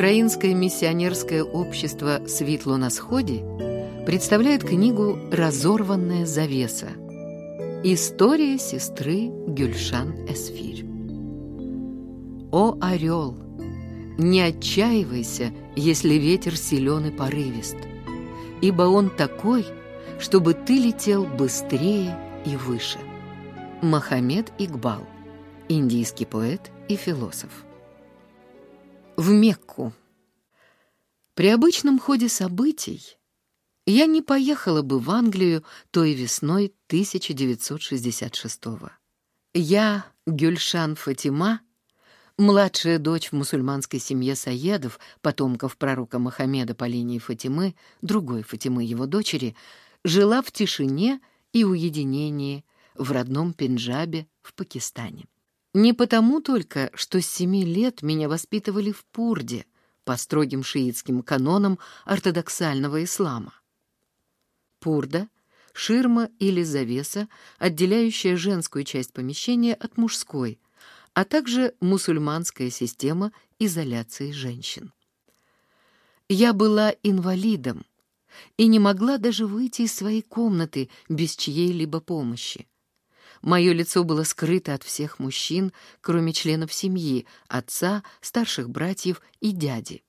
Украинское миссионерское общество «Светло на сходе» представляет книгу «Разорванная завеса. История сестры Гюльшан Эсфирь». О, орел! Не отчаивайся, если ветер силен и порывист, ибо он такой, чтобы ты летел быстрее и выше. Мохаммед Игбал, индийский поэт и философ. В Мекку. При обычном ходе событий я не поехала бы в Англию той весной 1966 -го. Я, Гюльшан Фатима, младшая дочь в мусульманской семье Саедов, потомков пророка Мохаммеда по линии Фатимы, другой Фатимы его дочери, жила в тишине и уединении в родном Пенджабе в Пакистане. Не потому только, что с семи лет меня воспитывали в Пурде по строгим шиитским канонам ортодоксального ислама. Пурда — ширма или завеса, отделяющая женскую часть помещения от мужской, а также мусульманская система изоляции женщин. Я была инвалидом и не могла даже выйти из своей комнаты без чьей-либо помощи. Мое лицо было скрыто от всех мужчин, кроме членов семьи, отца, старших братьев и дяди.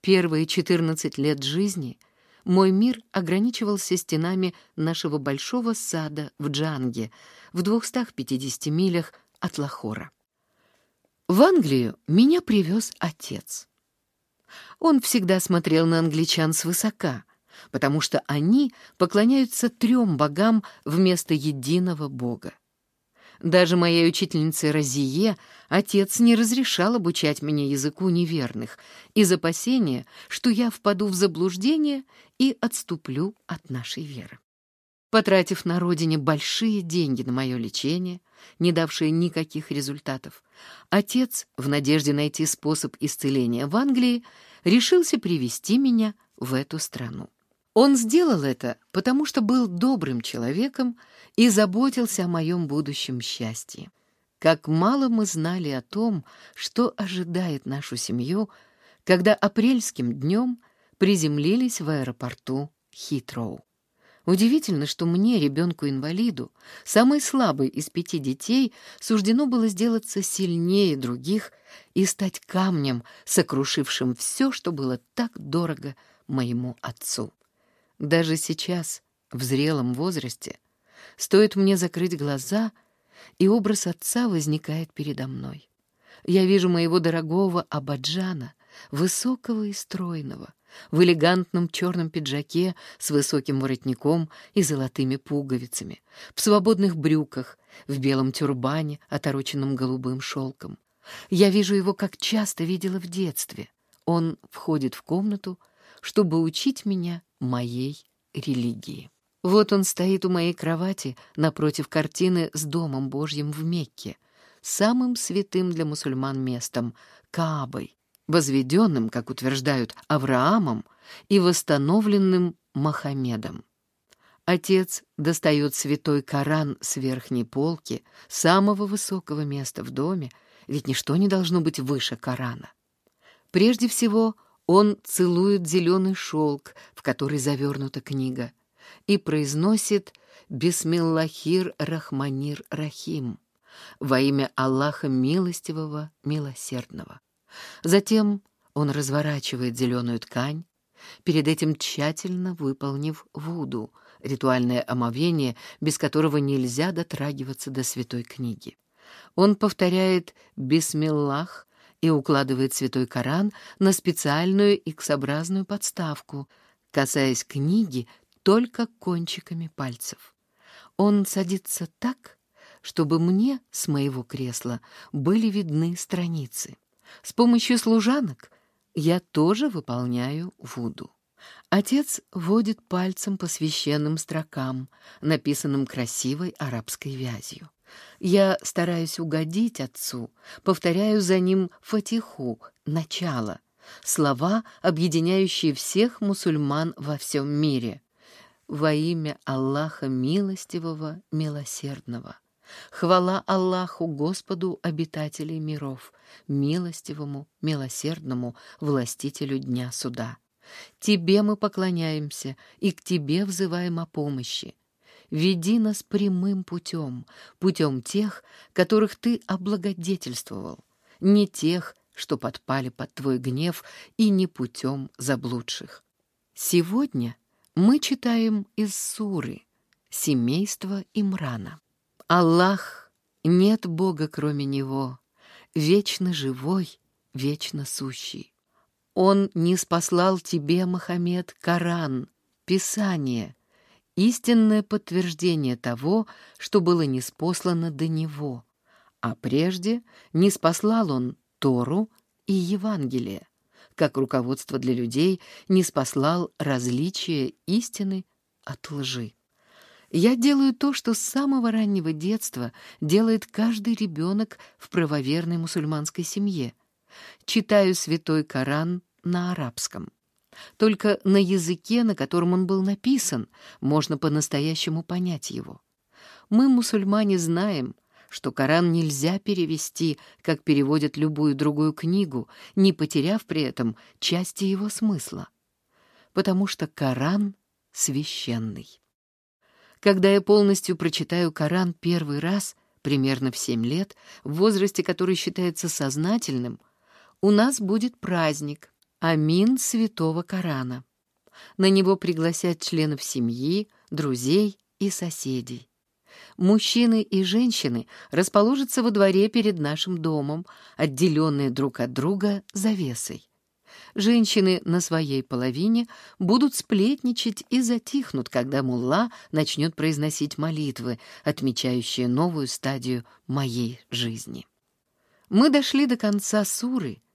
Первые 14 лет жизни мой мир ограничивался стенами нашего большого сада в Джанге, в 250 милях от Лахора. В Англию меня привез отец. Он всегда смотрел на англичан свысока, потому что они поклоняются трем богам вместо единого бога. Даже моей учительнице Розие отец не разрешал обучать меня языку неверных из опасения, что я впаду в заблуждение и отступлю от нашей веры. Потратив на родине большие деньги на мое лечение, не давшие никаких результатов, отец, в надежде найти способ исцеления в Англии, решился привести меня в эту страну. Он сделал это, потому что был добрым человеком и заботился о моем будущем счастье. Как мало мы знали о том, что ожидает нашу семью, когда апрельским днем приземлились в аэропорту Хитроу. Удивительно, что мне, ребенку-инвалиду, самой слабой из пяти детей, суждено было сделаться сильнее других и стать камнем, сокрушившим все, что было так дорого моему отцу. Даже сейчас, в зрелом возрасте, стоит мне закрыть глаза, и образ отца возникает передо мной. Я вижу моего дорогого Абаджана, высокого и стройного, в элегантном черном пиджаке с высоким воротником и золотыми пуговицами, в свободных брюках, в белом тюрбане, отороченном голубым шелком. Я вижу его, как часто видела в детстве. Он входит в комнату, чтобы учить меня моей религии. Вот он стоит у моей кровати напротив картины с Домом Божьим в Мекке, самым святым для мусульман местом — Каабой, возведенным, как утверждают, Авраамом и восстановленным Мохаммедом. Отец достает святой Коран с верхней полки, самого высокого места в доме, ведь ничто не должно быть выше Корана. Прежде всего, он целует зеленый шелк, в который завернута книга, и произносит «Бисмиллахир Рахманир Рахим» во имя Аллаха Милостивого, Милосердного. Затем он разворачивает зеленую ткань, перед этим тщательно выполнив вуду, ритуальное омовение, без которого нельзя дотрагиваться до святой книги. Он повторяет «Бисмиллах» и укладывает святой Коран на специальную иксообразную подставку, касаясь книги только кончиками пальцев. Он садится так, чтобы мне с моего кресла были видны страницы. С помощью служанок я тоже выполняю вуду. Отец водит пальцем по священным строкам, написанным красивой арабской вязью. Я стараюсь угодить отцу, повторяю за ним фатиху, начало, слова, объединяющие всех мусульман во всем мире. Во имя Аллаха Милостивого, Милосердного. Хвала Аллаху, Господу обитателей миров, милостивому, милосердному, властителю дня суда. Тебе мы поклоняемся и к Тебе взываем о помощи. Веди нас прямым путем, путем тех, которых Ты облагодетельствовал, не тех, что подпали под Твой гнев, и не путем заблудших. Сегодня мы читаем из Суры «Семейство Имрана». Аллах, нет Бога кроме Него, вечно живой, вечно сущий. Он не спаслал тебе, Мохаммед, Коран, Писание, истинное подтверждение того, что было неспослано до него, а прежде не спаслал он Тору и Евангелие, как руководство для людей не спаслал различия истины от лжи. Я делаю то, что с самого раннего детства делает каждый ребенок в правоверной мусульманской семье. Читаю святой Коран на арабском. Только на языке, на котором он был написан, можно по-настоящему понять его. Мы, мусульмане, знаем, что Коран нельзя перевести, как переводят любую другую книгу, не потеряв при этом части его смысла. Потому что Коран священный. Когда я полностью прочитаю Коран первый раз, примерно в семь лет, в возрасте, который считается сознательным, у нас будет праздник, Амин Святого Корана. На него пригласят членов семьи, друзей и соседей. Мужчины и женщины расположатся во дворе перед нашим домом, отделенные друг от друга завесой. Женщины на своей половине будут сплетничать и затихнут, когда мулла начнет произносить молитвы, отмечающие новую стадию моей жизни. Мы дошли до конца суры —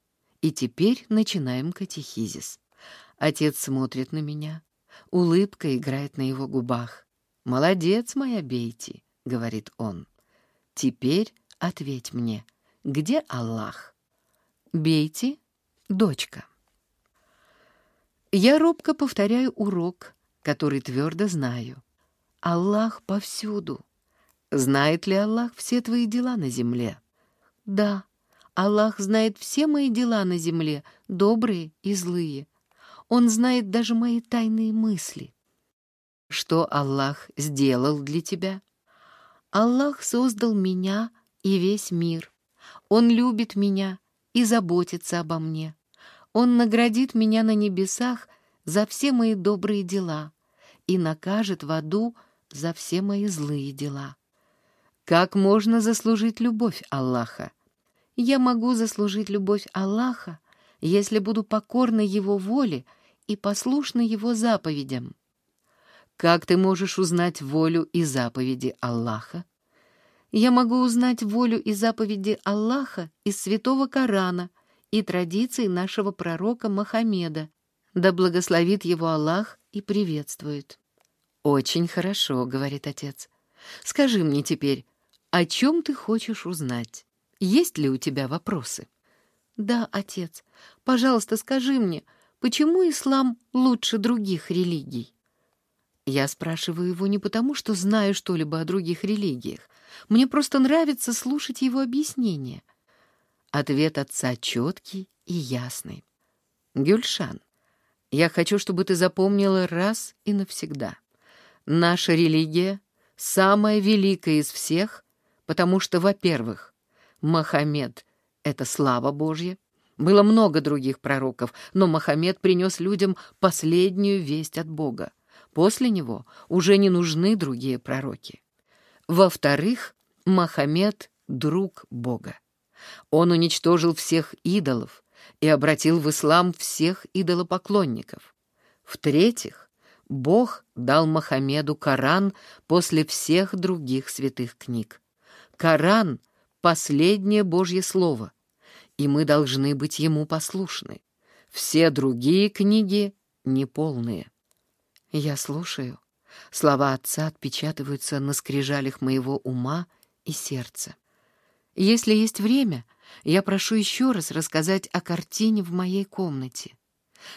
и теперь начинаем катехизис. Отец смотрит на меня. Улыбка играет на его губах. «Молодец, моя Бейти», — говорит он. «Теперь ответь мне, где Аллах?» «Бейти — дочка». Я робко повторяю урок, который твердо знаю. Аллах повсюду. Знает ли Аллах все твои дела на земле? Да, Аллах знает все мои дела на земле, добрые и злые. Он знает даже мои тайные мысли. Что Аллах сделал для тебя? Аллах создал меня и весь мир. Он любит меня и заботится обо мне. Он наградит меня на небесах за все мои добрые дела и накажет в аду за все мои злые дела. Как можно заслужить любовь Аллаха? Я могу заслужить любовь Аллаха, если буду покорна Его воле и послушна Его заповедям. Как ты можешь узнать волю и заповеди Аллаха? Я могу узнать волю и заповеди Аллаха из Святого Корана и традиций нашего пророка Мохаммеда, да благословит его Аллах и приветствует. «Очень хорошо», — говорит отец. «Скажи мне теперь, о чем ты хочешь узнать?» Есть ли у тебя вопросы? Да, отец. Пожалуйста, скажи мне, почему ислам лучше других религий? Я спрашиваю его не потому, что знаю что-либо о других религиях. Мне просто нравится слушать его объяснения. Ответ отца четкий и ясный. Гюльшан, я хочу, чтобы ты запомнила раз и навсегда. Наша религия — самая великая из всех, потому что, во-первых, Мохаммед — это слава Божья. Было много других пророков, но Мохаммед принес людям последнюю весть от Бога. После него уже не нужны другие пророки. Во-вторых, Мохаммед — друг Бога. Он уничтожил всех идолов и обратил в ислам всех идолопоклонников. В-третьих, Бог дал Мохаммеду Коран после всех других святых книг. Коран — последнее Божье Слово, и мы должны быть ему послушны. Все другие книги неполные. Я слушаю. Слова Отца отпечатываются на скрижалях моего ума и сердца. Если есть время, я прошу еще раз рассказать о картине в моей комнате.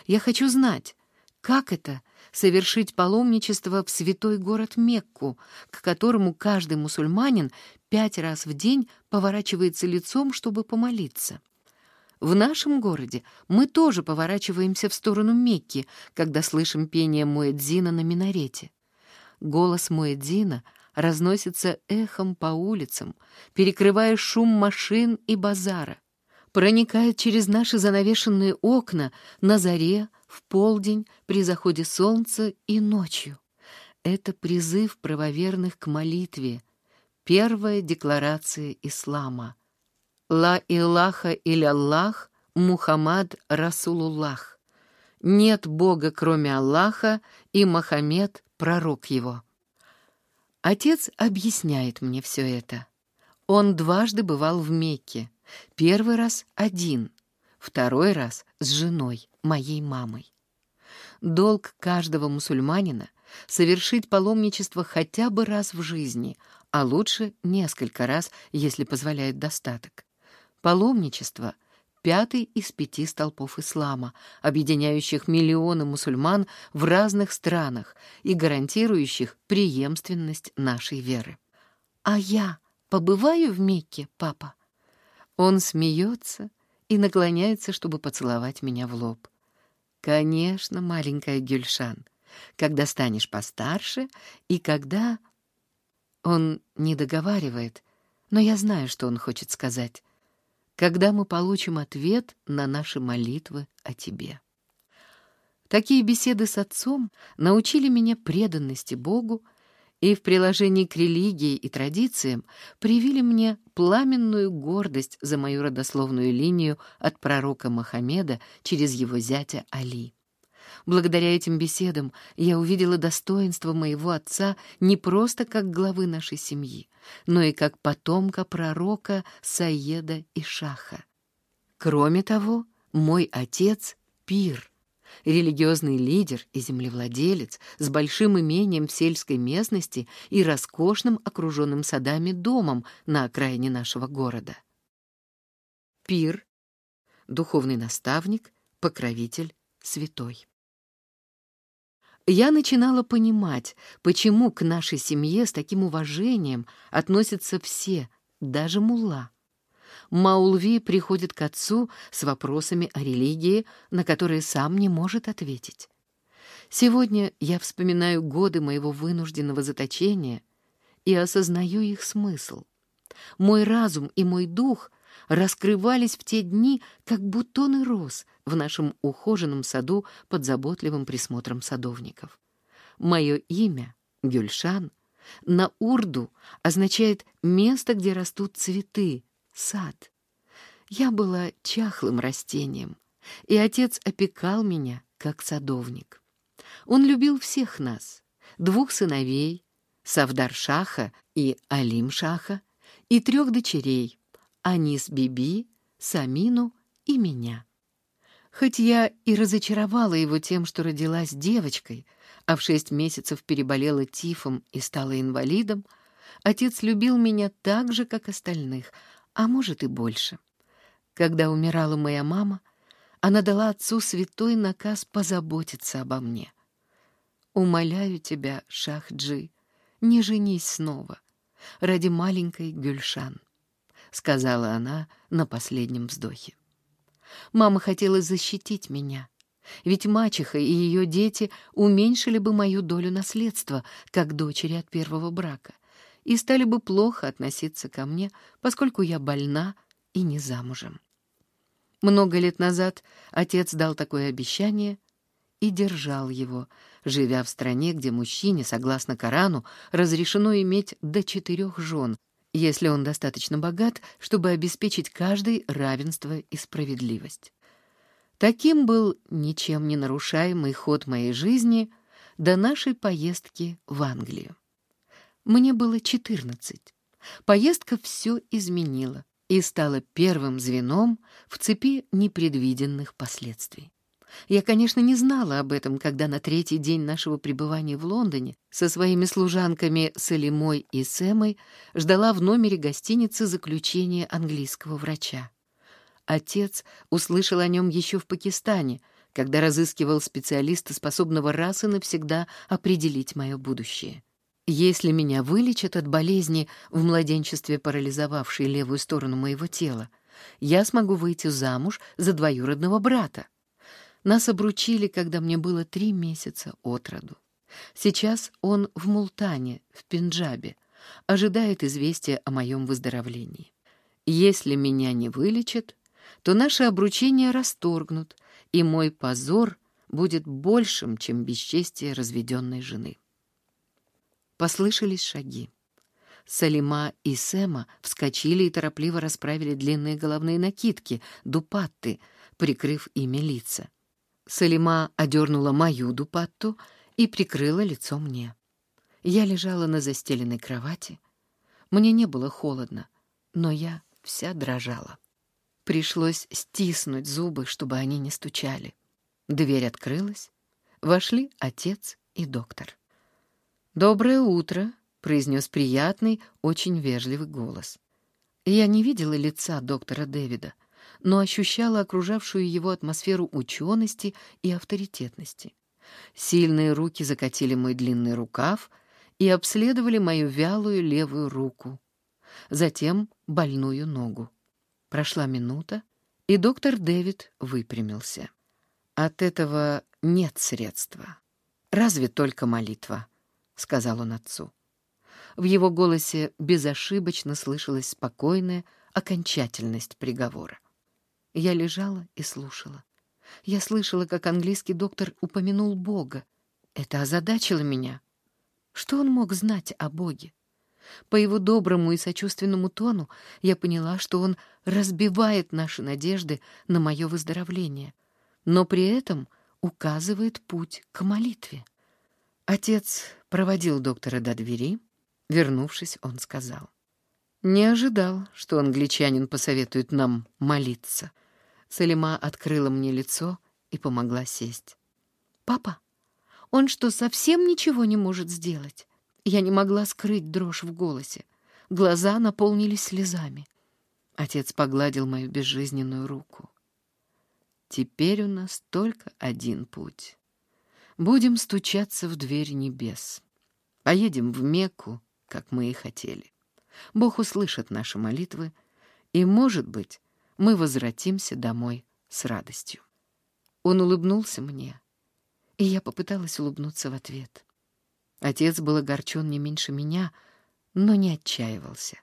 Я хочу знать, как это совершить паломничество в святой город Мекку, к которому каждый мусульманин пять раз в день поворачивается лицом, чтобы помолиться. В нашем городе мы тоже поворачиваемся в сторону Мекки, когда слышим пение Муэдзина на минарете. Голос Муэдзина разносится эхом по улицам, перекрывая шум машин и базара, проникает через наши занавешенные окна на заре, в полдень, при заходе солнца и ночью. Это призыв правоверных к молитве, первая декларация ислама. «Ла Илаха или Аллах, Мухаммад Расулуллах». Нет Бога, кроме Аллаха, и Мохаммед — пророк его. Отец объясняет мне все это. Он дважды бывал в Мекке. Первый раз один, второй раз с женой, моей мамой. Долг каждого мусульманина — совершить паломничество хотя бы раз в жизни, а лучше несколько раз, если позволяет достаток. Паломничество — пятый из пяти столпов ислама, объединяющих миллионы мусульман в разных странах и гарантирующих преемственность нашей веры. «А я побываю в Мекке, папа?» Он смеется и наклоняется, чтобы поцеловать меня в лоб. «Конечно, маленькая Гюльшан, когда станешь постарше и когда...» Он не договаривает, но я знаю, что он хочет сказать. «Когда мы получим ответ на наши молитвы о тебе». Такие беседы с отцом научили меня преданности Богу и в приложении к религии и традициям привили мне пламенную гордость за мою родословную линию от пророка Мохаммеда через его зятя Али. Благодаря этим беседам я увидела достоинство моего отца не просто как главы нашей семьи, но и как потомка пророка Саеда и Шаха. Кроме того, мой отец — пир — религиозный лидер и землевладелец с большим имением в сельской местности и роскошным окруженным садами домом на окраине нашего города. Пир, духовный наставник, покровитель, святой. Я начинала понимать, почему к нашей семье с таким уважением относятся все, даже мулла. Маулви приходит к отцу с вопросами о религии, на которые сам не может ответить. Сегодня я вспоминаю годы моего вынужденного заточения и осознаю их смысл. Мой разум и мой дух раскрывались в те дни, как бутоны роз в нашем ухоженном саду под заботливым присмотром садовников. Мое имя, Гюльшан, на урду означает «место, где растут цветы», сад. Я была чахлым растением, и отец опекал меня, как садовник. Он любил всех нас, двух сыновей, Савдар-Шаха и Алим-Шаха, и трех дочерей, Анис-Биби, Самину и меня. Хоть я и разочаровала его тем, что родилась девочкой, а в шесть месяцев переболела тифом и стала инвалидом, отец любил меня так же, как остальных, а может и больше. Когда умирала моя мама, она дала отцу святой наказ позаботиться обо мне. «Умоляю тебя, Шахджи, не женись снова ради маленькой Гюльшан», — сказала она на последнем вздохе. Мама хотела защитить меня, ведь мачеха и ее дети уменьшили бы мою долю наследства, как дочери от первого брака — и стали бы плохо относиться ко мне, поскольку я больна и не замужем. Много лет назад отец дал такое обещание и держал его, живя в стране, где мужчине, согласно Корану, разрешено иметь до четырех жен, если он достаточно богат, чтобы обеспечить каждой равенство и справедливость. Таким был ничем не нарушаемый ход моей жизни до нашей поездки в Англию. Мне было 14. Поездка все изменила и стала первым звеном в цепи непредвиденных последствий. Я, конечно, не знала об этом, когда на третий день нашего пребывания в Лондоне со своими служанками Салимой и Сэмой ждала в номере гостиницы заключение английского врача. Отец услышал о нем еще в Пакистане, когда разыскивал специалиста, способного раз и навсегда определить мое будущее. Если меня вылечат от болезни, в младенчестве парализовавшей левую сторону моего тела, я смогу выйти замуж за двоюродного брата. Нас обручили, когда мне было три месяца от роду. Сейчас он в Мултане, в Пенджабе, ожидает известия о моем выздоровлении. Если меня не вылечат, то наше обручение расторгнут, и мой позор будет большим, чем бесчестие разведенной жены. Послышались шаги. Салима и Сэма вскочили и торопливо расправили длинные головные накидки, дупатты, прикрыв ими лица. Салима одернула мою дупатту и прикрыла лицо мне. Я лежала на застеленной кровати. Мне не было холодно, но я вся дрожала. Пришлось стиснуть зубы, чтобы они не стучали. Дверь открылась. Вошли отец и доктор. «Доброе утро», — произнес приятный, очень вежливый голос. Я не видела лица доктора Дэвида, но ощущала окружавшую его атмосферу учености и авторитетности. Сильные руки закатили мой длинный рукав и обследовали мою вялую левую руку, затем больную ногу. Прошла минута, и доктор Дэвид выпрямился. «От этого нет средства. Разве только молитва», — сказал он отцу. В его голосе безошибочно слышалась спокойная окончательность приговора. Я лежала и слушала. Я слышала, как английский доктор упомянул Бога. Это озадачило меня. Что он мог знать о Боге? По его доброму и сочувственному тону я поняла, что он разбивает наши надежды на мое выздоровление, но при этом указывает путь к молитве. Отец проводил доктора до двери. Вернувшись, он сказал. «Не ожидал, что англичанин посоветует нам молиться». Салима открыла мне лицо и помогла сесть. «Папа, он что, совсем ничего не может сделать?» Я не могла скрыть дрожь в голосе. Глаза наполнились слезами. Отец погладил мою безжизненную руку. Теперь у нас только один путь. Будем стучаться в дверь небес. Поедем в Мекку, как мы и хотели. Бог услышит наши молитвы, и, может быть, мы возвратимся домой с радостью. Он улыбнулся мне, и я попыталась улыбнуться в ответ. Отец был огорчен не меньше меня, но не отчаивался.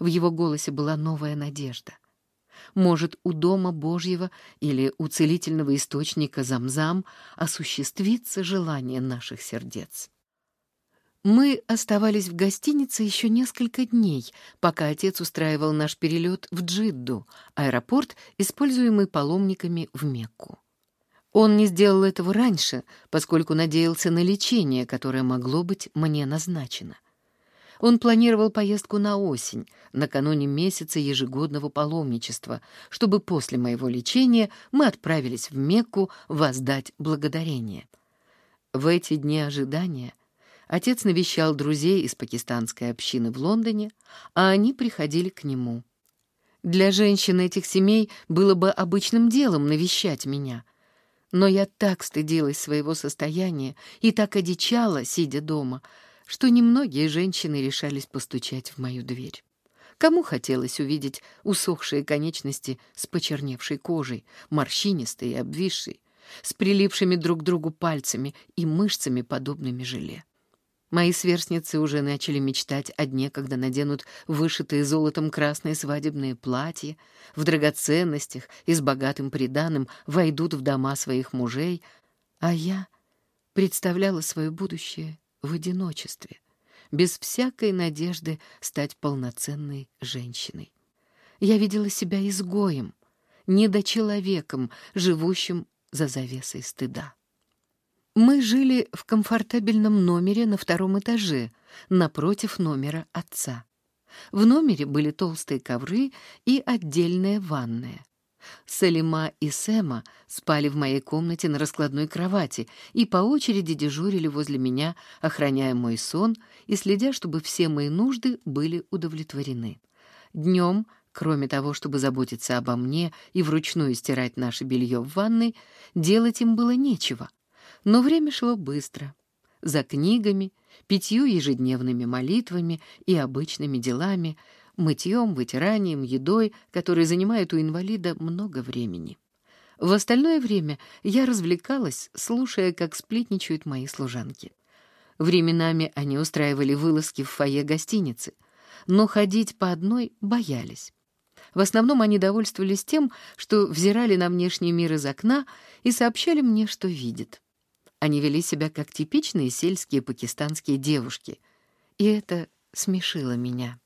В его голосе была новая надежда. Может, у Дома Божьего или у целительного источника Замзам осуществится желание наших сердец. Мы оставались в гостинице еще несколько дней, пока отец устраивал наш перелет в Джидду, аэропорт, используемый паломниками в Мекку. Он не сделал этого раньше, поскольку надеялся на лечение, которое могло быть мне назначено. Он планировал поездку на осень, накануне месяца ежегодного паломничества, чтобы после моего лечения мы отправились в Мекку воздать благодарение. В эти дни ожидания отец навещал друзей из пакистанской общины в Лондоне, а они приходили к нему. Для женщин этих семей было бы обычным делом навещать меня — но я так стыдилась своего состояния и так одичала, сидя дома, что немногие женщины решались постучать в мою дверь. Кому хотелось увидеть усохшие конечности с почерневшей кожей, морщинистой и обвисшей, с прилипшими друг к другу пальцами и мышцами, подобными желе? Мои сверстницы уже начали мечтать о дне, когда наденут вышитые золотом красные свадебные платья, в драгоценностях и с богатым приданым войдут в дома своих мужей, а я представляла свое будущее в одиночестве, без всякой надежды стать полноценной женщиной. Я видела себя изгоем, недочеловеком, живущим за завесой стыда. Мы жили в комфортабельном номере на втором этаже, напротив номера отца. В номере были толстые ковры и отдельная ванная. Салима и Сэма спали в моей комнате на раскладной кровати и по очереди дежурили возле меня, охраняя мой сон и следя, чтобы все мои нужды были удовлетворены. Днем Кроме того, чтобы заботиться обо мне и вручную стирать наше белье в ванной, делать им было нечего. Но время шло быстро. За книгами, пятью ежедневными молитвами и обычными делами, мытьем, вытиранием, едой, которые занимают у инвалида много времени. В остальное время я развлекалась, слушая, как сплетничают мои служанки. Временами они устраивали вылазки в фойе гостиницы, но ходить по одной боялись. В основном они довольствовались тем, что взирали на внешний мир из окна и сообщали мне, что видят. Они вели себя как типичные сельские пакистанские девушки, и это смешило меня.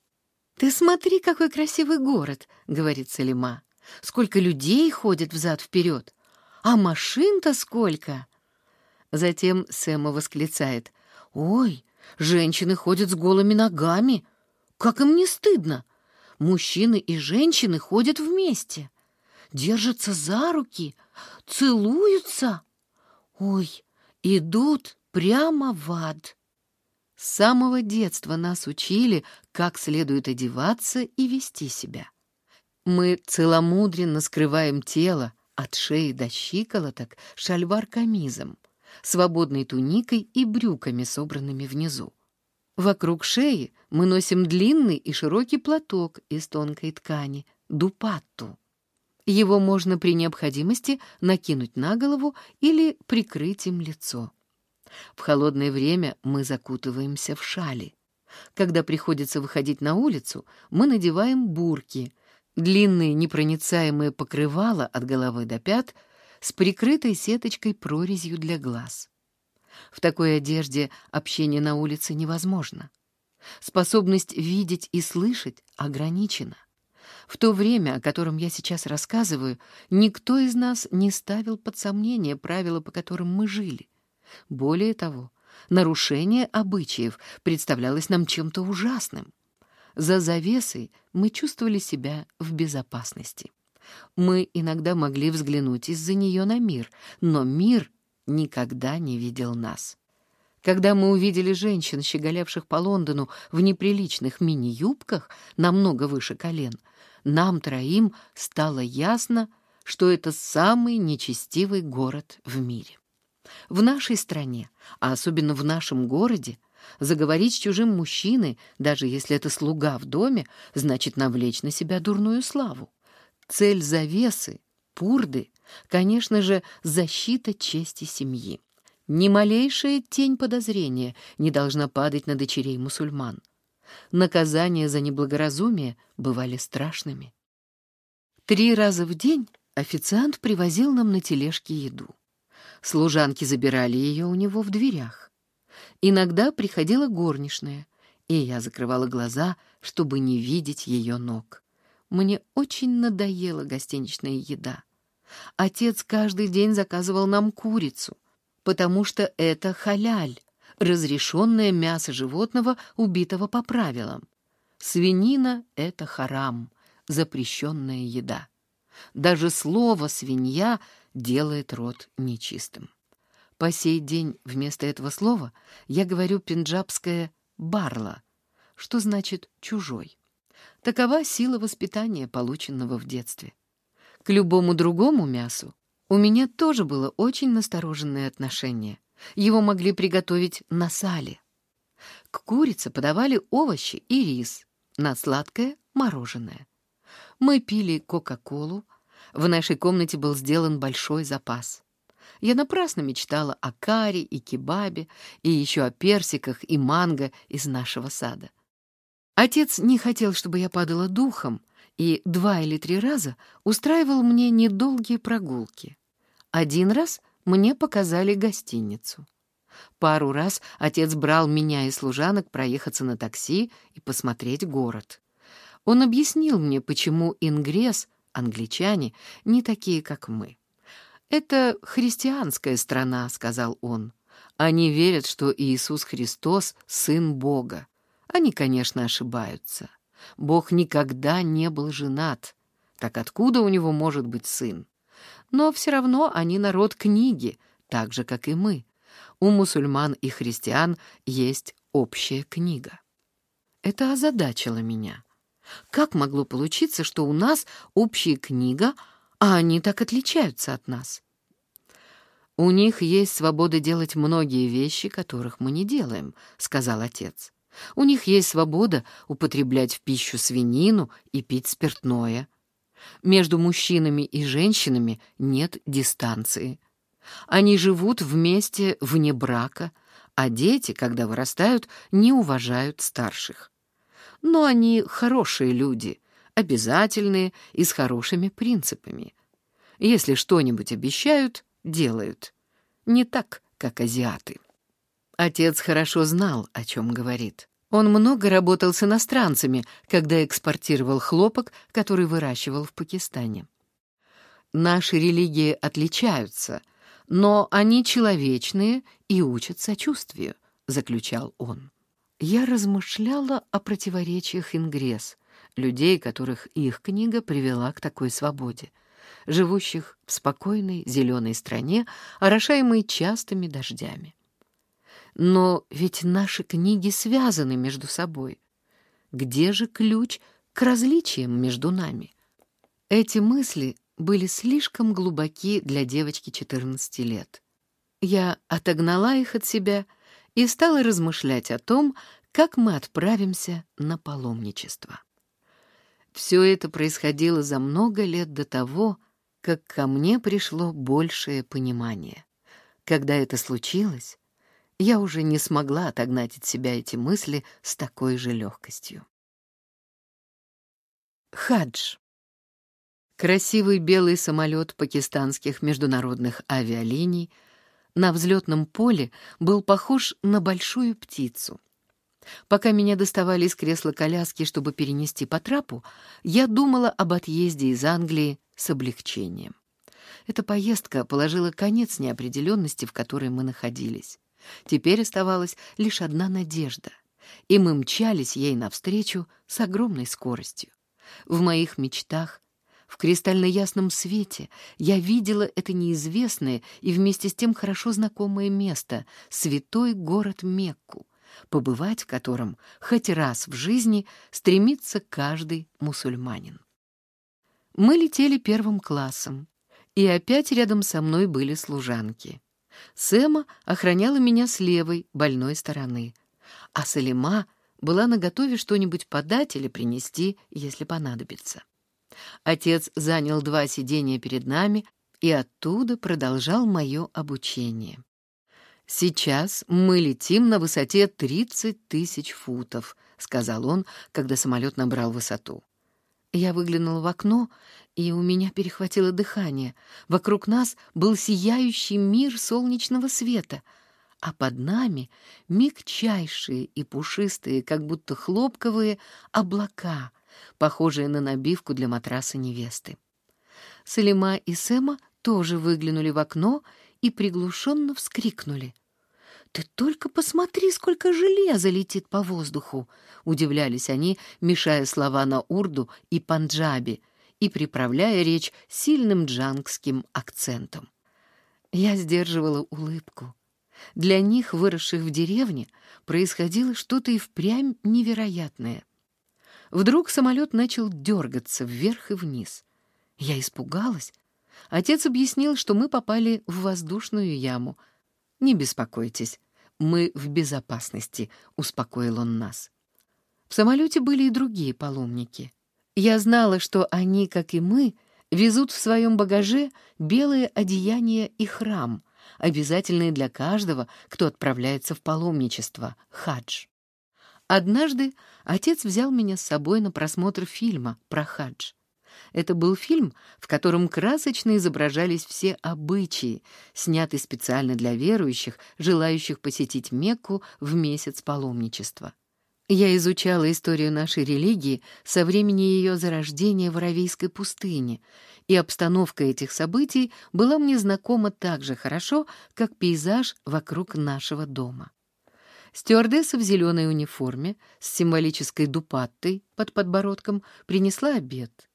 «Ты смотри, какой красивый город», — говорит Салима. «Сколько людей ходит взад-вперед! А машин-то сколько!» Затем Сэма восклицает. «Ой, женщины ходят с голыми ногами! Как им не стыдно! Мужчины и женщины ходят вместе, держатся за руки, целуются. Ой, идут прямо в ад. С самого детства нас учили, как следует одеваться и вести себя. Мы целомудренно скрываем тело от шеи до щиколоток шальвар-камизом, свободной туникой и брюками, собранными внизу. Вокруг шеи мы носим длинный и широкий платок из тонкой ткани — дупатту. Его можно при необходимости накинуть на голову или прикрыть им лицо. В холодное время мы закутываемся в шали. Когда приходится выходить на улицу, мы надеваем бурки, длинные непроницаемые покрывала от головы до пят с прикрытой сеточкой прорезью для глаз. В такой одежде общение на улице невозможно. Способность видеть и слышать ограничена. В то время, о котором я сейчас рассказываю, никто из нас не ставил под сомнение правила, по которым мы жили. Более того, нарушение обычаев представлялось нам чем-то ужасным. За завесой мы чувствовали себя в безопасности. Мы иногда могли взглянуть из-за нее на мир, но мир никогда не видел нас. Когда мы увидели женщин, щеголявших по Лондону в неприличных мини-юбках намного выше колен, нам троим стало ясно, что это самый нечестивый город в мире. В нашей стране, а особенно в нашем городе, заговорить с чужим мужчиной, даже если это слуга в доме, значит навлечь на себя дурную славу. Цель завесы, пурды, конечно же, защита чести семьи. Ни малейшая тень подозрения не должна падать на дочерей мусульман. Наказания за неблагоразумие бывали страшными. Три раза в день официант привозил нам на тележке еду. Служанки забирали ее у него в дверях. Иногда приходила горничная, и я закрывала глаза, чтобы не видеть ее ног. Мне очень надоела гостиничная еда. Отец каждый день заказывал нам курицу — потому что это халяль, разрешенное мясо животного, убитого по правилам. Свинина — это харам, запрещенная еда. Даже слово «свинья» делает рот нечистым. По сей день вместо этого слова я говорю пенджабское «барла», что значит «чужой». Такова сила воспитания, полученного в детстве. К любому другому мясу у меня тоже было очень настороженное отношение. Его могли приготовить на сале. К курице подавали овощи и рис, на сладкое — мороженое. Мы пили Кока-Колу. В нашей комнате был сделан большой запас. Я напрасно мечтала о каре и кебабе, и еще о персиках и манго из нашего сада. Отец не хотел, чтобы я падала духом, и два или три раза устраивал мне недолгие прогулки. Один раз мне показали гостиницу. Пару раз отец брал меня и служанок проехаться на такси и посмотреть город. Он объяснил мне, почему ингресс, англичане, не такие, как мы. «Это христианская страна», — сказал он. «Они верят, что Иисус Христос — Сын Бога. Они, конечно, ошибаются. Бог никогда не был женат. Так откуда у него может быть сын? Но все равно они народ книги, так же, как и мы. У мусульман и христиан есть общая книга. Это озадачило меня. Как могло получиться, что у нас общая книга, а они так отличаются от нас? «У них есть свобода делать многие вещи, которых мы не делаем», — сказал отец. «У них есть свобода употреблять в пищу свинину и пить спиртное. Между мужчинами и женщинами нет дистанции. Они живут вместе вне брака, а дети, когда вырастают, не уважают старших. Но они хорошие люди, обязательные и с хорошими принципами. Если что-нибудь обещают, делают. Не так, как азиаты. Отец хорошо знал, о чем говорит. Он много работал с иностранцами, когда экспортировал хлопок, который выращивал в Пакистане. Наши религии отличаются, но они человечные и учат сочувствию, заключал он. Я размышляла о противоречиях ингресс, людей, которых их книга привела к такой свободе живущих в спокойной зеленой стране, орошаемой частыми дождями. Но ведь наши книги связаны между собой. Где же ключ к различиям между нами? Эти мысли были слишком глубоки для девочки 14 лет. Я отогнала их от себя и стала размышлять о том, как мы отправимся на паломничество. Все это происходило за много лет до того, как ко мне пришло большее понимание. Когда это случилось, я уже не смогла отогнать от себя эти мысли с такой же легкостью. Хадж. Красивый белый самолет пакистанских международных авиалиний на взлетном поле был похож на большую птицу. Пока меня доставали из кресла коляски, чтобы перенести по трапу, я думала об отъезде из Англии с облегчением. Эта поездка положила конец неопределенности, в которой мы находились. Теперь оставалась лишь одна надежда, и мы мчались ей навстречу с огромной скоростью. В моих мечтах, в кристально ясном свете, я видела это неизвестное и вместе с тем хорошо знакомое место — святой город Мекку, побывать в котором хоть раз в жизни стремится каждый мусульманин. Мы летели первым классом, и опять рядом со мной были служанки. Сэма охраняла меня с левой, больной стороны, а Салима была наготове что-нибудь подать или принести, если понадобится. Отец занял два сиденья перед нами и оттуда продолжал мое обучение. «Сейчас мы летим на высоте 30 тысяч футов», — сказал он, когда самолет набрал высоту. Я выглянула в окно, и у меня перехватило дыхание. Вокруг нас был сияющий мир солнечного света, а под нами мягчайшие и пушистые, как будто хлопковые, облака, похожие на набивку для матраса невесты. Салима и Сэма тоже выглянули в окно и приглушенно вскрикнули. «Ты только посмотри, сколько железа летит по воздуху!» — удивлялись они, мешая слова на урду и панджаби и приправляя речь сильным джангским акцентом. Я сдерживала улыбку. Для них, выросших в деревне, происходило что-то и впрямь невероятное. Вдруг самолет начал дергаться вверх и вниз. Я испугалась. Отец объяснил, что мы попали в воздушную яму — «Не беспокойтесь, мы в безопасности», — успокоил он нас. В самолете были и другие паломники. Я знала, что они, как и мы, везут в своем багаже белые одеяния и храм, обязательные для каждого, кто отправляется в паломничество, хадж. Однажды отец взял меня с собой на просмотр фильма про хадж. Это был фильм, в котором красочно изображались все обычаи, снятый специально для верующих, желающих посетить Мекку в месяц паломничества. Я изучала историю нашей религии со времени ее зарождения в Аравийской пустыне, и обстановка этих событий была мне знакома так же хорошо, как пейзаж вокруг нашего дома. Стюардесса в зеленой униформе с символической дупаттой под подбородком принесла обед.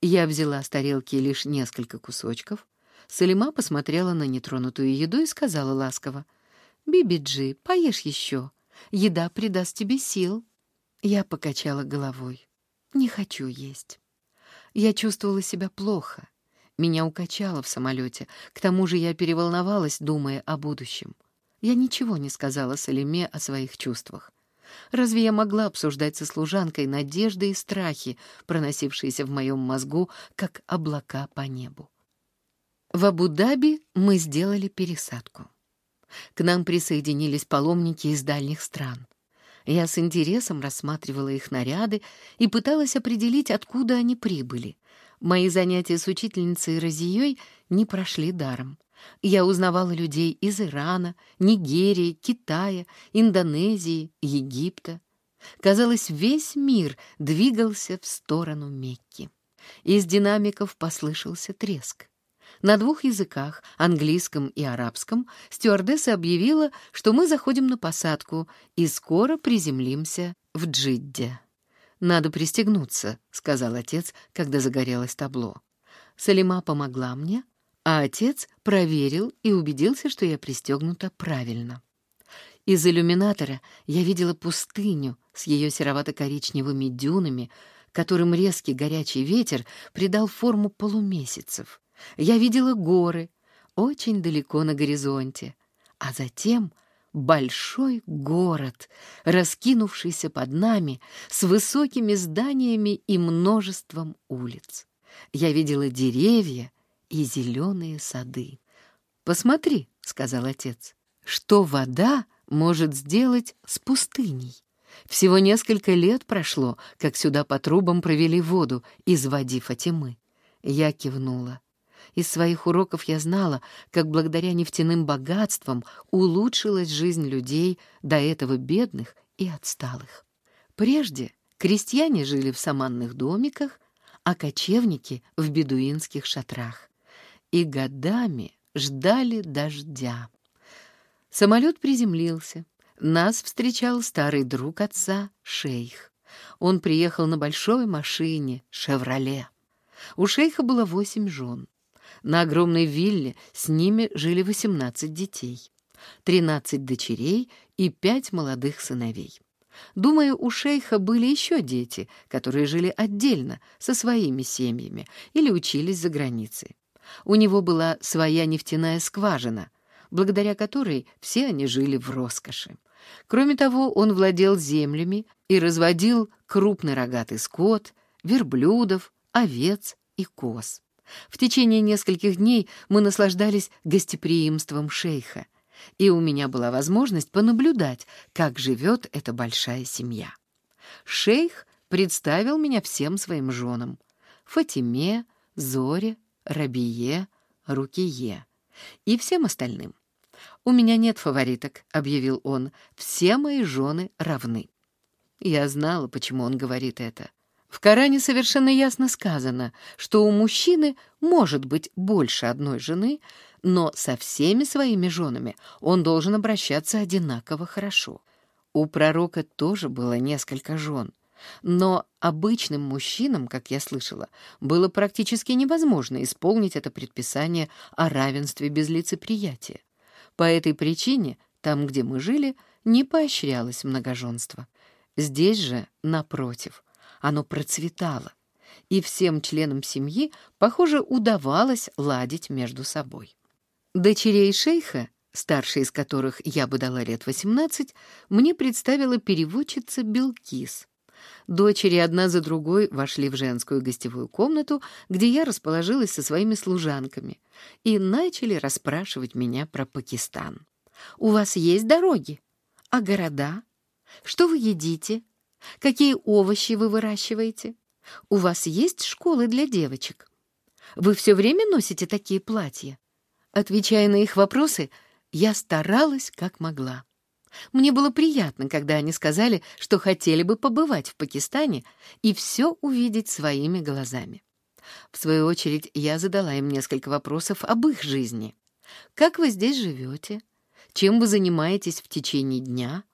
Я взяла с тарелки лишь несколько кусочков. Салима посмотрела на нетронутую еду и сказала ласково. «Биби-Джи, поешь еще. Еда придаст тебе сил». Я покачала головой. Не хочу есть. Я чувствовала себя плохо. Меня укачало в самолете. К тому же я переволновалась, думая о будущем. Я ничего не сказала Салиме о своих чувствах. Разве я могла обсуждать со служанкой надежды и страхи, проносившиеся в моем мозгу, как облака по небу? В Абу-Даби мы сделали пересадку. К нам присоединились паломники из дальних стран. Я с интересом рассматривала их наряды и пыталась определить, откуда они прибыли. Мои занятия с учительницей Розией не прошли даром. Я узнавала людей из Ирана, Нигерии, Китая, Индонезии, Египта. Казалось, весь мир двигался в сторону Мекки. Из динамиков послышался треск. На двух языках, английском и арабском, стюардесса объявила, что мы заходим на посадку и скоро приземлимся в Джидде. «Надо пристегнуться», — сказал отец, когда загорелось табло. Салима помогла мне, а отец проверил и убедился, что я пристегнута правильно. Из иллюминатора я видела пустыню с ее серовато-коричневыми дюнами, которым резкий горячий ветер придал форму полумесяцев. Я видела горы, очень далеко на горизонте, а затем большой город, раскинувшийся под нами с высокими зданиями и множеством улиц. Я видела деревья и зеленые сады. «Посмотри», — сказал отец, — «что вода может сделать с пустыней». Всего несколько лет прошло, как сюда по трубам провели воду из води. Я кивнула. Из своих уроков я знала, как благодаря нефтяным богатствам улучшилась жизнь людей, до этого бедных и отсталых. Прежде крестьяне жили в саманных домиках, а кочевники — в бедуинских шатрах. И годами ждали дождя. Самолет приземлился. Нас встречал старый друг отца, шейх. Он приехал на большой машине «Шевроле». У шейха было восемь жен. На огромной вилле с ними жили 18 детей, 13 дочерей и 5 молодых сыновей. Думаю, у шейха были еще дети, которые жили отдельно, со своими семьями, или учились за границей. У него была своя нефтяная скважина, благодаря которой все они жили в роскоши. Кроме того, он владел землями и разводил крупный рогатый скот, верблюдов, овец и коз. В течение нескольких дней мы наслаждались гостеприимством шейха, и у меня была возможность понаблюдать, как живет эта большая семья. Шейх представил меня всем своим женам — Фатиме, Зоре, Рабие, Рукие и всем остальным. «У меня нет фавориток», — объявил он, — «все мои жены равны». Я знала, почему он говорит это. В Коране совершенно ясно сказано, что у мужчины может быть больше одной жены, но со всеми своими женами он должен обращаться одинаково хорошо. У пророка тоже было несколько жен, но обычным мужчинам, как я слышала, было практически невозможно исполнить это предписание о равенстве без лицеприятия. По этой причине там, где мы жили, не поощрялось многоженство. Здесь же, напротив — оно процветало, и всем членам семьи, похоже, удавалось ладить между собой. Дочерей шейха, старшей из которых я бы дала лет 18, мне представила переводчица Белкис. Дочери одна за другой вошли в женскую гостевую комнату, где я расположилась со своими служанками, и начали расспрашивать меня про Пакистан. «У вас есть дороги? А города? Что вы едите? Какие овощи вы выращиваете? У вас есть школы для девочек? Вы все время носите такие платья? Отвечая на их вопросы, я старалась как могла. Мне было приятно, когда они сказали, что хотели бы побывать в Пакистане и все увидеть своими глазами. В свою очередь, я задала им несколько вопросов об их жизни. Как вы здесь живете? Чем вы занимаетесь в течение дня?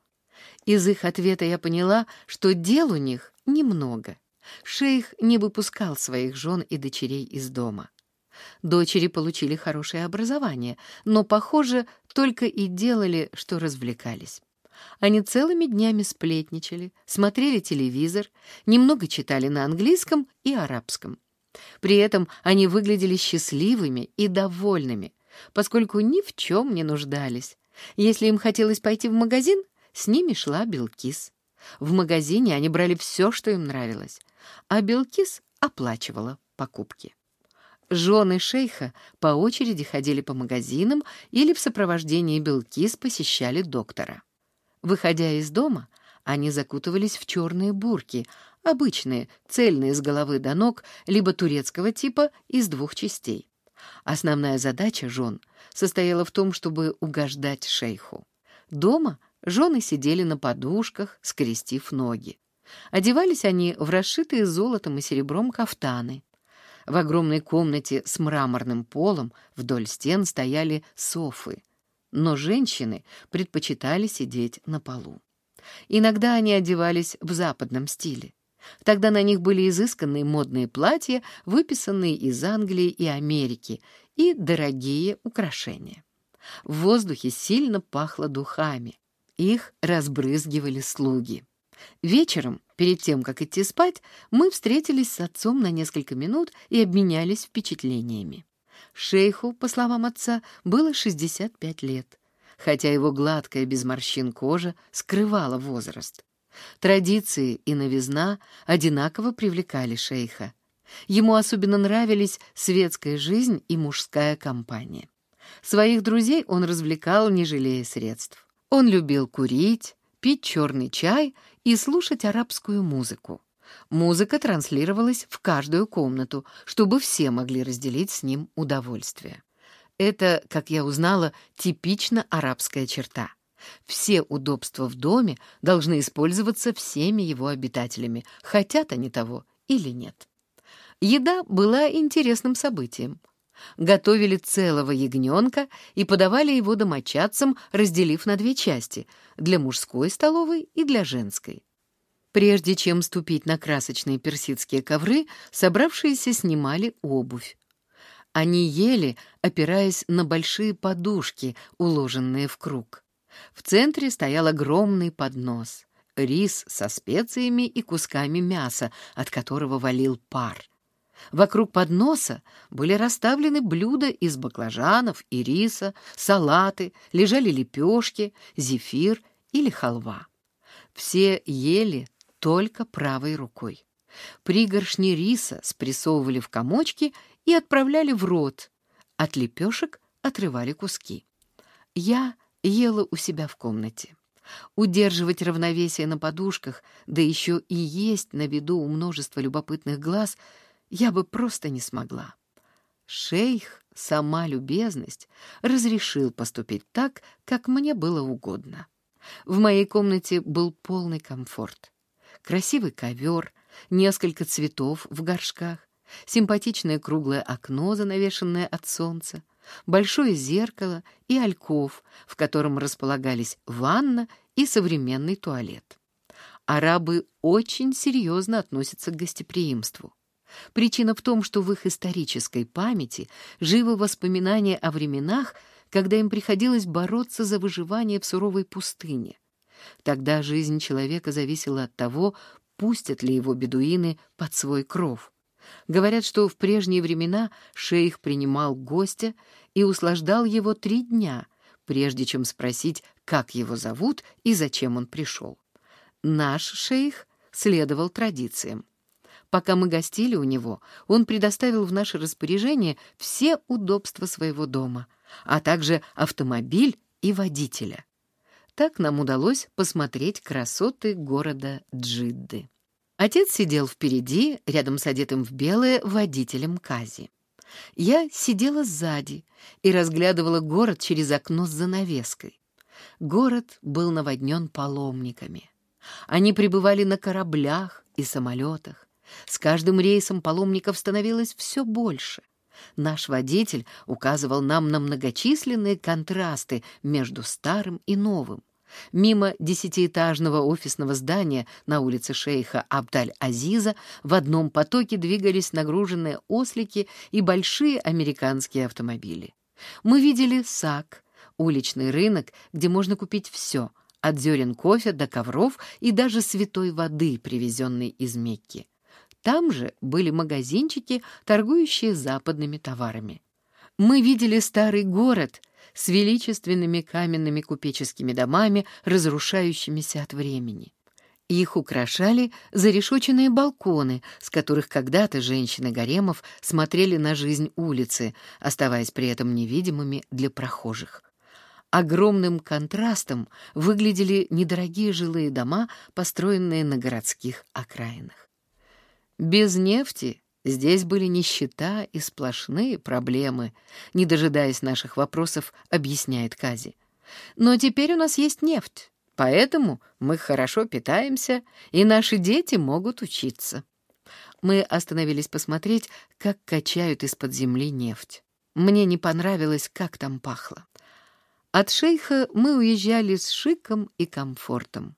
Из их ответа я поняла, что дел у них немного. Шейх не выпускал своих жен и дочерей из дома. Дочери получили хорошее образование, но, похоже, только и делали, что развлекались. Они целыми днями сплетничали, смотрели телевизор, немного читали на английском и арабском. При этом они выглядели счастливыми и довольными, поскольку ни в чем не нуждались. Если им хотелось пойти в магазин, с ними шла Белкис. В магазине они брали все, что им нравилось, а Белкис оплачивала покупки. Жены шейха по очереди ходили по магазинам или в сопровождении Белкис посещали доктора. Выходя из дома, они закутывались в черные бурки, обычные, цельные с головы до ног, либо турецкого типа из двух частей. Основная задача жен состояла в том, чтобы угождать шейху. Дома жены сидели на подушках, скрестив ноги. Одевались они в расшитые золотом и серебром кафтаны. В огромной комнате с мраморным полом вдоль стен стояли софы, но женщины предпочитали сидеть на полу. Иногда они одевались в западном стиле. Тогда на них были изысканные модные платья, выписанные из Англии и Америки, и дорогие украшения. В воздухе сильно пахло духами. Их разбрызгивали слуги. Вечером, перед тем, как идти спать, мы встретились с отцом на несколько минут и обменялись впечатлениями. Шейху, по словам отца, было 65 лет, хотя его гладкая без морщин кожа скрывала возраст. Традиции и новизна одинаково привлекали шейха. Ему особенно нравились светская жизнь и мужская компания. Своих друзей он развлекал, не жалея средств. Он любил курить, пить черный чай и слушать арабскую музыку. Музыка транслировалась в каждую комнату, чтобы все могли разделить с ним удовольствие. Это, как я узнала, типично арабская черта. Все удобства в доме должны использоваться всеми его обитателями, хотят они того или нет. Еда была интересным событием. Готовили целого ягненка и подавали его домочадцам, разделив на две части — для мужской столовой и для женской. Прежде чем ступить на красочные персидские ковры, собравшиеся снимали обувь. Они ели, опираясь на большие подушки, уложенные в круг. В центре стоял огромный поднос — рис со специями и кусками мяса, от которого валил пар. Вокруг подноса были расставлены блюда из баклажанов и риса, салаты, лежали лепешки, зефир или халва. Все ели только правой рукой. Пригоршни риса спрессовывали в комочки и отправляли в рот. От лепешек отрывали куски. Я ела у себя в комнате. Удерживать равновесие на подушках, да еще и есть на виду у множества любопытных глаз, я бы просто не смогла. Шейх, сама любезность, разрешил поступить так, как мне было угодно. В моей комнате был полный комфорт красивый ковер, несколько цветов в горшках, симпатичное круглое окно, занавешенное от солнца, большое зеркало и альков, в котором располагались ванна и современный туалет. Арабы очень серьезно относятся к гостеприимству. Причина в том, что в их исторической памяти живы воспоминания о временах, когда им приходилось бороться за выживание в суровой пустыне — Тогда жизнь человека зависела от того, пустят ли его бедуины под свой кров. Говорят, что в прежние времена шейх принимал гостя и услаждал его три дня, прежде чем спросить, как его зовут и зачем он пришел. Наш шейх следовал традициям. Пока мы гостили у него, он предоставил в наше распоряжение все удобства своего дома, а также автомобиль и водителя. Так нам удалось посмотреть красоты города Джидды. Отец сидел впереди, рядом с одетым в белое водителем Кази. Я сидела сзади и разглядывала город через окно с занавеской. Город был наводнен паломниками. Они пребывали на кораблях и самолетах. С каждым рейсом паломников становилось все больше. Наш водитель указывал нам на многочисленные контрасты между старым и новым. Мимо десятиэтажного офисного здания на улице шейха Абдаль-Азиза в одном потоке двигались нагруженные ослики и большие американские автомобили. Мы видели САК, уличный рынок, где можно купить все от зерен кофе до ковров и даже святой воды, привезенной из Мекки. Там же были магазинчики, торгующие западными товарами. Мы видели старый город с величественными каменными купеческими домами, разрушающимися от времени. Их украшали зарешоченные балконы, с которых когда-то женщины гаремов смотрели на жизнь улицы, оставаясь при этом невидимыми для прохожих. Огромным контрастом выглядели недорогие жилые дома, построенные на городских окраинах. Без нефти здесь были нищета и сплошные проблемы, не дожидаясь наших вопросов, объясняет Кази. Но теперь у нас есть нефть, поэтому мы хорошо питаемся, и наши дети могут учиться. Мы остановились посмотреть, как качают из-под земли нефть. Мне не понравилось, как там пахло. От шейха мы уезжали с шиком и комфортом.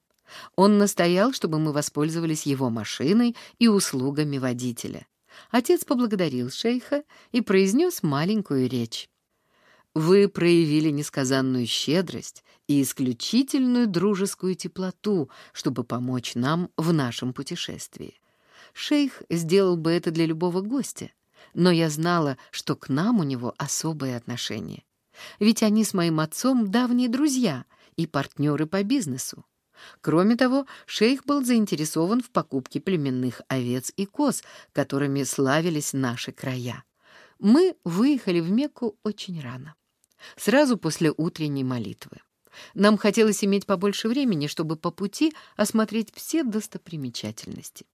Он настоял, чтобы мы воспользовались его машиной и услугами водителя. Отец поблагодарил шейха и произнес маленькую речь. «Вы проявили несказанную щедрость и исключительную дружескую теплоту, чтобы помочь нам в нашем путешествии. Шейх сделал бы это для любого гостя, но я знала, что к нам у него особое отношение ведь они с моим отцом давние друзья и партнеры по бизнесу. Кроме того, шейх был заинтересован в покупке племенных овец и коз, которыми славились наши края. Мы выехали в Мекку очень рано, сразу после утренней молитвы. Нам хотелось иметь побольше времени, чтобы по пути осмотреть все достопримечательности.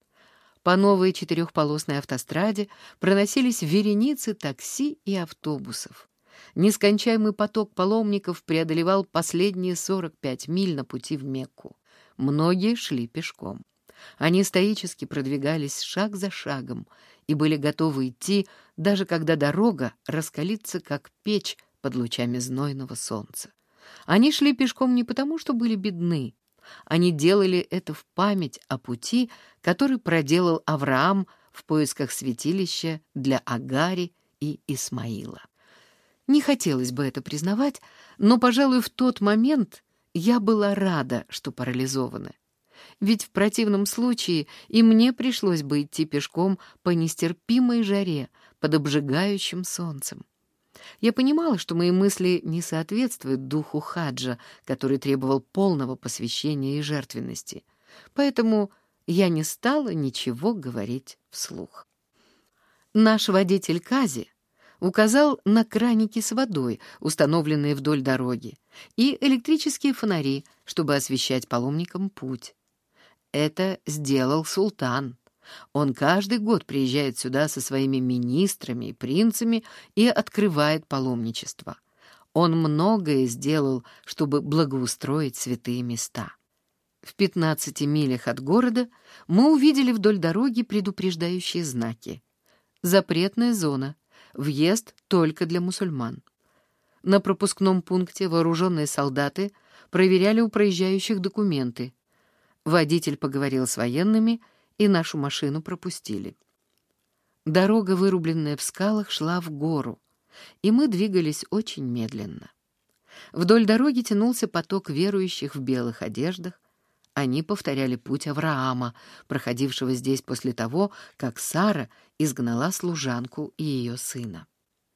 По новой четырехполосной автостраде проносились вереницы такси и автобусов. Нескончаемый поток паломников преодолевал последние 45 миль на пути в Мекку. Многие шли пешком. Они стоически продвигались шаг за шагом и были готовы идти, даже когда дорога раскалится, как печь под лучами знойного солнца. Они шли пешком не потому, что были бедны. Они делали это в память о пути, который проделал Авраам в поисках святилища для Агари и Исмаила. Не хотелось бы это признавать, но, пожалуй, в тот момент я была рада, что парализована. Ведь в противном случае и мне пришлось бы идти пешком по нестерпимой жаре под обжигающим солнцем. Я понимала, что мои мысли не соответствуют духу хаджа, который требовал полного посвящения и жертвенности. Поэтому я не стала ничего говорить вслух. Наш водитель Кази указал на краники с водой, установленные вдоль дороги, и электрические фонари, чтобы освещать паломникам путь. Это сделал султан. Он каждый год приезжает сюда со своими министрами и принцами и открывает паломничество. Он многое сделал, чтобы благоустроить святые места. В 15 милях от города мы увидели вдоль дороги предупреждающие знаки. Запретная зона — въезд только для мусульман. На пропускном пункте вооруженные солдаты проверяли у проезжающих документы. Водитель поговорил с военными, и нашу машину пропустили. Дорога, вырубленная в скалах, шла в гору, и мы двигались очень медленно. Вдоль дороги тянулся поток верующих в белых одеждах, они повторяли путь Авраама, проходившего здесь после того, как Сара изгнала служанку и ее сына.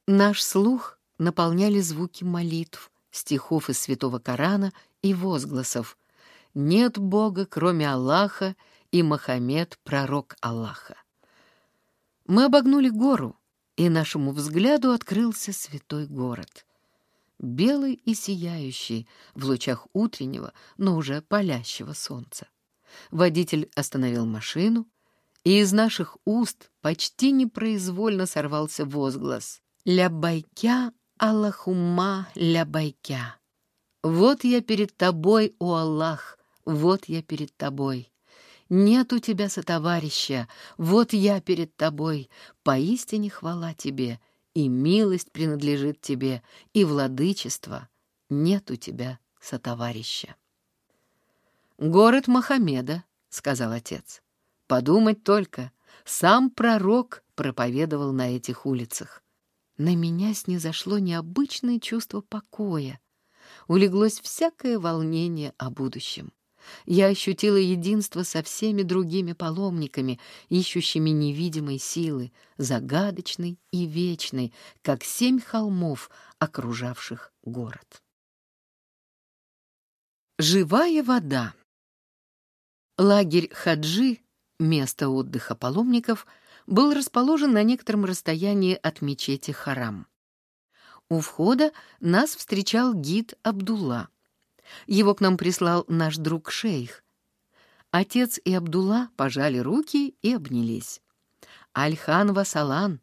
Наш слух наполняли звуки молитв, стихов из Святого Корана и возгласов «Нет Бога, кроме Аллаха, и Мохаммед — пророк Аллаха». Мы обогнули гору, и нашему взгляду открылся святой город — белый и сияющий в лучах утреннего, но уже палящего солнца. Водитель остановил машину, и из наших уст почти непроизвольно сорвался возглас «Ля байкя, Аллахума ля байкя». «Вот я перед тобой, о Аллах, вот я перед тобой. Нет у тебя сотоварища, вот я перед тобой, поистине хвала тебе, и милость принадлежит тебе, и владычество. Нет у тебя сотоварища. «Город Мохаммеда», — сказал отец. «Подумать только, сам пророк проповедовал на этих улицах. На меня снизошло необычное чувство покоя. улеглось всякое волнение о будущем. Я ощутила единство со всеми другими паломниками, ищущими невидимой силы, загадочной и вечной, как семь холмов, окружавших город. Живая вода. Лагерь Хаджи, место отдыха паломников, был расположен на некотором расстоянии от мечети Харам. У входа нас встречал гид Абдулла. Его к нам прислал наш друг-шейх. Отец и Абдулла пожали руки и обнялись. «Альхан Васалан,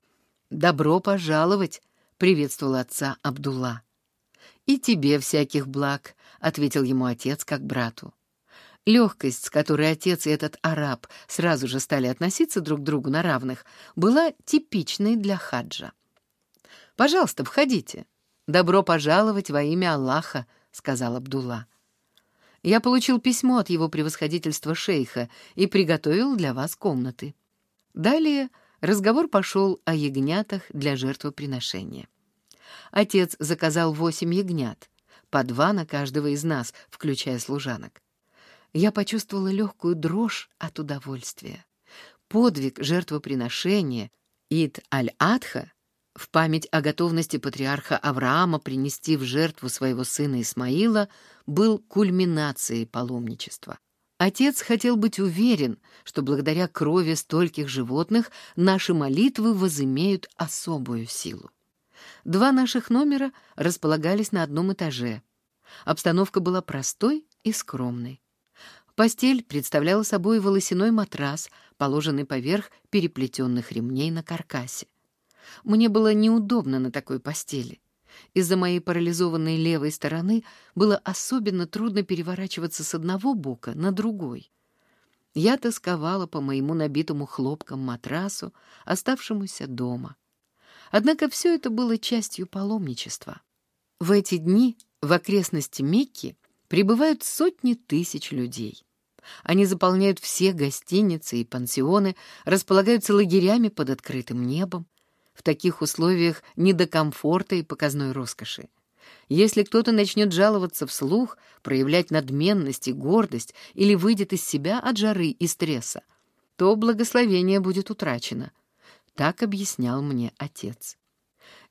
добро пожаловать!» — приветствовал отца Абдулла. «И тебе всяких благ», — ответил ему отец как брату. Легкость, с которой отец и этот араб сразу же стали относиться друг к другу на равных, была типичной для хаджа. «Пожалуйста, входите. Добро пожаловать во имя Аллаха», — сказал Абдулла. «Я получил письмо от его превосходительства шейха и приготовил для вас комнаты». Далее разговор пошел о ягнятах для жертвоприношения. Отец заказал восемь ягнят, по два на каждого из нас, включая служанок. Я почувствовала легкую дрожь от удовольствия. Подвиг жертвоприношения, Ид Аль-Адха, в память о готовности патриарха Авраама принести в жертву своего сына Исмаила, был кульминацией паломничества. Отец хотел быть уверен, что благодаря крови стольких животных наши молитвы возымеют особую силу. Два наших номера располагались на одном этаже. Обстановка была простой и скромной. Постель представляла собой волосяной матрас, положенный поверх переплетенных ремней на каркасе. Мне было неудобно на такой постели. Из-за моей парализованной левой стороны было особенно трудно переворачиваться с одного бока на другой. Я тосковала по моему набитому хлопком матрасу, оставшемуся дома. Однако все это было частью паломничества. В эти дни в окрестности Мекки прибывают сотни тысяч людей. Они заполняют все гостиницы и пансионы, располагаются лагерями под открытым небом, в таких условиях не до комфорта и показной роскоши. Если кто-то начнет жаловаться вслух, проявлять надменность и гордость или выйдет из себя от жары и стресса, то благословение будет утрачено. Так объяснял мне отец.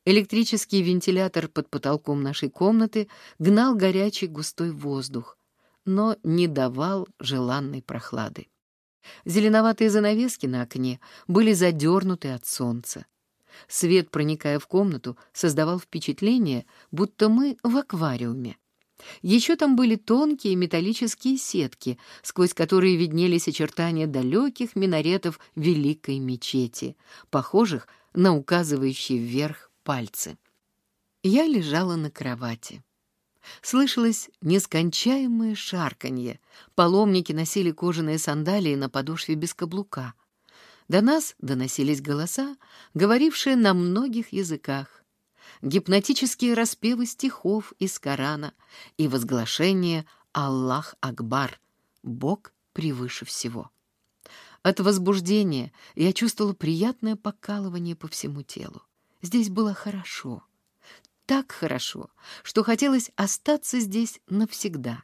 Электрический вентилятор под потолком нашей комнаты гнал горячий густой воздух, но не давал желанной прохлады. Зеленоватые занавески на окне были задернуты от солнца. Свет, проникая в комнату, создавал впечатление, будто мы в аквариуме. Еще там были тонкие металлические сетки, сквозь которые виднелись очертания далеких минаретов великой мечети, похожих на указывающие вверх пальцы. Я лежала на кровати. Слышалось нескончаемое шарканье. Паломники носили кожаные сандалии на подошве без каблука — до нас доносились голоса, говорившие на многих языках, гипнотические распевы стихов из Корана и возглашение «Аллах Акбар» — Бог превыше всего. От возбуждения я чувствовала приятное покалывание по всему телу. Здесь было хорошо, так хорошо, что хотелось остаться здесь навсегда.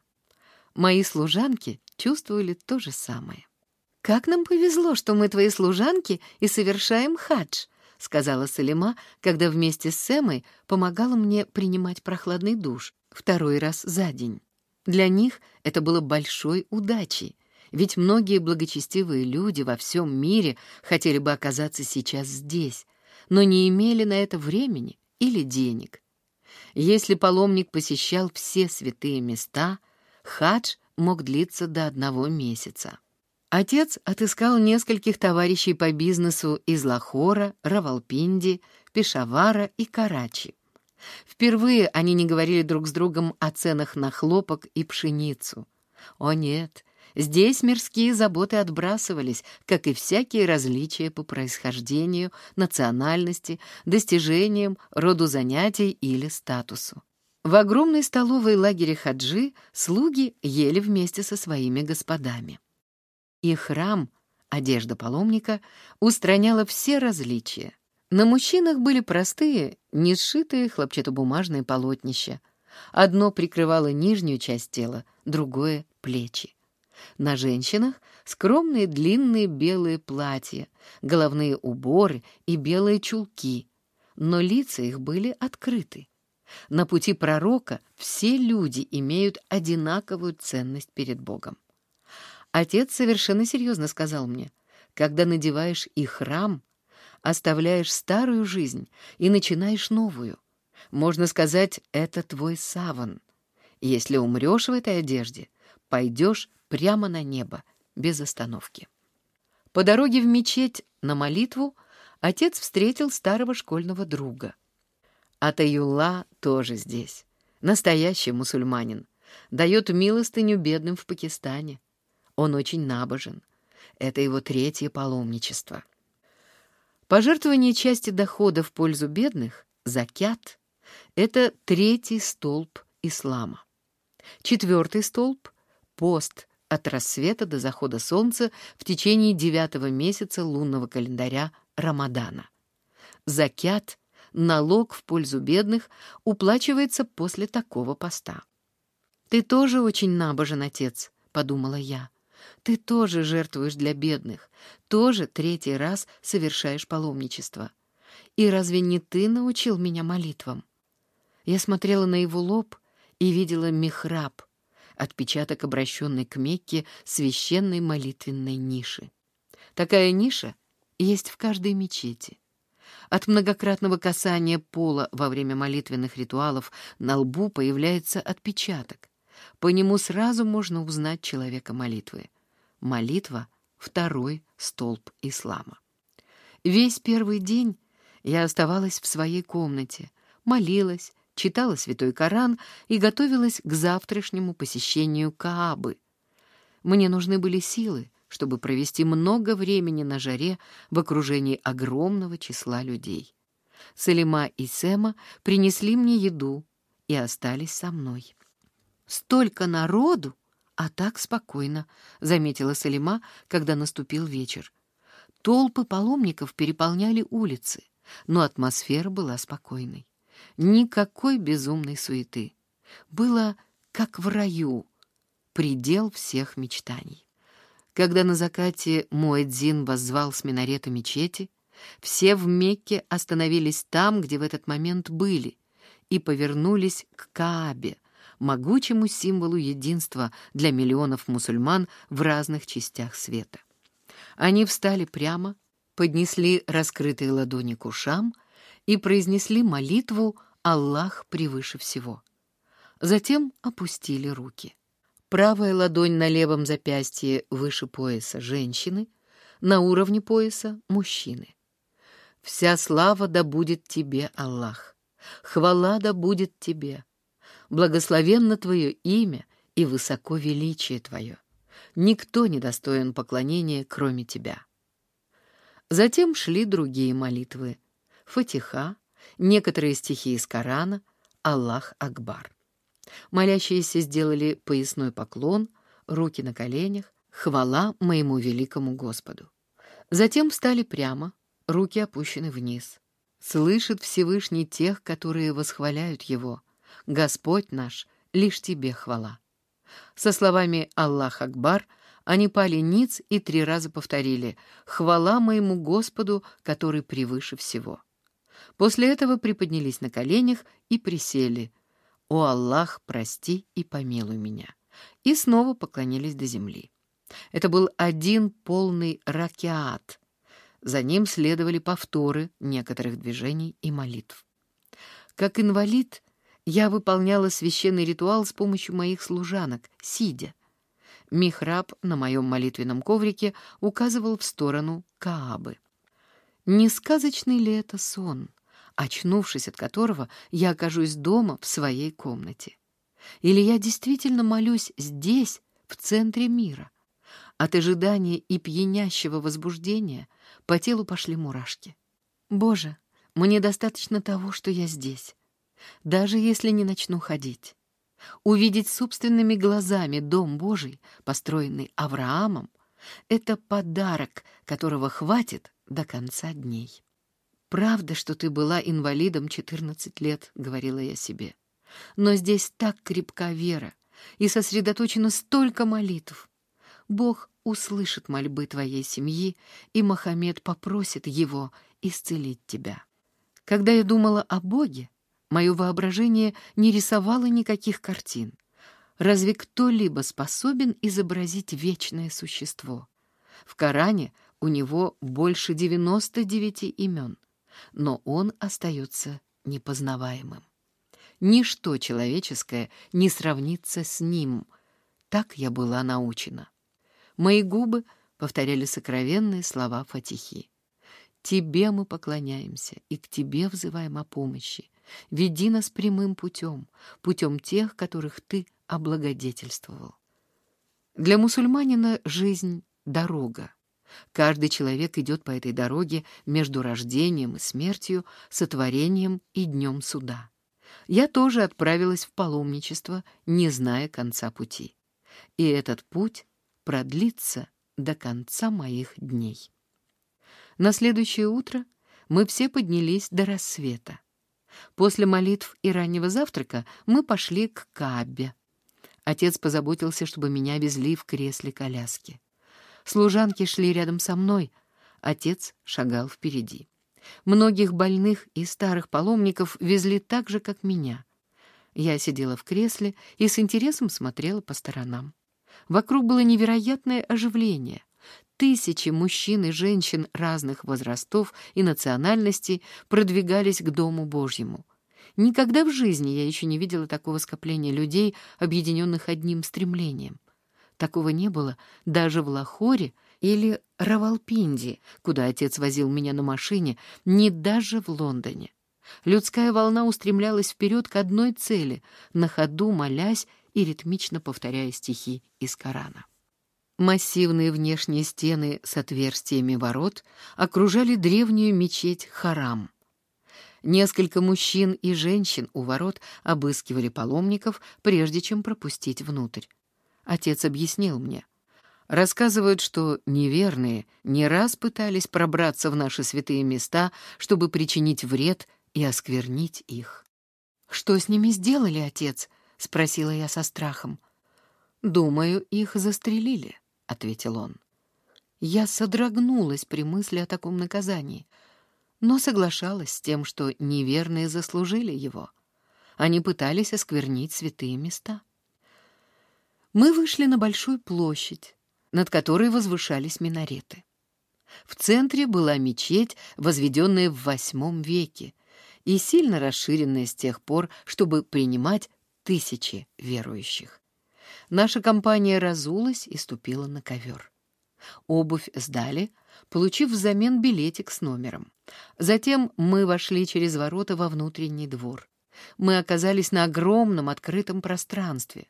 Мои служанки чувствовали то же самое. «Как нам повезло, что мы твои служанки и совершаем хадж», — сказала Салима, когда вместе с Сэмой помогала мне принимать прохладный душ второй раз за день. Для них это было большой удачей, ведь многие благочестивые люди во всем мире хотели бы оказаться сейчас здесь, но не имели на это времени или денег. Если паломник посещал все святые места, хадж мог длиться до одного месяца. Отец отыскал нескольких товарищей по бизнесу из Лахора, Равалпинди, Пешавара и Карачи. Впервые они не говорили друг с другом о ценах на хлопок и пшеницу. О нет, здесь мирские заботы отбрасывались, как и всякие различия по происхождению, национальности, достижениям, роду занятий или статусу. В огромной столовой лагере Хаджи слуги ели вместе со своими господами и храм, одежда паломника, устраняла все различия. На мужчинах были простые, не сшитые хлопчатобумажные полотнища, Одно прикрывало нижнюю часть тела, другое — плечи. На женщинах скромные длинные белые платья, головные уборы и белые чулки, но лица их были открыты. На пути пророка все люди имеют одинаковую ценность перед Богом. Отец совершенно серьезно сказал мне, когда надеваешь и храм, оставляешь старую жизнь и начинаешь новую. Можно сказать, это твой саван. Если умрешь в этой одежде, пойдешь прямо на небо, без остановки. По дороге в мечеть на молитву отец встретил старого школьного друга. Атаюлла тоже здесь. Настоящий мусульманин. Дает милостыню бедным в Пакистане. Он очень набожен. Это его третье паломничество. Пожертвование части дохода в пользу бедных, закят, это третий столб ислама. Четвертый столб — пост от рассвета до захода солнца в течение девятого месяца лунного календаря Рамадана. Закят, налог в пользу бедных, уплачивается после такого поста. «Ты тоже очень набожен, отец», — подумала я. «Ты тоже жертвуешь для бедных, тоже третий раз совершаешь паломничество. И разве не ты научил меня молитвам?» Я смотрела на его лоб и видела михраб — отпечаток, обращенный к Мекке священной молитвенной ниши. Такая ниша есть в каждой мечети. От многократного касания пола во время молитвенных ритуалов на лбу появляется отпечаток. По нему сразу можно узнать человека молитвы. Молитва — второй столб ислама. Весь первый день я оставалась в своей комнате, молилась, читала Святой Коран и готовилась к завтрашнему посещению Каабы. Мне нужны были силы, чтобы провести много времени на жаре в окружении огромного числа людей. Салима и Сема принесли мне еду и остались со мной. «Столько народу, а так спокойно», — заметила Салима, когда наступил вечер. Толпы паломников переполняли улицы, но атмосфера была спокойной. Никакой безумной суеты. Было как в раю, предел всех мечтаний. Когда на закате Муэдзин воззвал с минарета мечети, все в Мекке остановились там, где в этот момент были, и повернулись к Каабе, могучему символу единства для миллионов мусульман в разных частях света. Они встали прямо, поднесли раскрытые ладони к ушам и произнесли молитву «Аллах превыше всего». Затем опустили руки. Правая ладонь на левом запястье выше пояса женщины, на уровне пояса мужчины. «Вся слава да будет тебе, Аллах! Хвала да будет тебе! Благословенно твое имя и высоко величие твое! Никто не достоин поклонения, кроме тебя!» Затем шли другие молитвы, Фатиха, некоторые стихи из Корана, Аллах Акбар. Молящиеся сделали поясной поклон, руки на коленях, хвала моему великому Господу. Затем встали прямо, руки опущены вниз. Слышит Всевышний тех, которые восхваляют Его. Господь наш, лишь Тебе хвала. Со словами «Аллах Акбар» они пали ниц и три раза повторили «Хвала моему Господу, который превыше всего». После этого приподнялись на коленях и присели. «О Аллах, прости и помилуй меня!» И снова поклонились до земли. Это был один полный ракиат. За ним следовали повторы некоторых движений и молитв. Как инвалид я выполняла священный ритуал с помощью моих служанок, сидя. Михраб на моем молитвенном коврике указывал в сторону Каабы. Не сказочный ли это сон, очнувшись от которого я окажусь дома в своей комнате? Или я действительно молюсь здесь, в центре мира? От ожидания и пьянящего возбуждения по телу пошли мурашки. Боже, мне достаточно того, что я здесь, даже если не начну ходить. Увидеть собственными глазами Дом Божий, построенный Авраамом, это подарок, которого хватит до конца дней. «Правда, что ты была инвалидом 14 лет», — говорила я себе. Но здесь так крепка вера и сосредоточено столько молитв. Бог услышит мольбы твоей семьи, и Мохаммед попросит его исцелить тебя. Когда я думала о Боге, мое воображение не рисовало никаких картин. Разве кто-либо способен изобразить вечное существо? В Коране у него больше 99 имен, но он остается непознаваемым. Ничто человеческое не сравнится с ним. Так я была научена. Мои губы повторяли сокровенные слова Фатихи. «Тебе мы поклоняемся и к Тебе взываем о помощи. Веди нас прямым путем, путем тех, которых Ты облагодетельствовал». Для мусульманина жизнь — дорога. Каждый человек идет по этой дороге между рождением и смертью, сотворением и днем суда. Я тоже отправилась в паломничество, не зная конца пути. И этот путь продлится до конца моих дней. На следующее утро мы все поднялись до рассвета. После молитв и раннего завтрака мы пошли к Каабе. Отец позаботился, чтобы меня везли в кресле коляски. Служанки шли рядом со мной, отец шагал впереди. Многих больных и старых паломников везли так же, как меня. Я сидела в кресле и с интересом смотрела по сторонам. Вокруг было невероятное оживление. Тысячи мужчин и женщин разных возрастов и национальностей продвигались к Дому Божьему. Никогда в жизни я еще не видела такого скопления людей, объединенных одним стремлением. Такого не было даже в Лахоре или Равалпинди, куда отец возил меня на машине, не даже в Лондоне. Людская волна устремлялась вперед к одной цели, на ходу молясь и ритмично повторяя стихи из Корана. Массивные внешние стены с отверстиями ворот окружали древнюю мечеть Харам. Несколько мужчин и женщин у ворот обыскивали паломников, прежде чем пропустить внутрь. Отец объяснил мне. Рассказывают, что неверные не раз пытались пробраться в наши святые места, чтобы причинить вред и осквернить их. «Что с ними сделали, отец?» — спросила я со страхом. «Думаю, их застрелили», — ответил он. Я содрогнулась при мысли о таком наказании, но соглашалась с тем, что неверные заслужили его. Они пытались осквернить святые места. Мы вышли на большую площадь, над которой возвышались минареты. В центре была мечеть, возведенная в восьмом веке и сильно расширенная с тех пор, чтобы принимать тысячи верующих. Наша компания разулась и ступила на ковер. Обувь сдали, получив взамен билетик с номером. Затем мы вошли через ворота во внутренний двор. Мы оказались на огромном открытом пространстве.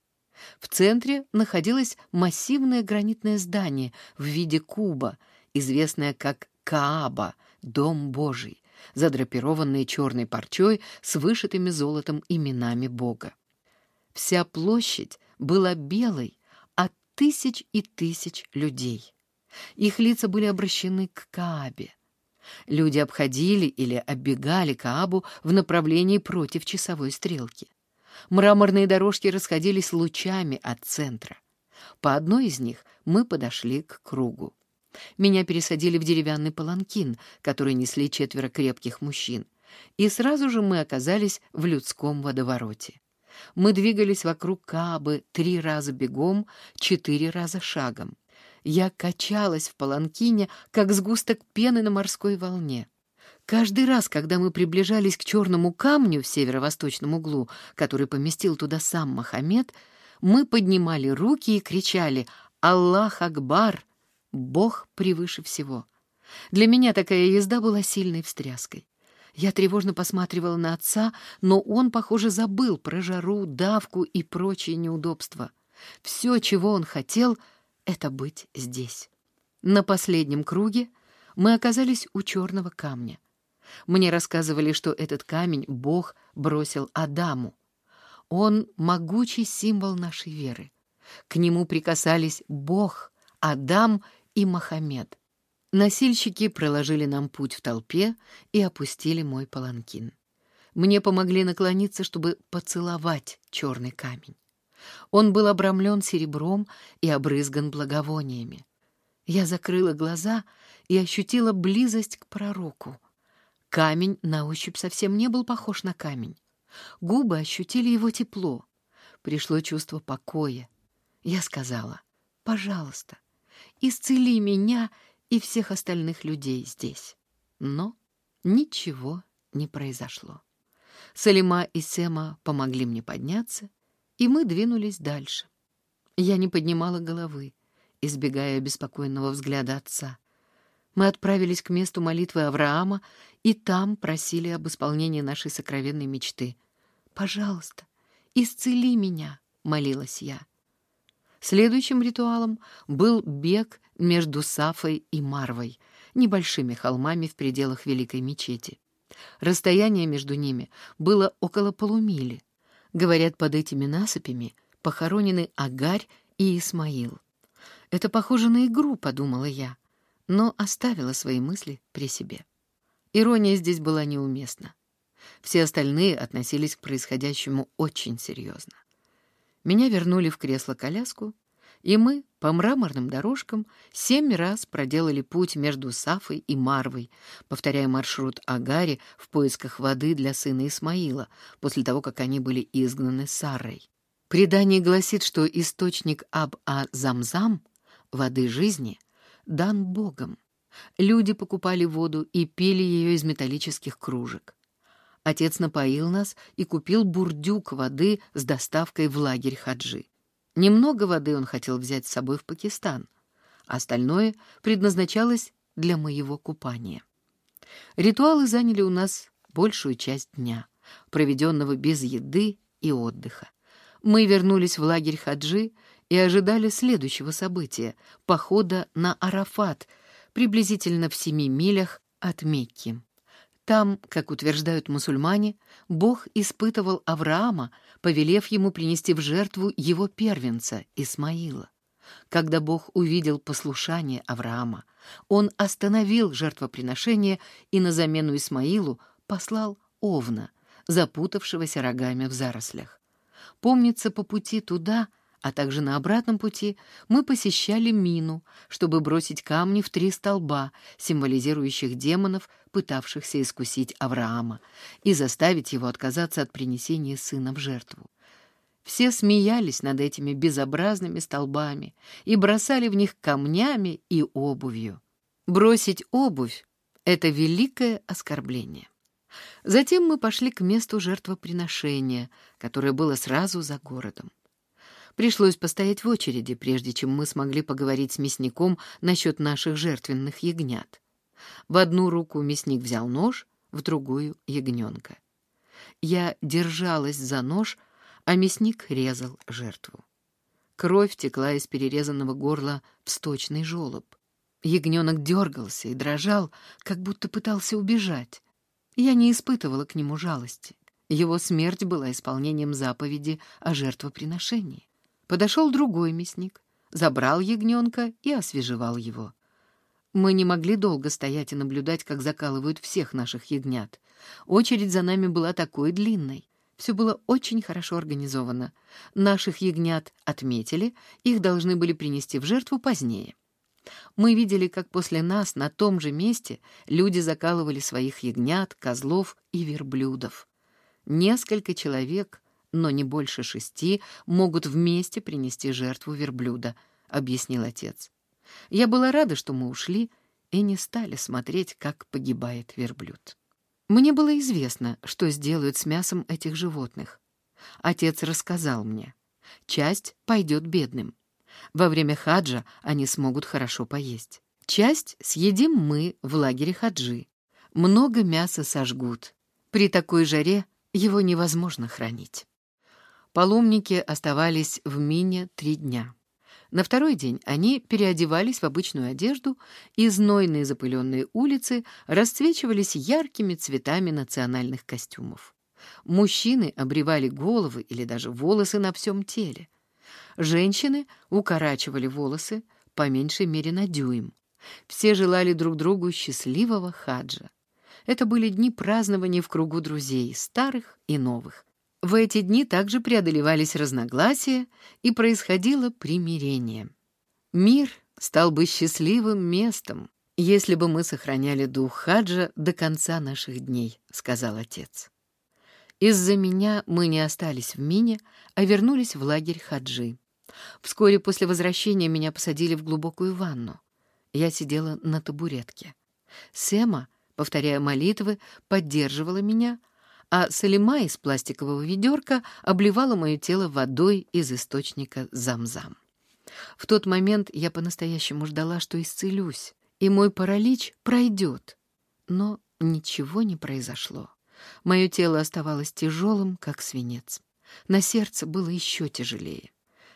В центре находилось массивное гранитное здание в виде куба, известное как Кааба, Дом Божий, задрапированное черной парчой с вышитыми золотом именами Бога. Вся площадь была белой от тысяч и тысяч людей. Их лица были обращены к Каабе. Люди обходили или оббегали Каабу в направлении против часовой стрелки. Мраморные дорожки расходились лучами от центра. По одной из них мы подошли к кругу. Меня пересадили в деревянный паланкин, который несли четверо крепких мужчин, и сразу же мы оказались в людском водовороте. Мы двигались вокруг Каабы три раза бегом, четыре раза шагом. Я качалась в паланкине, как сгусток пены на морской волне. Каждый раз, когда мы приближались к черному камню в северо-восточном углу, который поместил туда сам Мохаммед, мы поднимали руки и кричали «Аллах Акбар! Бог превыше всего!». Для меня такая езда была сильной встряской. Я тревожно посматривала на отца, но он, похоже, забыл про жару, давку и прочие неудобства. Все, чего он хотел, — это быть здесь. На последнем круге мы оказались у черного камня. Мне рассказывали, что этот камень Бог бросил Адаму. Он — могучий символ нашей веры. К нему прикасались Бог, Адам и Мохаммед. Носильщики проложили нам путь в толпе и опустили мой паланкин. Мне помогли наклониться, чтобы поцеловать черный камень. Он был обрамлен серебром и обрызган благовониями. Я закрыла глаза и ощутила близость к пророку. Камень на ощупь совсем не был похож на камень. Губы ощутили его тепло. Пришло чувство покоя. Я сказала, «Пожалуйста, исцели меня и всех остальных людей здесь». Но ничего не произошло. Салима и Сема помогли мне подняться, и мы двинулись дальше. Я не поднимала головы, избегая беспокойного взгляда отца. Мы отправились к месту молитвы Авраама и там просили об исполнении нашей сокровенной мечты. «Пожалуйста, исцели меня», — молилась я. Следующим ритуалом был бег между Сафой и Марвой, небольшими холмами в пределах Великой мечети. Расстояние между ними было около полумили. Говорят, под этими насыпями похоронены Агарь и Исмаил. Это похоже на игру, подумала я, но оставила свои мысли при себе. Ирония здесь была неуместна. Все остальные относились к происходящему очень серьезно. Меня вернули в кресло-коляску, и мы по мраморным дорожкам семь раз проделали путь между Сафой и Марвой, повторяя маршрут Агари в поисках воды для сына Исмаила, после того, как они были изгнаны Сарой. Предание гласит, что источник Аб-А-Замзам, воды жизни, дан Богом. Люди покупали воду и пили ее из металлических кружек. Отец напоил нас и купил бурдюк воды с доставкой в лагерь Хаджи. Немного воды он хотел взять с собой в Пакистан. Остальное предназначалось для моего купания. Ритуалы заняли у нас большую часть дня, проведенного без еды и отдыха. Мы вернулись в лагерь Хаджи и ожидали следующего события — похода на Арафат, приблизительно в семи милях от Мекки. Там, как утверждают мусульмане, Бог испытывал Авраама, повелев ему принести в жертву его первенца, Исмаила. Когда Бог увидел послушание Авраама, он остановил жертвоприношение и на замену Исмаилу послал Овна, запутавшегося рогами в зарослях. Помнится, по пути туда — а также на обратном пути мы посещали мину, чтобы бросить камни в три столба, символизирующих демонов, пытавшихся искусить Авраама, и заставить его отказаться от принесения сына в жертву. Все смеялись над этими безобразными столбами и бросали в них камнями и обувью. Бросить обувь — это великое оскорбление. Затем мы пошли к месту жертвоприношения, которое было сразу за городом. Пришлось постоять в очереди, прежде чем мы смогли поговорить с мясником насчет наших жертвенных ягнят. В одну руку мясник взял нож, в другую — ягненка. Я держалась за нож, а мясник резал жертву. Кровь текла из перерезанного горла в сточный желоб. Ягненок дергался и дрожал, как будто пытался убежать. Я не испытывала к нему жалости. Его смерть была исполнением заповеди о жертвоприношении. Подошел другой мясник, забрал ягненка и освежевал его. Мы не могли долго стоять и наблюдать, как закалывают всех наших ягнят. Очередь за нами была такой длинной. Все было очень хорошо организовано. Наших ягнят отметили, их должны были принести в жертву позднее. Мы видели, как после нас на том же месте люди закалывали своих ягнят, козлов и верблюдов. Несколько человек но не больше шести могут вместе принести жертву верблюда», — объяснил отец. Я была рада, что мы ушли и не стали смотреть, как погибает верблюд. Мне было известно, что сделают с мясом этих животных. Отец рассказал мне. Часть пойдет бедным. Во время хаджа они смогут хорошо поесть. Часть съедим мы в лагере хаджи. Много мяса сожгут. При такой жаре его невозможно хранить. Паломники оставались в Мине три дня. На второй день они переодевались в обычную одежду, и знойные запыленные улицы расцвечивались яркими цветами национальных костюмов. Мужчины обревали головы или даже волосы на всем теле. Женщины укорачивали волосы по меньшей мере на дюйм. Все желали друг другу счастливого хаджа. Это были дни празднования в кругу друзей, старых и новых. В эти дни также преодолевались разногласия и происходило примирение. Мир стал бы счастливым местом, если бы мы сохраняли дух хаджа до конца наших дней, сказал отец. Из-за меня мы не остались в Мине, а вернулись в лагерь хаджи. Вскоре после возвращения меня посадили в глубокую ванну. Я сидела на табуретке. Сема, повторяя молитвы, поддерживала меня, а Салима из пластикового ведерка обливала мое тело водой из источника Замзам. В тот момент я по-настоящему ждала, что исцелюсь, и мой паралич пройдет. Но ничего не произошло. Мое тело оставалось тяжелым, как свинец. На сердце было еще тяжелее.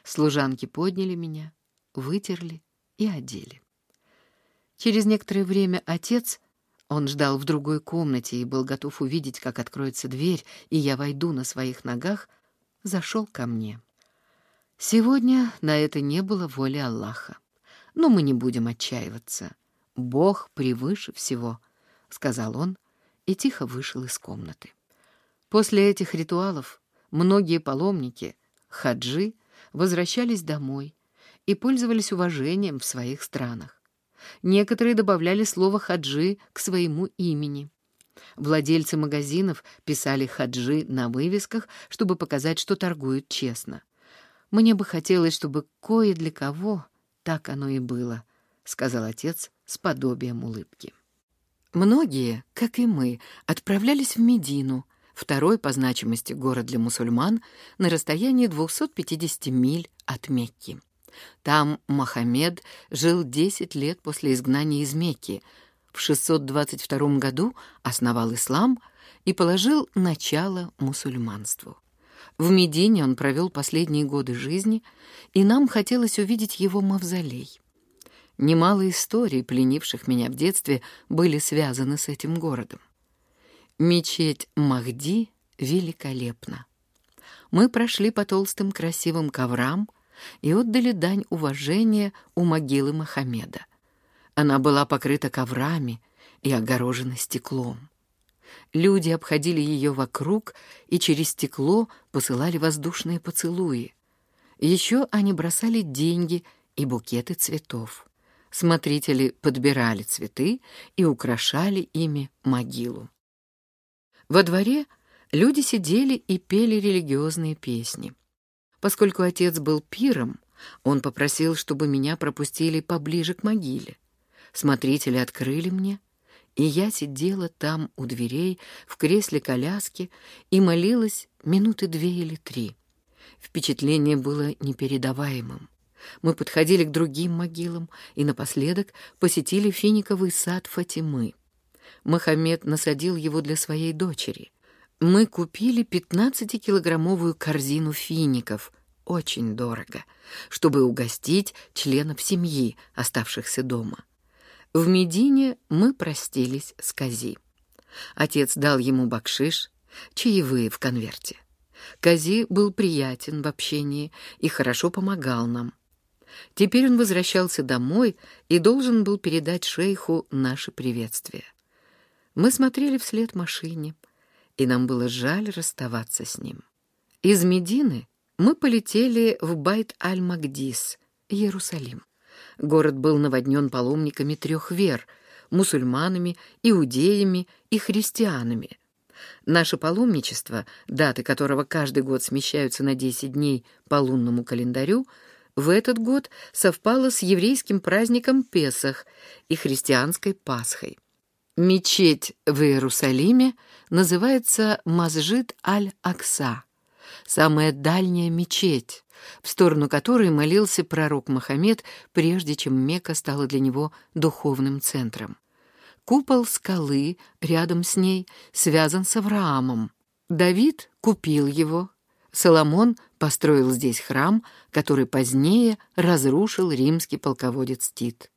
Служанки подняли меня, вытерли и одели. Через некоторое время отец, он ждал в другой комнате и был готов увидеть, как откроется дверь, и я войду на своих ногах, зашел ко мне. Сегодня на это не было воли Аллаха. Но мы не будем отчаиваться. Бог превыше всего, — сказал он, и тихо вышел из комнаты. После этих ритуалов многие паломники, хаджи, возвращались домой и пользовались уважением в своих странах. Некоторые добавляли слово «хаджи» к своему имени. Владельцы магазинов писали «хаджи» на вывесках, чтобы показать, что торгуют честно. Мне бы хотелось, чтобы кое для кого так оно и было, — сказал отец с подобием улыбки. Многие, как и мы, отправлялись в Медину, второй по значимости город для мусульман, на расстоянии 250 миль от Мекки. Там Мохаммед жил 10 лет после изгнания из Мекки, в 622 году основал ислам и положил начало мусульманству. В Медине он провел последние годы жизни, и нам хотелось увидеть его мавзолей. Немало историй, пленивших меня в детстве, были связаны с этим городом. Мечеть Махди великолепна. Мы прошли по толстым красивым коврам и отдали дань уважения у могилы Мохаммеда. Она была покрыта коврами и огорожена стеклом. Люди обходили ее вокруг и через стекло посылали воздушные поцелуи. Еще они бросали деньги и букеты цветов. Смотрители подбирали цветы и украшали ими могилу. Во дворе люди сидели и пели религиозные песни. Поскольку отец был пиром, он попросил, чтобы меня пропустили поближе к могиле. Смотрители открыли мне, и я сидела там у дверей в кресле коляски и молилась минуты две или три. Впечатление было непередаваемым. Мы подходили к другим могилам и напоследок посетили финиковый сад Фатимы. Мохаммед насадил его для своей дочери. Мы купили 15-килограммовую корзину фиников, очень дорого, чтобы угостить членов семьи, оставшихся дома. В Медине мы простились с Кази. Отец дал ему бакшиш, чаевые в конверте. Кази был приятен в общении и хорошо помогал нам. Теперь он возвращался домой и должен был передать шейху наше приветствие. Мы смотрели вслед машине, и нам было жаль расставаться с ним. Из Медины мы полетели в Байт-аль-Магдис, Иерусалим. Город был наводнен паломниками трех вер — мусульманами, иудеями и христианами. Наше паломничество, даты которого каждый год смещаются на 10 дней по лунному календарю — в этот год совпало с еврейским праздником Песах и христианской Пасхой. Мечеть в Иерусалиме называется Масжид аль-Акса, самая дальняя мечеть, в сторону которой молился пророк Мохаммед, прежде чем Мекка стала для него духовным центром. Купол скалы рядом с ней связан с Авраамом. Давид купил его, Соломон построил здесь храм, который позднее разрушил римский полководец Тит.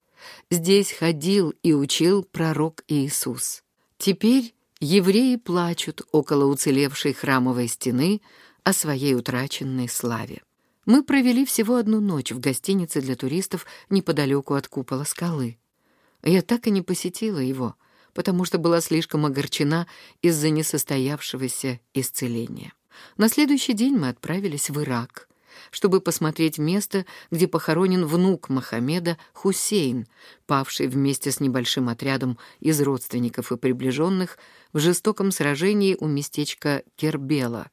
Здесь ходил и учил пророк Иисус. Теперь евреи плачут около уцелевшей храмовой стены о своей утраченной славе. Мы провели всего одну ночь в гостинице для туристов неподалеку от купола скалы. Я так и не посетила его, потому что была слишком огорчена из-за несостоявшегося исцеления. На следующий день мы отправились в Ирак, чтобы посмотреть место, где похоронен внук Мохаммеда Хусейн, павший вместе с небольшим отрядом из родственников и приближенных в жестоком сражении у местечка Кербела.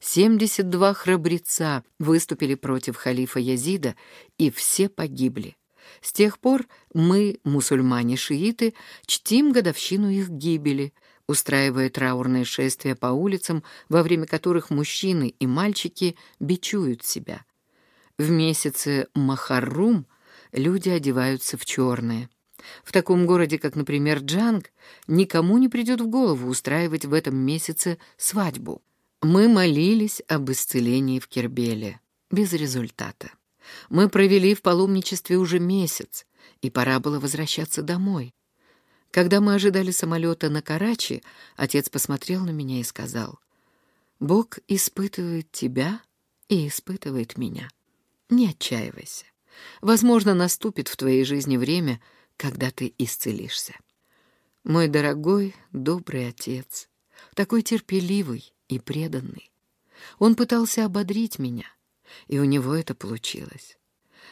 72 храбреца выступили против халифа Язида, и все погибли. С тех пор мы, мусульмане-шииты, чтим годовщину их гибели, устраивая траурные шествия по улицам, во время которых мужчины и мальчики бичуют себя. В месяце Махаррум люди одеваются в черное. В таком городе, как, например, Джанг, никому не придет в голову устраивать в этом месяце свадьбу. Мы молились об исцелении в Кербеле. Без результата. Мы провели в паломничестве уже месяц, и пора было возвращаться домой. Когда мы ожидали самолета на Карачи, отец посмотрел на меня и сказал, «Бог испытывает тебя и испытывает меня. Не отчаивайся. Возможно, наступит в твоей жизни время, когда ты исцелишься. Мой дорогой, добрый отец, такой терпеливый и преданный. Он пытался ободрить меня, и у него это получилось.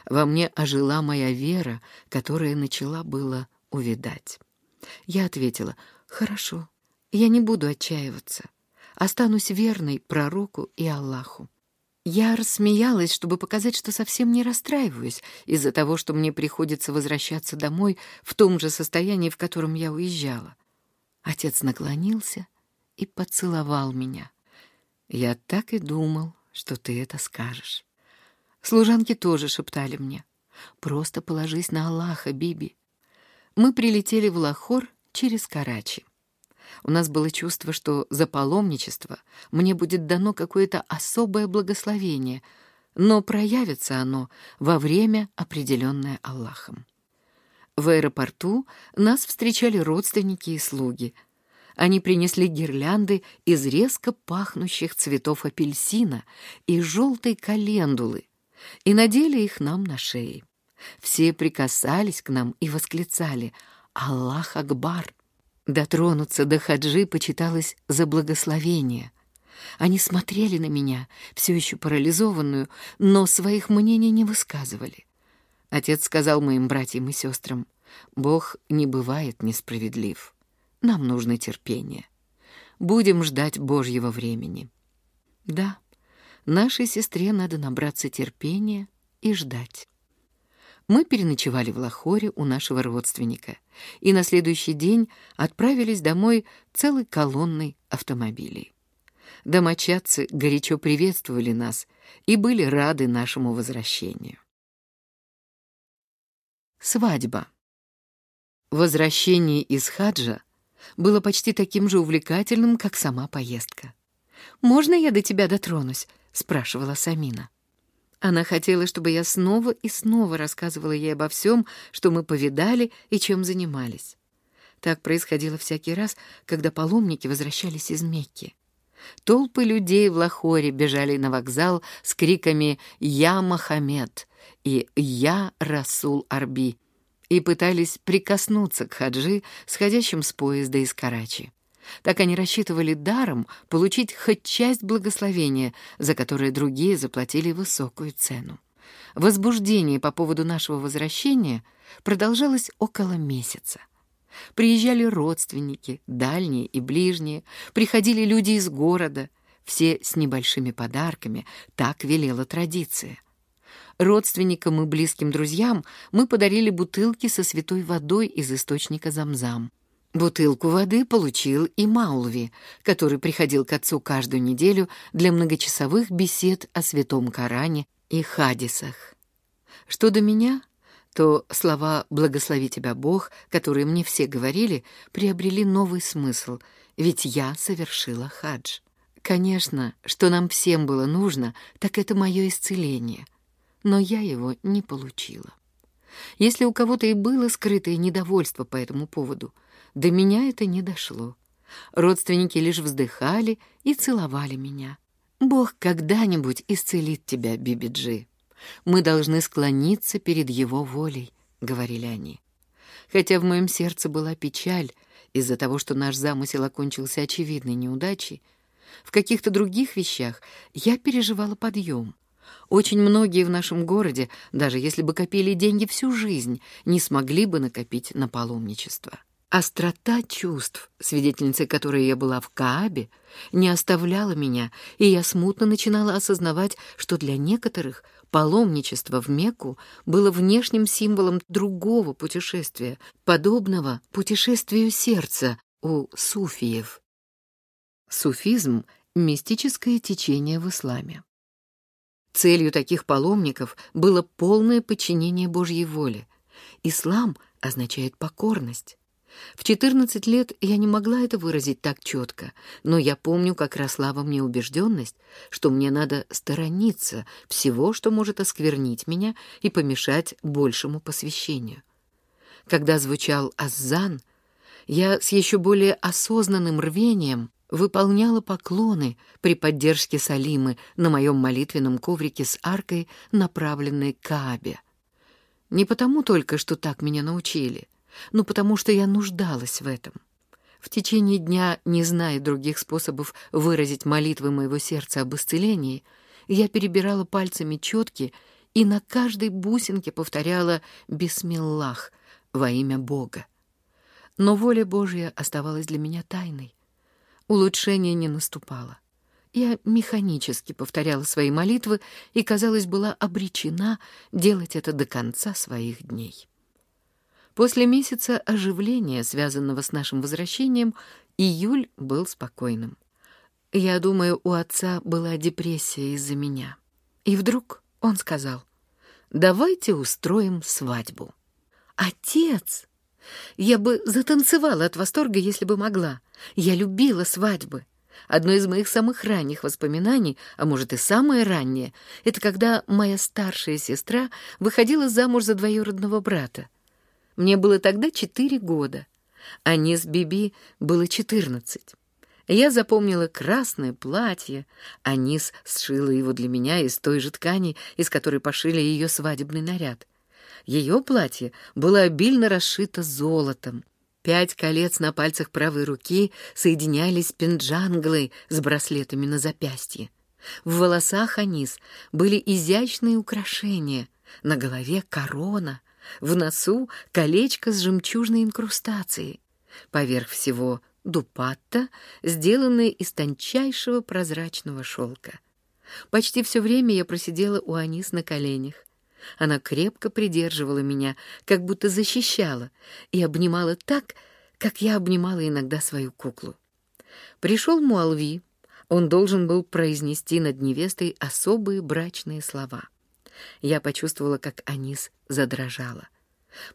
Во мне ожила моя вера, которая начала было увидать. Я ответила, «Хорошо, я не буду отчаиваться. Останусь верной пророку и Аллаху». Я рассмеялась, чтобы показать, что совсем не расстраиваюсь из-за того, что мне приходится возвращаться домой в том же состоянии, в котором я уезжала. Отец наклонился и поцеловал меня. «Я так и думал, что ты это скажешь». Служанки тоже шептали мне. «Просто положись на Аллаха, Биби. Мы прилетели в Лахор через Карачи. У нас было чувство, что за паломничество мне будет дано какое-то особое благословение, но проявится оно во время, определенное Аллахом. В аэропорту нас встречали родственники и слуги. Они принесли гирлянды из резко пахнущих цветов апельсина и желтой календулы и надели их нам на шеи. Все прикасались к нам и восклицали «Аллах Акбар!». Дотронуться до хаджи почиталось за благословение. Они смотрели на меня, все еще парализованную, но своих мнений не высказывали. Отец сказал моим братьям и сестрам, «Бог не бывает несправедлив. Нам нужно терпение. Будем ждать Божьего времени». Да, нашей сестре надо набраться терпения и ждать. Мы переночевали в Лахоре у нашего родственника и на следующий день отправились домой целой колонной автомобилей. Домочадцы горячо приветствовали нас и были рады нашему возвращению. Свадьба. Возвращение из хаджа было почти таким же увлекательным, как сама поездка. «Можно я до тебя дотронусь?» — спрашивала Самина. Она хотела, чтобы я снова и снова рассказывала ей обо всем, что мы повидали и чем занимались. Так происходило всякий раз, когда паломники возвращались из Мекки. Толпы людей в Лахоре бежали на вокзал с криками «Я Мохаммед» и «Я Расул Арби» и пытались прикоснуться к хаджи, сходящим с поезда из Карачи. Так они рассчитывали даром получить хоть часть благословения, за которое другие заплатили высокую цену. Возбуждение по поводу нашего возвращения продолжалось около месяца. Приезжали родственники, дальние и ближние, приходили люди из города, все с небольшими подарками, так велела традиция. Родственникам и близким друзьям мы подарили бутылки со святой водой из источника Замзам. Бутылку воды получил и Маулви, который приходил к отцу каждую неделю для многочасовых бесед о Святом Коране и хадисах. Что до меня, то слова «благослови тебя Бог», которые мне все говорили, приобрели новый смысл, ведь я совершила хадж. Конечно, что нам всем было нужно, так это мое исцеление, но я его не получила. Если у кого-то и было скрытое недовольство по этому поводу — до меня это не дошло. Родственники лишь вздыхали и целовали меня. «Бог когда-нибудь исцелит тебя, Бибиджи. Мы должны склониться перед Его волей», — говорили они. Хотя в моем сердце была печаль, из-за того, что наш замысел окончился очевидной неудачей, в каких-то других вещах я переживала подъем. Очень многие в нашем городе, даже если бы копили деньги всю жизнь, не смогли бы накопить на паломничество. Острота чувств, свидетельницей которой я была в Каабе, не оставляла меня, и я смутно начинала осознавать, что для некоторых паломничество в Мекку было внешним символом другого путешествия, подобного путешествию сердца у суфиев. Суфизм — мистическое течение в исламе. Целью таких паломников было полное подчинение Божьей воле. Ислам означает покорность. В 14 лет я не могла это выразить так четко, но я помню, как росла во мне убежденность, что мне надо сторониться всего, что может осквернить меня и помешать большему посвящению. Когда звучал аззан, я с еще более осознанным рвением выполняла поклоны при поддержке Салимы на моем молитвенном коврике с аркой, направленной к Каабе. Не потому только, что так меня научили — но потому что я нуждалась в этом. В течение дня, не зная других способов выразить молитвы моего сердца об исцелении, я перебирала пальцами четки и на каждой бусинке повторяла «Бисмиллах» во имя Бога. Но воля Божья оставалась для меня тайной. Улучшение не наступало. Я механически повторяла свои молитвы и, казалось, была обречена делать это до конца своих дней. После месяца оживления, связанного с нашим возвращением, июль был спокойным. Я думаю, у отца была депрессия из-за меня. И вдруг он сказал, «Давайте устроим свадьбу». «Отец!» Я бы затанцевала от восторга, если бы могла. Я любила свадьбы. Одно из моих самых ранних воспоминаний, а может и самое раннее, это когда моя старшая сестра выходила замуж за двоюродного брата. Мне было тогда четыре года, а Низ Биби было четырнадцать. Я запомнила красное платье, а Низ сшила его для меня из той же ткани, из которой пошили ее свадебный наряд. Ее платье было обильно расшито золотом. Пять колец на пальцах правой руки соединялись пинджанглой с браслетами на запястье. В волосах Анис были изящные украшения, на голове корона, в носу колечко с жемчужной инкрустацией. Поверх всего дупатта, сделанная из тончайшего прозрачного шелка. Почти все время я просидела у Анис на коленях. Она крепко придерживала меня, как будто защищала, и обнимала так, как я обнимала иногда свою куклу. Пришел Муалви. Он должен был произнести над невестой особые брачные слова — я почувствовала, как Анис задрожала.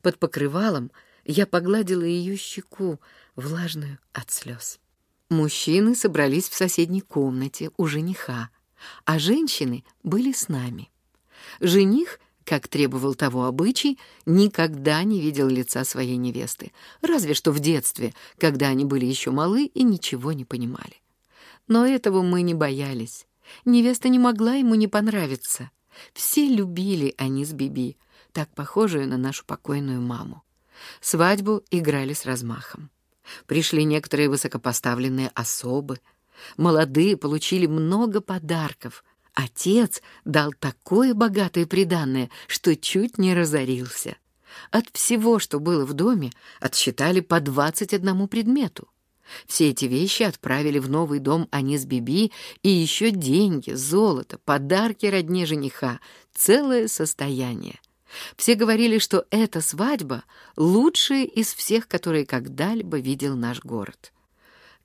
Под покрывалом я погладила ее щеку, влажную от слез. Мужчины собрались в соседней комнате у жениха, а женщины были с нами. Жених, как требовал того обычай, никогда не видел лица своей невесты, разве что в детстве, когда они были еще малы и ничего не понимали. Но этого мы не боялись. Невеста не могла ему не понравиться. Все любили Анис Биби, так похожую на нашу покойную маму. Свадьбу играли с размахом. Пришли некоторые высокопоставленные особы. Молодые получили много подарков. Отец дал такое богатое приданное, что чуть не разорился. От всего, что было в доме, отсчитали по двадцать одному предмету. Все эти вещи отправили в новый дом Анис Биби и еще деньги, золото, подарки родне жениха, целое состояние. Все говорили, что эта свадьба лучшая из всех, которые когда-либо видел наш город.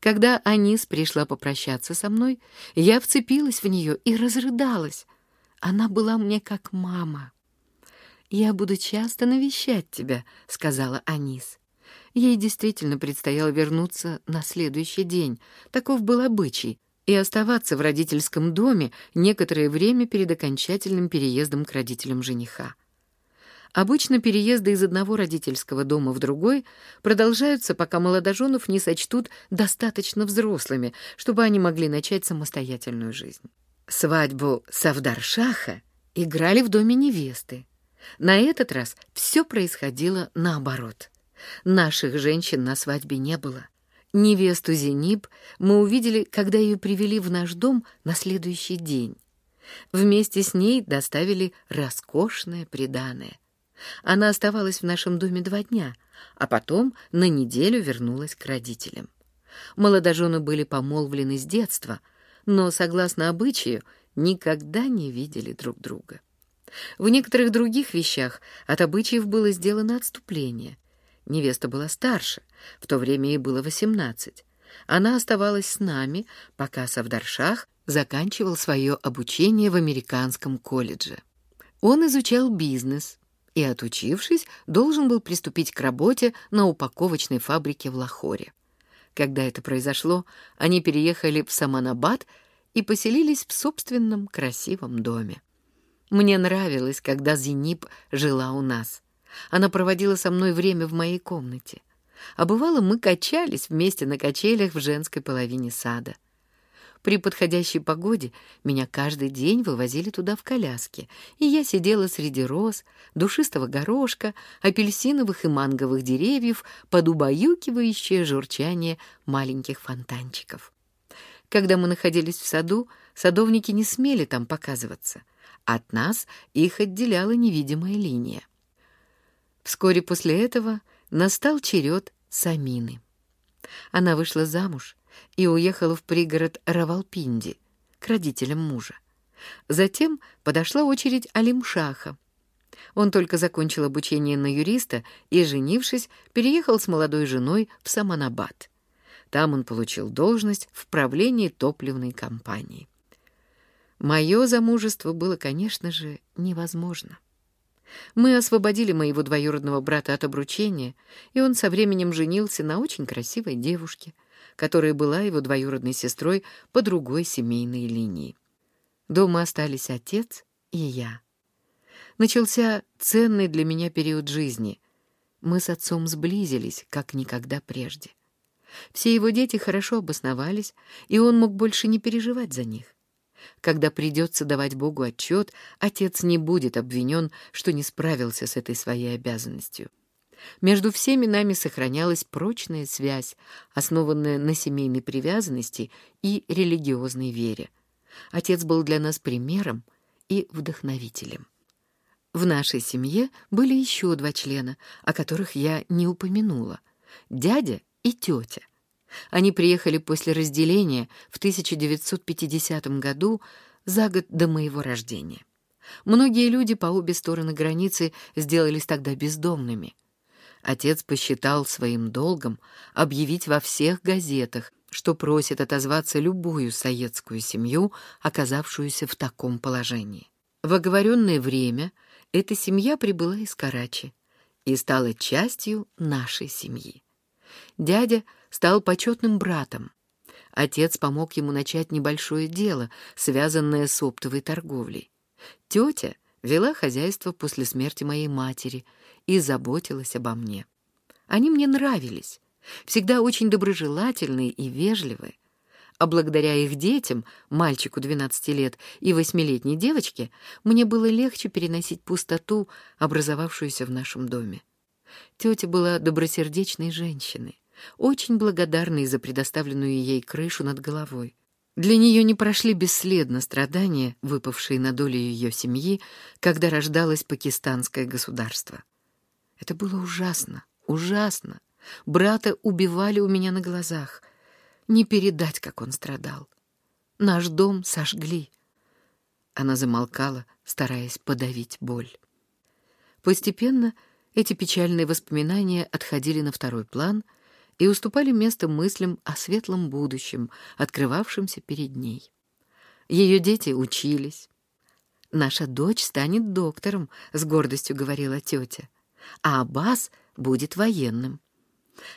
Когда Анис пришла попрощаться со мной, я вцепилась в нее и разрыдалась. Она была мне как мама. «Я буду часто навещать тебя», — сказала Анис. Ей действительно предстояло вернуться на следующий день, таков был обычай, и оставаться в родительском доме некоторое время перед окончательным переездом к родителям жениха. Обычно переезды из одного родительского дома в другой продолжаются, пока молодоженов не сочтут достаточно взрослыми, чтобы они могли начать самостоятельную жизнь. Свадьбу Савдар-Шаха играли в доме невесты. На этот раз все происходило наоборот — Наших женщин на свадьбе не было. Невесту Зениб мы увидели, когда ее привели в наш дом на следующий день. Вместе с ней доставили роскошное приданое. Она оставалась в нашем доме два дня, а потом на неделю вернулась к родителям. Молодожены были помолвлены с детства, но, согласно обычаю, никогда не видели друг друга. В некоторых других вещах от обычаев было сделано отступление. Невеста была старше, в то время ей было восемнадцать. Она оставалась с нами, пока Савдаршах заканчивал свое обучение в американском колледже. Он изучал бизнес и, отучившись, должен был приступить к работе на упаковочной фабрике в Лахоре. Когда это произошло, они переехали в Саманабад и поселились в собственном красивом доме. Мне нравилось, когда Зениб жила у нас. Она проводила со мной время в моей комнате. А бывало, мы качались вместе на качелях в женской половине сада. При подходящей погоде меня каждый день вывозили туда в коляске, и я сидела среди роз, душистого горошка, апельсиновых и манговых деревьев под убаюкивающее журчание маленьких фонтанчиков. Когда мы находились в саду, садовники не смели там показываться. От нас их отделяла невидимая линия. Вскоре после этого настал черед Самины. Она вышла замуж и уехала в пригород Равалпинди к родителям мужа. Затем подошла очередь Алимшаха. Он только закончил обучение на юриста и, женившись, переехал с молодой женой в Саманабад. Там он получил должность в правлении топливной компании. Мое замужество было, конечно же, невозможно. Мы освободили моего двоюродного брата от обручения, и он со временем женился на очень красивой девушке, которая была его двоюродной сестрой по другой семейной линии. Дома остались отец и я. Начался ценный для меня период жизни. Мы с отцом сблизились, как никогда прежде. Все его дети хорошо обосновались, и он мог больше не переживать за них. Когда придется давать Богу отчет, отец не будет обвинен, что не справился с этой своей обязанностью. Между всеми нами сохранялась прочная связь, основанная на семейной привязанности и религиозной вере. Отец был для нас примером и вдохновителем. В нашей семье были еще два члена, о которых я не упомянула — дядя и тетя — они приехали после разделения в 1950 году, за год до моего рождения. Многие люди по обе стороны границы сделались тогда бездомными. Отец посчитал своим долгом объявить во всех газетах, что просит отозваться любую советскую семью, оказавшуюся в таком положении. В оговоренное время эта семья прибыла из Карачи и стала частью нашей семьи. Дядя стал почетным братом. Отец помог ему начать небольшое дело, связанное с оптовой торговлей. Тетя вела хозяйство после смерти моей матери и заботилась обо мне. Они мне нравились, всегда очень доброжелательные и вежливые. А благодаря их детям, мальчику 12 лет и восьмилетней девочке, мне было легче переносить пустоту, образовавшуюся в нашем доме. Тетя была добросердечной женщиной очень благодарной за предоставленную ей крышу над головой. Для нее не прошли бесследно страдания, выпавшие на долю ее семьи, когда рождалось пакистанское государство. Это было ужасно, ужасно. Брата убивали у меня на глазах. Не передать, как он страдал. Наш дом сожгли. Она замолкала, стараясь подавить боль. Постепенно эти печальные воспоминания отходили на второй план — и уступали место мыслям о светлом будущем, открывавшемся перед ней. Ее дети учились. «Наша дочь станет доктором», — с гордостью говорила тетя, «а Аббас будет военным».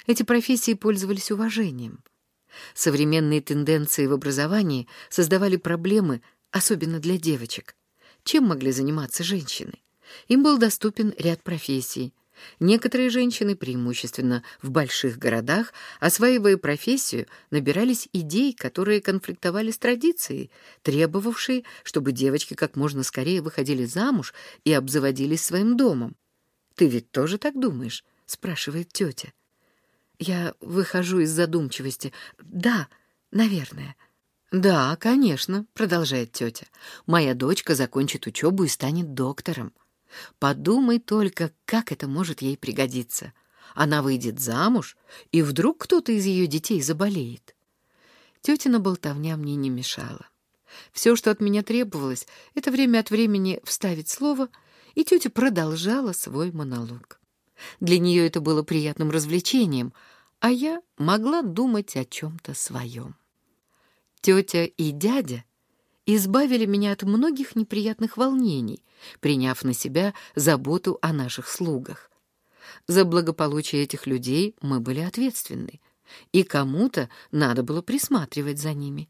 Эти профессии пользовались уважением. Современные тенденции в образовании создавали проблемы, особенно для девочек. Чем могли заниматься женщины? Им был доступен ряд профессий, Некоторые женщины, преимущественно в больших городах, осваивая профессию, набирались идей, которые конфликтовали с традицией, требовавшей, чтобы девочки как можно скорее выходили замуж и обзаводились своим домом. «Ты ведь тоже так думаешь?» — спрашивает тетя. Я выхожу из задумчивости. Да, наверное. Да, конечно, продолжает тетя. Моя дочка закончит учебу и станет доктором. Подумай только, как это может ей пригодиться. Она выйдет замуж, и вдруг кто-то из ее детей заболеет. Тетина болтовня мне не мешала. Все, что от меня требовалось, это время от времени вставить слово, и тетя продолжала свой монолог. Для нее это было приятным развлечением, а я могла думать о чем-то своем. Тетя и дядя избавили меня от многих неприятных волнений, приняв на себя заботу о наших слугах. За благополучие этих людей мы были ответственны, и кому-то надо было присматривать за ними.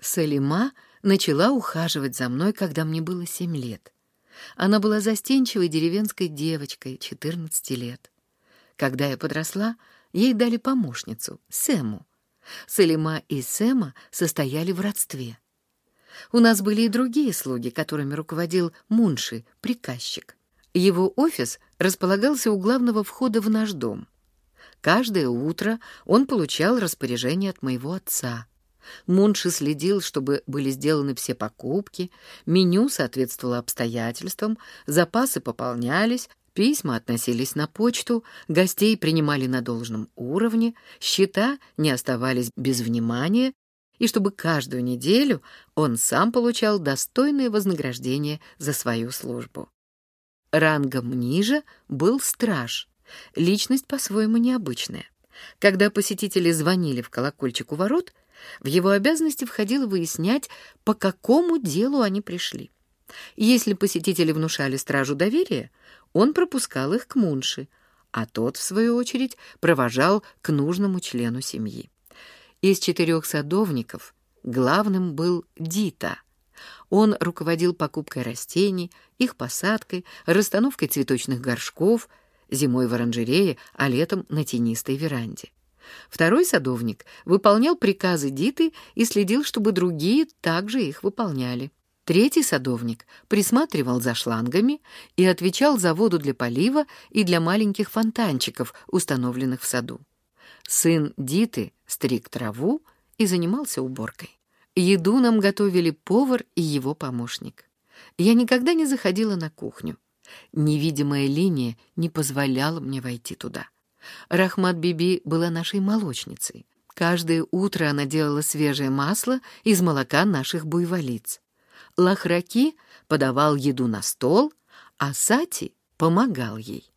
Салима начала ухаживать за мной, когда мне было семь лет. Она была застенчивой деревенской девочкой, 14 лет. Когда я подросла, ей дали помощницу, Сэму. Салима и Сэма состояли в родстве. У нас были и другие слуги, которыми руководил Мунши, приказчик. Его офис располагался у главного входа в наш дом. Каждое утро он получал распоряжение от моего отца. Мунши следил, чтобы были сделаны все покупки, меню соответствовало обстоятельствам, запасы пополнялись, письма относились на почту, гостей принимали на должном уровне, счета не оставались без внимания, и чтобы каждую неделю он сам получал достойное вознаграждение за свою службу. Рангом ниже был страж, личность по-своему необычная. Когда посетители звонили в колокольчик у ворот, в его обязанности входило выяснять, по какому делу они пришли. Если посетители внушали стражу доверия, он пропускал их к Мунши, а тот, в свою очередь, провожал к нужному члену семьи. Из четырех садовников главным был Дита — он руководил покупкой растений, их посадкой, расстановкой цветочных горшков, зимой в оранжерее, а летом на тенистой веранде. Второй садовник выполнял приказы Диты и следил, чтобы другие также их выполняли. Третий садовник присматривал за шлангами и отвечал за воду для полива и для маленьких фонтанчиков, установленных в саду. Сын Диты стриг траву и занимался уборкой. Еду нам готовили повар и его помощник. Я никогда не заходила на кухню. Невидимая линия не позволяла мне войти туда. Рахмат Биби была нашей молочницей. Каждое утро она делала свежее масло из молока наших буйволиц. Лахраки подавал еду на стол, а Сати помогал ей.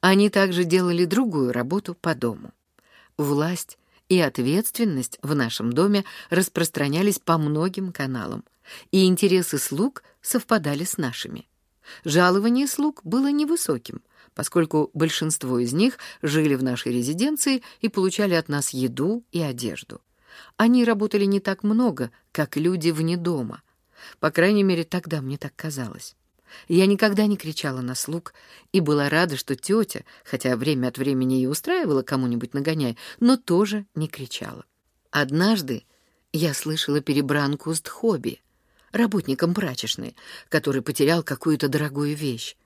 Они также делали другую работу по дому. Власть и ответственность в нашем доме распространялись по многим каналам, и интересы слуг совпадали с нашими. Жалование слуг было невысоким, поскольку большинство из них жили в нашей резиденции и получали от нас еду и одежду. Они работали не так много, как люди вне дома. По крайней мере, тогда мне так казалось. Я никогда не кричала на слуг и была рада, что тетя, хотя время от времени и устраивала кому-нибудь нагоняй, но тоже не кричала. Однажды я слышала перебранку с Дхоби, работником прачечной, который потерял какую-то дорогую вещь.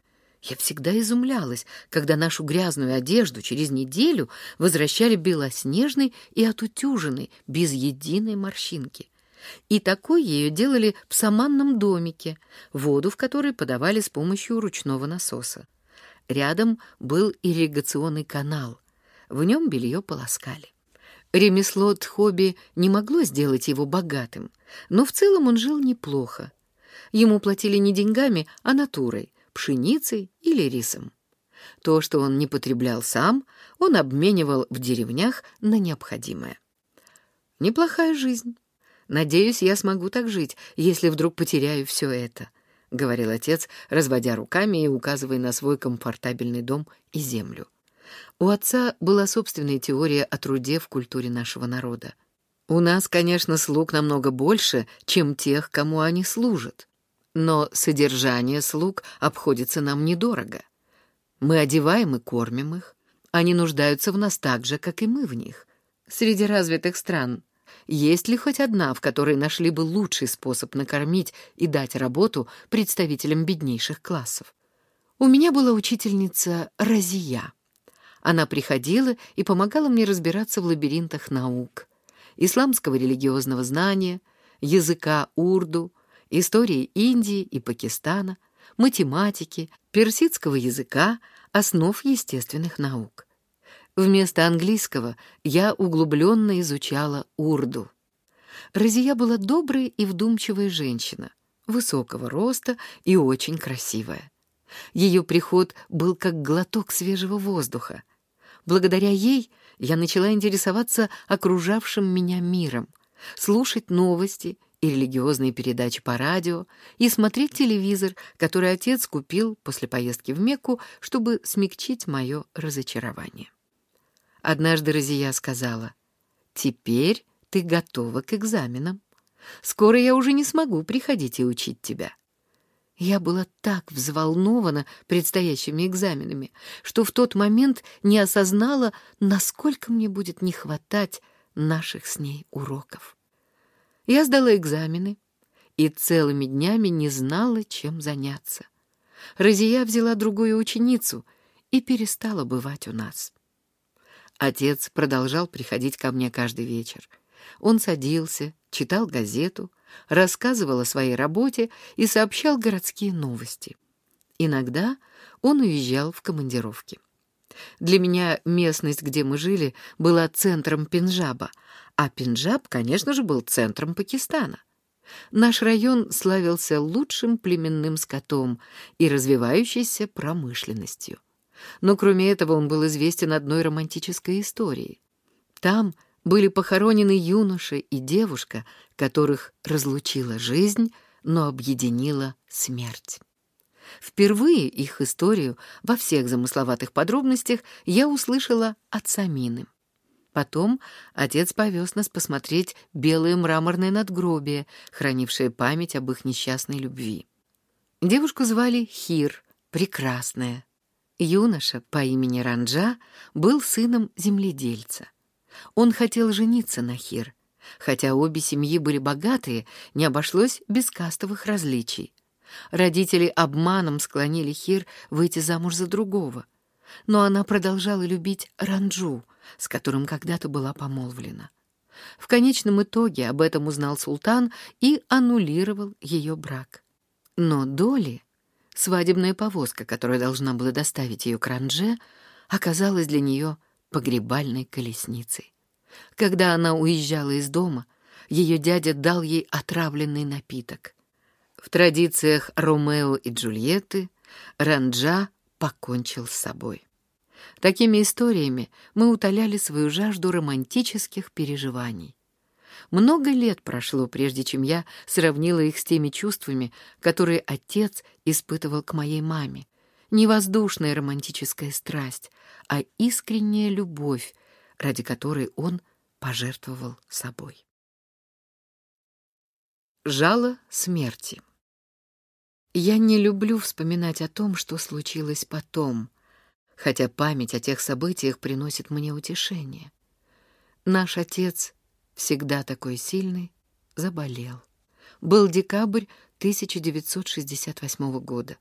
Я всегда изумлялась, когда нашу грязную одежду через неделю возвращали белоснежной и отутюженной, без единой морщинки — и такой ее делали в саманном домике, воду в который подавали с помощью ручного насоса. Рядом был ирригационный канал. В нем белье полоскали. Ремесло Тхоби не могло сделать его богатым, но в целом он жил неплохо. Ему платили не деньгами, а натурой, пшеницей или рисом. То, что он не потреблял сам, он обменивал в деревнях на необходимое. Неплохая жизнь. Надеюсь, я смогу так жить, если вдруг потеряю все это», — говорил отец, разводя руками и указывая на свой комфортабельный дом и землю. У отца была собственная теория о труде в культуре нашего народа. У нас, конечно, слуг намного больше, чем тех, кому они служат. Но содержание слуг обходится нам недорого. Мы одеваем и кормим их. Они нуждаются в нас так же, как и мы в них. Среди развитых стран есть ли хоть одна, в которой нашли бы лучший способ накормить и дать работу представителям беднейших классов? У меня была учительница Разия. Она приходила и помогала мне разбираться в лабиринтах наук, исламского религиозного знания, языка урду, истории Индии и Пакистана, математики, персидского языка, основ естественных наук. Вместо английского я углубленно изучала урду. Розия была добрая и вдумчивая женщина, высокого роста и очень красивая. Ее приход был как глоток свежего воздуха. Благодаря ей я начала интересоваться окружавшим меня миром, слушать новости и религиозные передачи по радио и смотреть телевизор, который отец купил после поездки в Мекку, чтобы смягчить мое разочарование. Однажды Розия сказала, «Теперь ты готова к экзаменам. Скоро я уже не смогу приходить и учить тебя». Я была так взволнована предстоящими экзаменами, что в тот момент не осознала, насколько мне будет не хватать наших с ней уроков. Я сдала экзамены и целыми днями не знала, чем заняться. Розия взяла другую ученицу и перестала бывать у нас. Отец продолжал приходить ко мне каждый вечер. Он садился, читал газету, рассказывал о своей работе и сообщал городские новости. Иногда он уезжал в командировки. Для меня местность, где мы жили, была центром Пенджаба, а Пенджаб, конечно же, был центром Пакистана. Наш район славился лучшим племенным скотом и развивающейся промышленностью. Но кроме этого он был известен одной романтической историей. Там — были похоронены юноша и девушка, которых разлучила жизнь, но объединила смерть. Впервые их историю во всех замысловатых подробностях я услышала от Самины. Потом отец повез нас посмотреть белое мраморное надгробие, хранившее память об их несчастной любви. Девушку звали Хир, прекрасная. Юноша по имени Ранджа был сыном земледельца. Он хотел жениться на Хир. Хотя обе семьи были богатые, не обошлось без кастовых различий. Родители обманом склонили Хир выйти замуж за другого. Но она продолжала любить Ранджу, с которым когда-то была помолвлена. В конечном итоге об этом узнал султан и аннулировал ее брак. Но Доли, свадебная повозка, которая должна была доставить ее к Ранже, оказалась для нее погребальной колесницей. Когда она уезжала из дома, ее дядя дал ей отравленный напиток. В традициях Ромео и Джульетты Ранджа покончил с собой. Такими историями мы утоляли свою жажду романтических переживаний. Много лет прошло, прежде чем я сравнила их с теми чувствами, которые отец испытывал к моей маме. Не воздушная романтическая страсть, а искренняя любовь, ради которой он пожертвовал собой. Жало смерти. Я не люблю вспоминать о том, что случилось потом, хотя память о тех событиях приносит мне утешение. Наш отец, всегда такой сильный, заболел. Был декабрь 1968 года.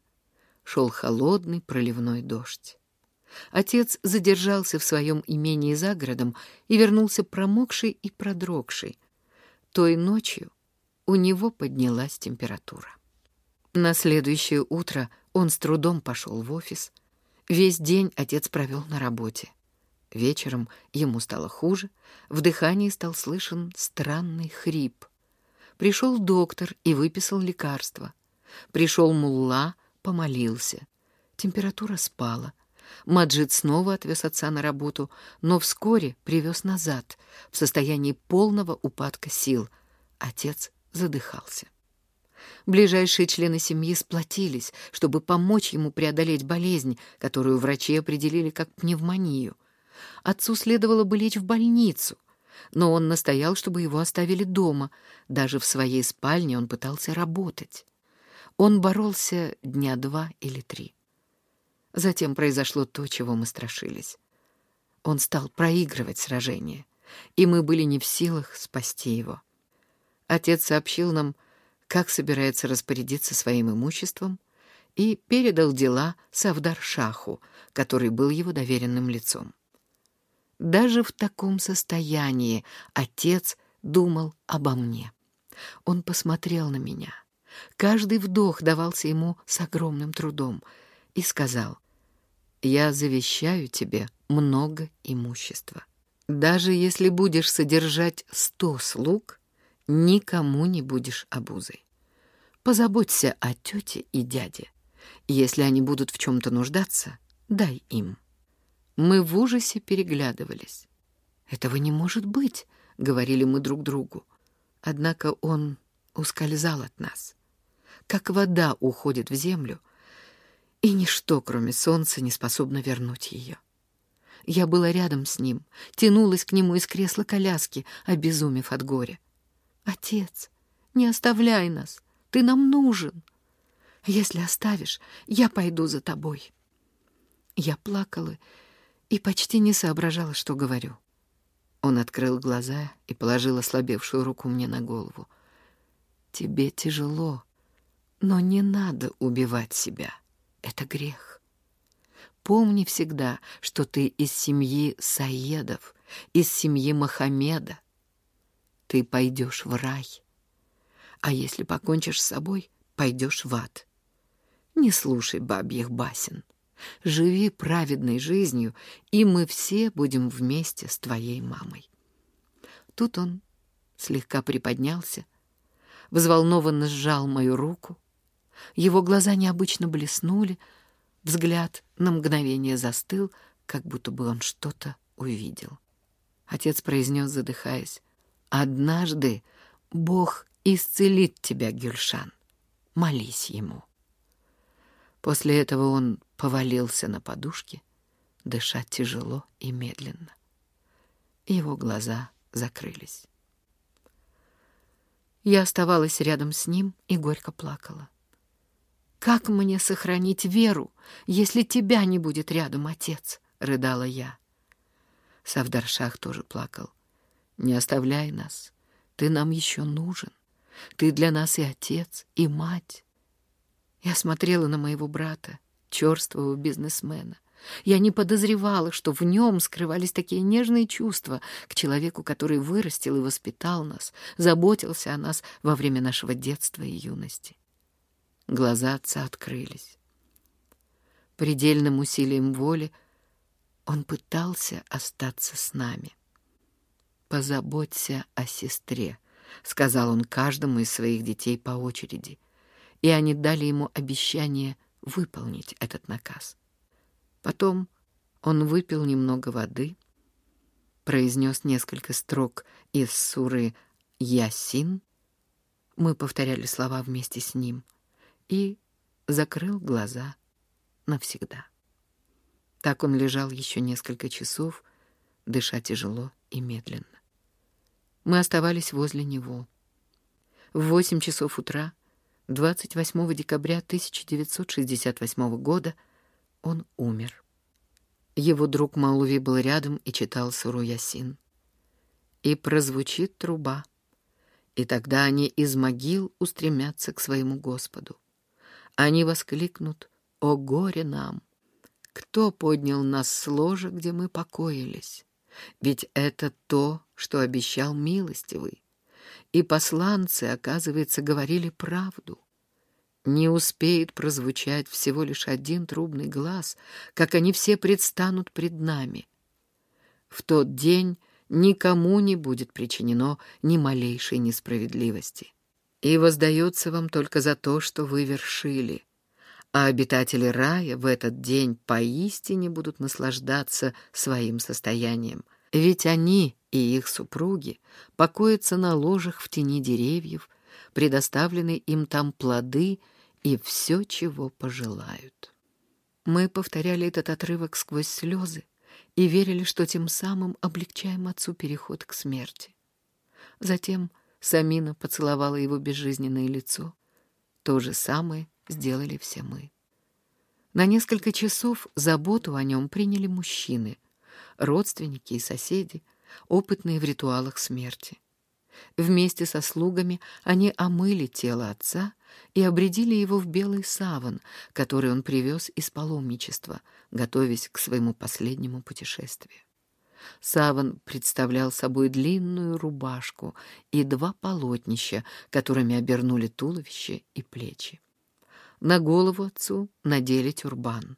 Шел холодный проливной дождь. Отец задержался в своем имении за городом и вернулся промокший и продрогший. Той ночью у него поднялась температура. На следующее утро он с трудом пошел в офис. Весь день отец провел на работе. Вечером ему стало хуже, в дыхании стал слышен странный хрип. Пришел доктор и выписал лекарства. Пришел мулла, помолился. Температура спала. Маджид снова отвез отца на работу, но вскоре привез назад, в состоянии полного упадка сил. Отец задыхался. Ближайшие члены семьи сплотились, чтобы помочь ему преодолеть болезнь, которую врачи определили как пневмонию. Отцу следовало бы лечь в больницу, но он настоял, чтобы его оставили дома. Даже в своей спальне он пытался работать. Он боролся дня два или три. Затем произошло то, чего мы страшились. Он стал проигрывать сражение, и мы были не в силах спасти его. Отец сообщил нам, как собирается распорядиться своим имуществом, и передал дела Савдар-Шаху, который был его доверенным лицом. Даже в таком состоянии отец думал обо мне. Он посмотрел на меня. Каждый вдох давался ему с огромным трудом и сказал, «Я завещаю тебе много имущества. Даже если будешь содержать сто слуг, никому не будешь обузой. Позаботься о тете и дяде. Если они будут в чем-то нуждаться, дай им». Мы в ужасе переглядывались. «Этого не может быть», — говорили мы друг другу. Однако он ускользал от нас, как вода уходит в землю, и ничто, кроме солнца, не способно вернуть ее. Я была рядом с ним, тянулась к нему из кресла коляски, обезумев от горя. «Отец, не оставляй нас, ты нам нужен. Если оставишь, я пойду за тобой». Я плакала и почти не соображала, что говорю. Он открыл глаза и положил ослабевшую руку мне на голову. «Тебе тяжело, но не надо убивать себя. Это грех. Помни всегда, что ты из семьи Саедов, из семьи Мохаммеда. Ты пойдешь в рай. А если покончишь с собой, пойдешь в ад. Не слушай бабьих басен». Живи праведной жизнью, и мы все будем вместе с твоей мамой. Тут он слегка приподнялся, взволнованно сжал мою руку. Его глаза необычно блеснули, взгляд на мгновение застыл, как будто бы он что-то увидел. Отец произнес, задыхаясь, «Однажды Бог исцелит тебя, Гюльшан. Молись ему». После этого он повалился на подушке, дыша тяжело и медленно. Его глаза закрылись. Я оставалась рядом с ним и горько плакала. «Как мне сохранить веру, если тебя не будет рядом, отец?» — рыдала я. Савдаршах тоже плакал. «Не оставляй нас. Ты нам еще нужен. Ты для нас и отец, и мать». Я смотрела на моего брата, черствого бизнесмена. Я не подозревала, что в нем скрывались такие нежные чувства к человеку, который вырастил и воспитал нас, заботился о нас во время нашего детства и юности. Глаза отца открылись. Предельным усилием воли он пытался остаться с нами. «Позаботься о сестре», — сказал он каждому из своих детей по очереди, и они дали ему обещание — выполнить этот наказ. Потом он выпил немного воды, произнес несколько строк из суры «Ясин», мы повторяли слова вместе с ним, и закрыл глаза навсегда. Так он лежал еще несколько часов, дыша тяжело и медленно. Мы оставались возле него. В восемь часов утра 28 декабря 1968 года он умер. Его друг Маулви был рядом и читал Суру Ясин. И прозвучит труба, и тогда они из могил устремятся к своему Господу. Они воскликнут «О горе нам! Кто поднял нас с ложа, где мы покоились? Ведь это то, что обещал милостивый и посланцы, оказывается, говорили правду. Не успеет прозвучать всего лишь один трубный глаз, как они все предстанут пред нами. В тот день никому не будет причинено ни малейшей несправедливости. И воздается вам только за то, что вы вершили. А обитатели рая в этот день поистине будут наслаждаться своим состоянием — ведь они и их супруги покоятся на ложах в тени деревьев, предоставлены им там плоды и все, чего пожелают. Мы повторяли этот отрывок сквозь слезы и верили, что тем самым облегчаем отцу переход к смерти. Затем Самина поцеловала его безжизненное лицо. То же самое сделали все мы. На несколько часов заботу о нем приняли мужчины — родственники и соседи, опытные в ритуалах смерти. Вместе со слугами они омыли тело отца и обредили его в белый саван, который он привез из паломничества, готовясь к своему последнему путешествию. Саван представлял собой длинную рубашку и два полотнища, которыми обернули туловище и плечи. На голову отцу надели тюрбан.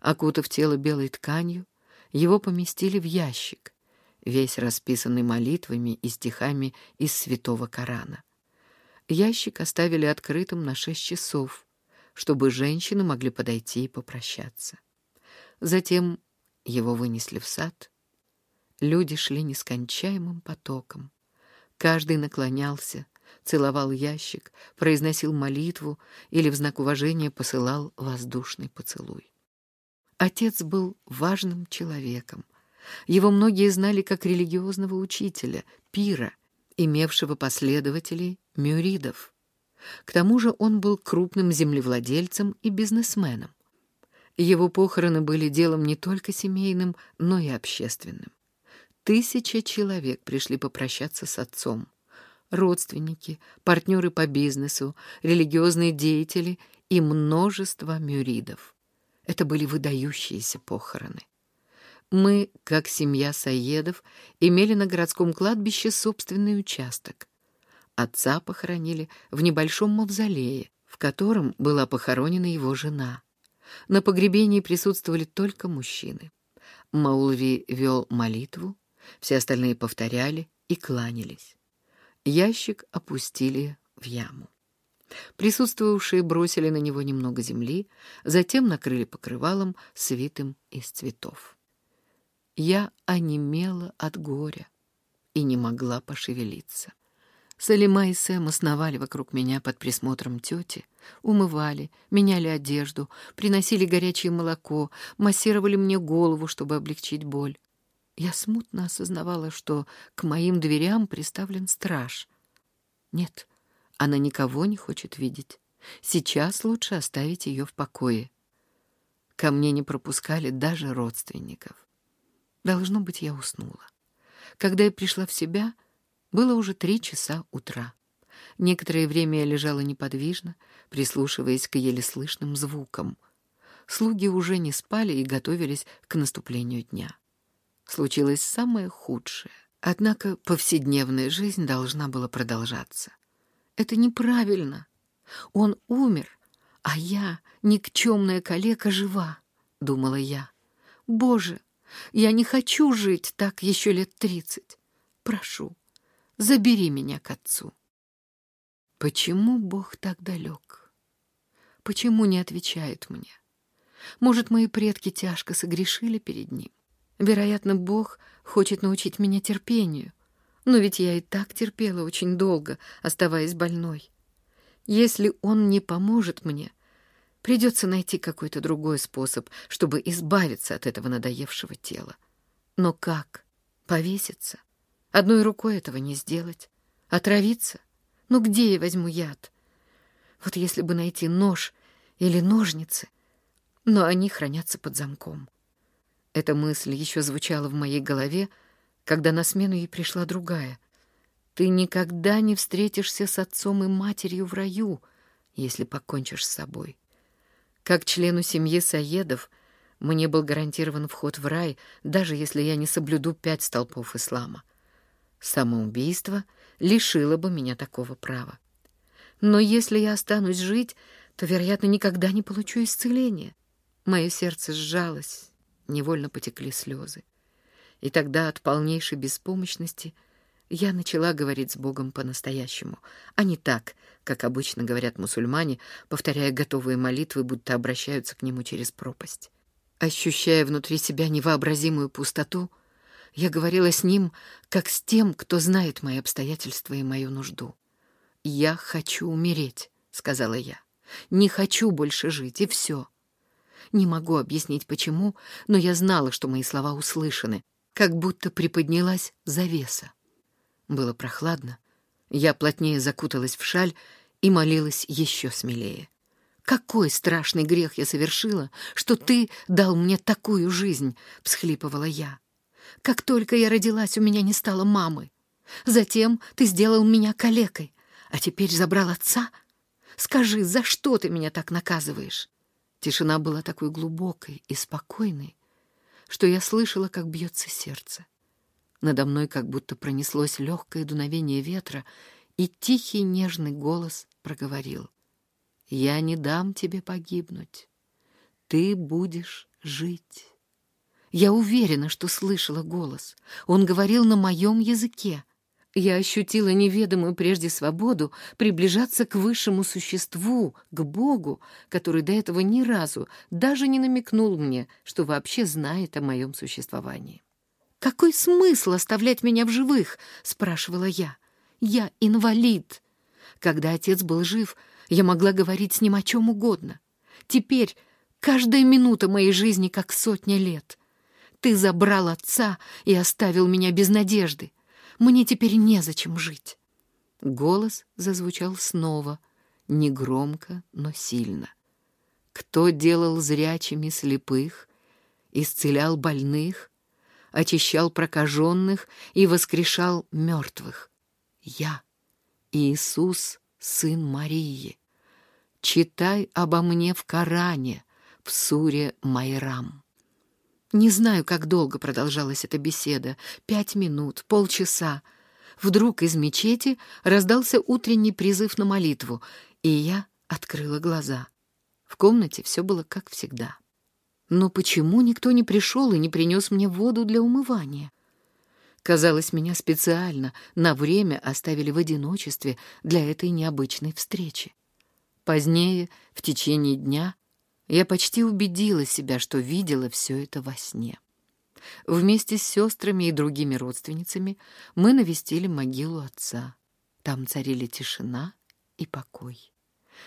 Окутав тело белой тканью, его поместили в ящик, весь расписанный молитвами и стихами из святого Корана. Ящик оставили открытым на шесть часов, чтобы женщины могли подойти и попрощаться. Затем его вынесли в сад. Люди шли нескончаемым потоком. Каждый наклонялся, целовал ящик, произносил молитву или в знак уважения посылал воздушный поцелуй. Отец был важным человеком. Его многие знали как религиозного учителя, пира, имевшего последователей мюридов. К тому же он был крупным землевладельцем и бизнесменом. Его похороны были делом не только семейным, но и общественным. Тысяча человек пришли попрощаться с отцом. Родственники, партнеры по бизнесу, религиозные деятели и множество мюридов. Это были выдающиеся похороны. Мы, как семья Саедов, имели на городском кладбище собственный участок. Отца похоронили в небольшом мавзолее, в котором была похоронена его жена. На погребении присутствовали только мужчины. Маулви вел молитву, все остальные повторяли и кланялись. Ящик опустили в яму. Присутствовавшие бросили на него немного земли, затем накрыли покрывалом, свитым из цветов. Я онемела от горя и не могла пошевелиться. Салима и Сэм основали вокруг меня под присмотром тети, умывали, меняли одежду, приносили горячее молоко, массировали мне голову, чтобы облегчить боль. Я смутно осознавала, что к моим дверям приставлен страж. Нет, она никого не хочет видеть. Сейчас лучше оставить ее в покое. Ко мне не пропускали даже родственников. Должно быть, я уснула. Когда я пришла в себя, было уже три часа утра. Некоторое время я лежала неподвижно, прислушиваясь к еле слышным звукам. Слуги уже не спали и готовились к наступлению дня. Случилось самое худшее. Однако повседневная жизнь должна была продолжаться. Это неправильно. Он умер, а я, никчемная калека, жива, — думала я. Боже, я не хочу жить так еще лет тридцать. Прошу, забери меня к отцу. Почему Бог так далек? Почему не отвечает мне? Может, мои предки тяжко согрешили перед ним? Вероятно, Бог хочет научить меня терпению. Но ведь я и так терпела очень долго, оставаясь больной. Если он не поможет мне, придется найти какой-то другой способ, чтобы избавиться от этого надоевшего тела. Но как? Повеситься? Одной рукой этого не сделать. Отравиться? Ну где я возьму яд? Вот если бы найти нож или ножницы, но они хранятся под замком. Эта мысль еще звучала в моей голове, когда на смену ей пришла другая. Ты никогда не встретишься с отцом и матерью в раю, если покончишь с собой. Как члену семьи Саедов мне был гарантирован вход в рай, даже если я не соблюду пять столпов ислама. Самоубийство лишило бы меня такого права. Но если я останусь жить, то, вероятно, никогда не получу исцеления. Мое сердце сжалось, невольно потекли слезы. И тогда от полнейшей беспомощности я начала говорить с Богом по-настоящему, а не так, как обычно говорят мусульмане, повторяя готовые молитвы, будто обращаются к нему через пропасть. Ощущая внутри себя невообразимую пустоту, я говорила с ним, как с тем, кто знает мои обстоятельства и мою нужду. «Я хочу умереть», — сказала я. «Не хочу больше жить, и все». Не могу объяснить, почему, но я знала, что мои слова услышаны, как будто приподнялась завеса. Было прохладно. Я плотнее закуталась в шаль и молилась еще смелее. «Какой страшный грех я совершила, что ты дал мне такую жизнь!» — всхлипывала я. «Как только я родилась, у меня не стало мамы. Затем ты сделал меня калекой, а теперь забрал отца. Скажи, за что ты меня так наказываешь?» Тишина была такой глубокой и спокойной, что я слышала, как бьется сердце. Надо мной как будто пронеслось легкое дуновение ветра, и тихий нежный голос проговорил. «Я не дам тебе погибнуть. Ты будешь жить». Я уверена, что слышала голос. Он говорил на моем языке. Я ощутила неведомую прежде свободу приближаться к высшему существу, к Богу, который до этого ни разу даже не намекнул мне, что вообще знает о моем существовании. «Какой смысл оставлять меня в живых?» — спрашивала я. «Я инвалид. Когда отец был жив, я могла говорить с ним о чем угодно. Теперь каждая минута моей жизни как сотня лет. Ты забрал отца и оставил меня без надежды. Мне теперь незачем жить. Голос зазвучал снова, негромко, но сильно. Кто делал зрячими слепых, исцелял больных, очищал прокаженных и воскрешал мертвых? Я, Иисус, сын Марии. Читай обо мне в Коране, в суре Майрам. Не знаю, как долго продолжалась эта беседа. Пять минут, полчаса. Вдруг из мечети раздался утренний призыв на молитву, и я открыла глаза. В комнате все было как всегда. Но почему никто не пришел и не принес мне воду для умывания? Казалось, меня специально на время оставили в одиночестве для этой необычной встречи. Позднее, в течение дня, я почти убедила себя, что видела все это во сне. Вместе с сестрами и другими родственницами мы навестили могилу отца. Там царили тишина и покой.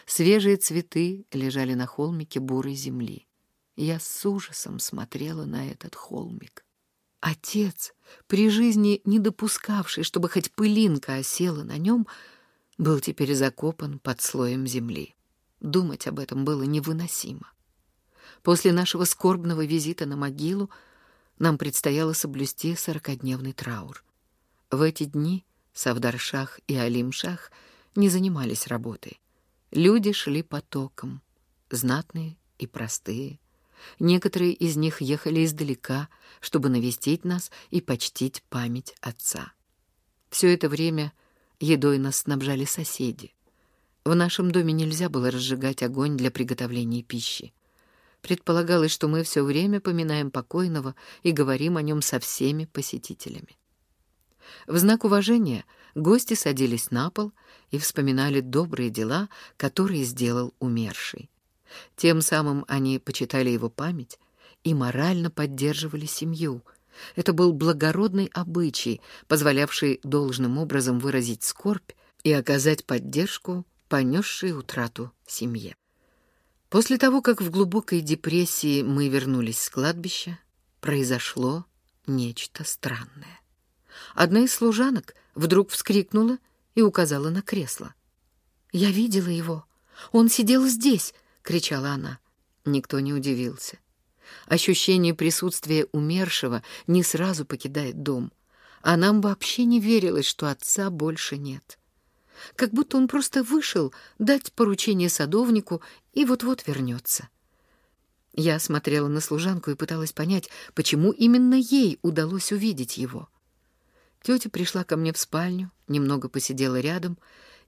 Свежие цветы лежали на холмике бурой земли. Я с ужасом смотрела на этот холмик. Отец, при жизни не допускавший, чтобы хоть пылинка осела на нем, был теперь закопан под слоем земли. Думать об этом было невыносимо. После нашего скорбного визита на могилу нам предстояло соблюсти сорокодневный траур. В эти дни Савдаршах и Алимшах не занимались работой. Люди шли потоком, знатные и простые. Некоторые из них ехали издалека, чтобы навестить нас и почтить память отца. Все это время едой нас снабжали соседи. В нашем доме нельзя было разжигать огонь для приготовления пищи. Предполагалось, что мы все время поминаем покойного и говорим о нем со всеми посетителями. В знак уважения гости садились на пол и вспоминали добрые дела, которые сделал умерший. Тем самым они почитали его память и морально поддерживали семью. Это был благородный обычай, позволявший должным образом выразить скорбь и оказать поддержку понесшей утрату семье. После того, как в глубокой депрессии мы вернулись с кладбища, произошло нечто странное. Одна из служанок вдруг вскрикнула и указала на кресло. «Я видела его. Он сидел здесь!» — кричала она. Никто не удивился. Ощущение присутствия умершего не сразу покидает дом, а нам вообще не верилось, что отца больше нет как будто он просто вышел дать поручение садовнику и вот-вот вернется. Я смотрела на служанку и пыталась понять, почему именно ей удалось увидеть его. Тетя пришла ко мне в спальню, немного посидела рядом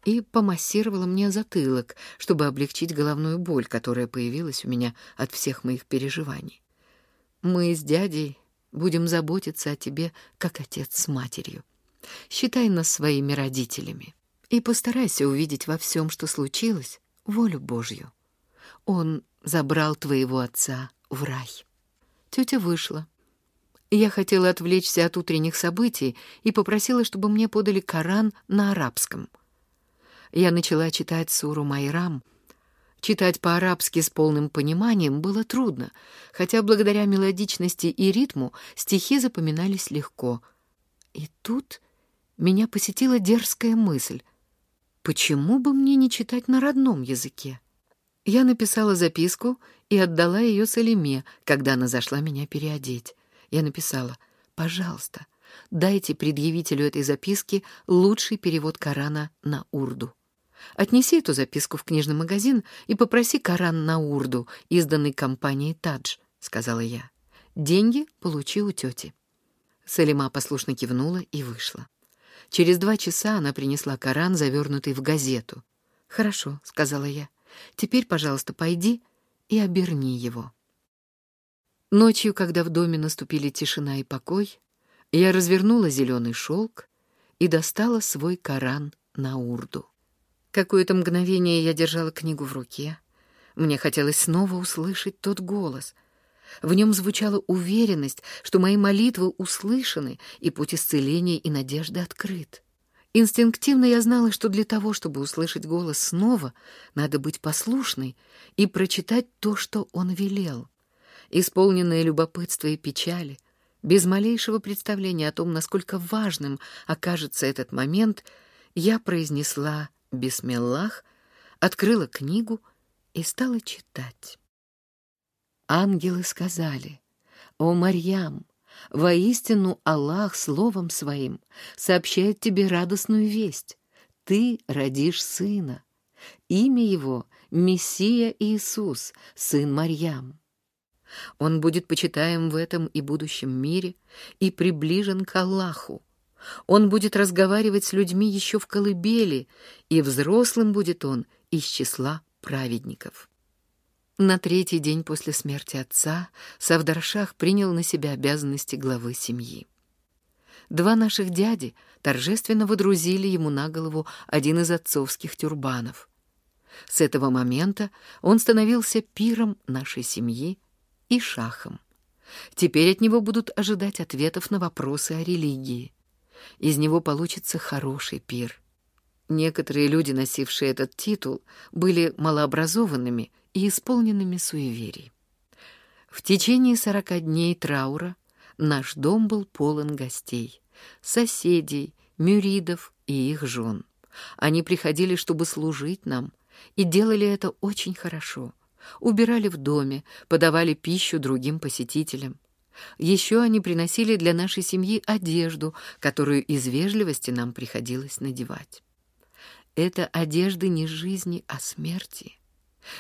и помассировала мне затылок, чтобы облегчить головную боль, которая появилась у меня от всех моих переживаний. Мы с дядей будем заботиться о тебе, как отец с матерью. Считай нас своими родителями и постарайся увидеть во всем, что случилось, волю Божью. Он забрал твоего отца в рай. Тетя вышла. Я хотела отвлечься от утренних событий и попросила, чтобы мне подали Коран на арабском. Я начала читать суру Майрам. Читать по-арабски с полным пониманием было трудно, хотя благодаря мелодичности и ритму стихи запоминались легко. И тут меня посетила дерзкая мысль. Почему бы мне не читать на родном языке? Я написала записку и отдала ее Салиме, когда она зашла меня переодеть. Я написала «Пожалуйста, дайте предъявителю этой записки лучший перевод Корана на урду. Отнеси эту записку в книжный магазин и попроси Коран на урду, изданный компанией «Тадж», — сказала я. Деньги получи у тети. Салима послушно кивнула и вышла. Через два часа она принесла Коран, завернутый в газету. «Хорошо», — сказала я. «Теперь, пожалуйста, пойди и оберни его». Ночью, когда в доме наступили тишина и покой, я развернула зеленый шелк и достала свой Коран на урду. Какое-то мгновение я держала книгу в руке. Мне хотелось снова услышать тот голос. В нем звучала уверенность, что мои молитвы услышаны, и путь исцеления и надежды открыт. Инстинктивно я знала, что для того, чтобы услышать голос снова, надо быть послушной и прочитать то, что он велел. Исполненное любопытства и печали, без малейшего представления о том, насколько важным окажется этот момент, я произнесла «Бисмиллах», открыла книгу и стала читать. Ангелы сказали, «О, Марьям, воистину Аллах словом своим сообщает тебе радостную весть. Ты родишь сына. Имя его — Мессия Иисус, сын Марьям. Он будет почитаем в этом и будущем мире и приближен к Аллаху. Он будет разговаривать с людьми еще в колыбели, и взрослым будет он из числа праведников. На третий день после смерти отца Савдаршах принял на себя обязанности главы семьи. Два наших дяди торжественно водрузили ему на голову один из отцовских тюрбанов. С этого момента он становился пиром нашей семьи и шахом. Теперь от него будут ожидать ответов на вопросы о религии. Из него получится хороший пир. Некоторые люди, носившие этот титул, были малообразованными и исполненными суеверий. В течение сорока дней траура наш дом был полон гостей, соседей, мюридов и их жен. Они приходили, чтобы служить нам, и делали это очень хорошо — убирали в доме, подавали пищу другим посетителям. Еще они приносили для нашей семьи одежду, которую из вежливости нам приходилось надевать. Это одежды не жизни, а смерти.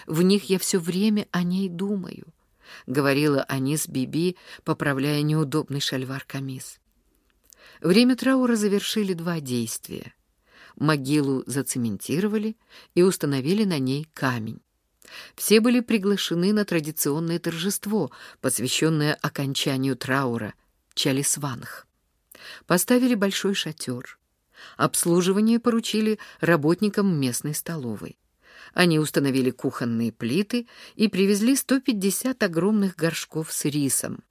В них я все время о ней думаю, — говорила Анис Биби, поправляя неудобный шальвар-камис. Время траура завершили два действия. Могилу зацементировали и установили на ней камень. Все были приглашены на традиционное торжество, посвященное окончанию траура — Чалисванх. Поставили большой шатер. Обслуживание поручили работникам местной столовой. Они установили кухонные плиты и привезли 150 огромных горшков с рисом.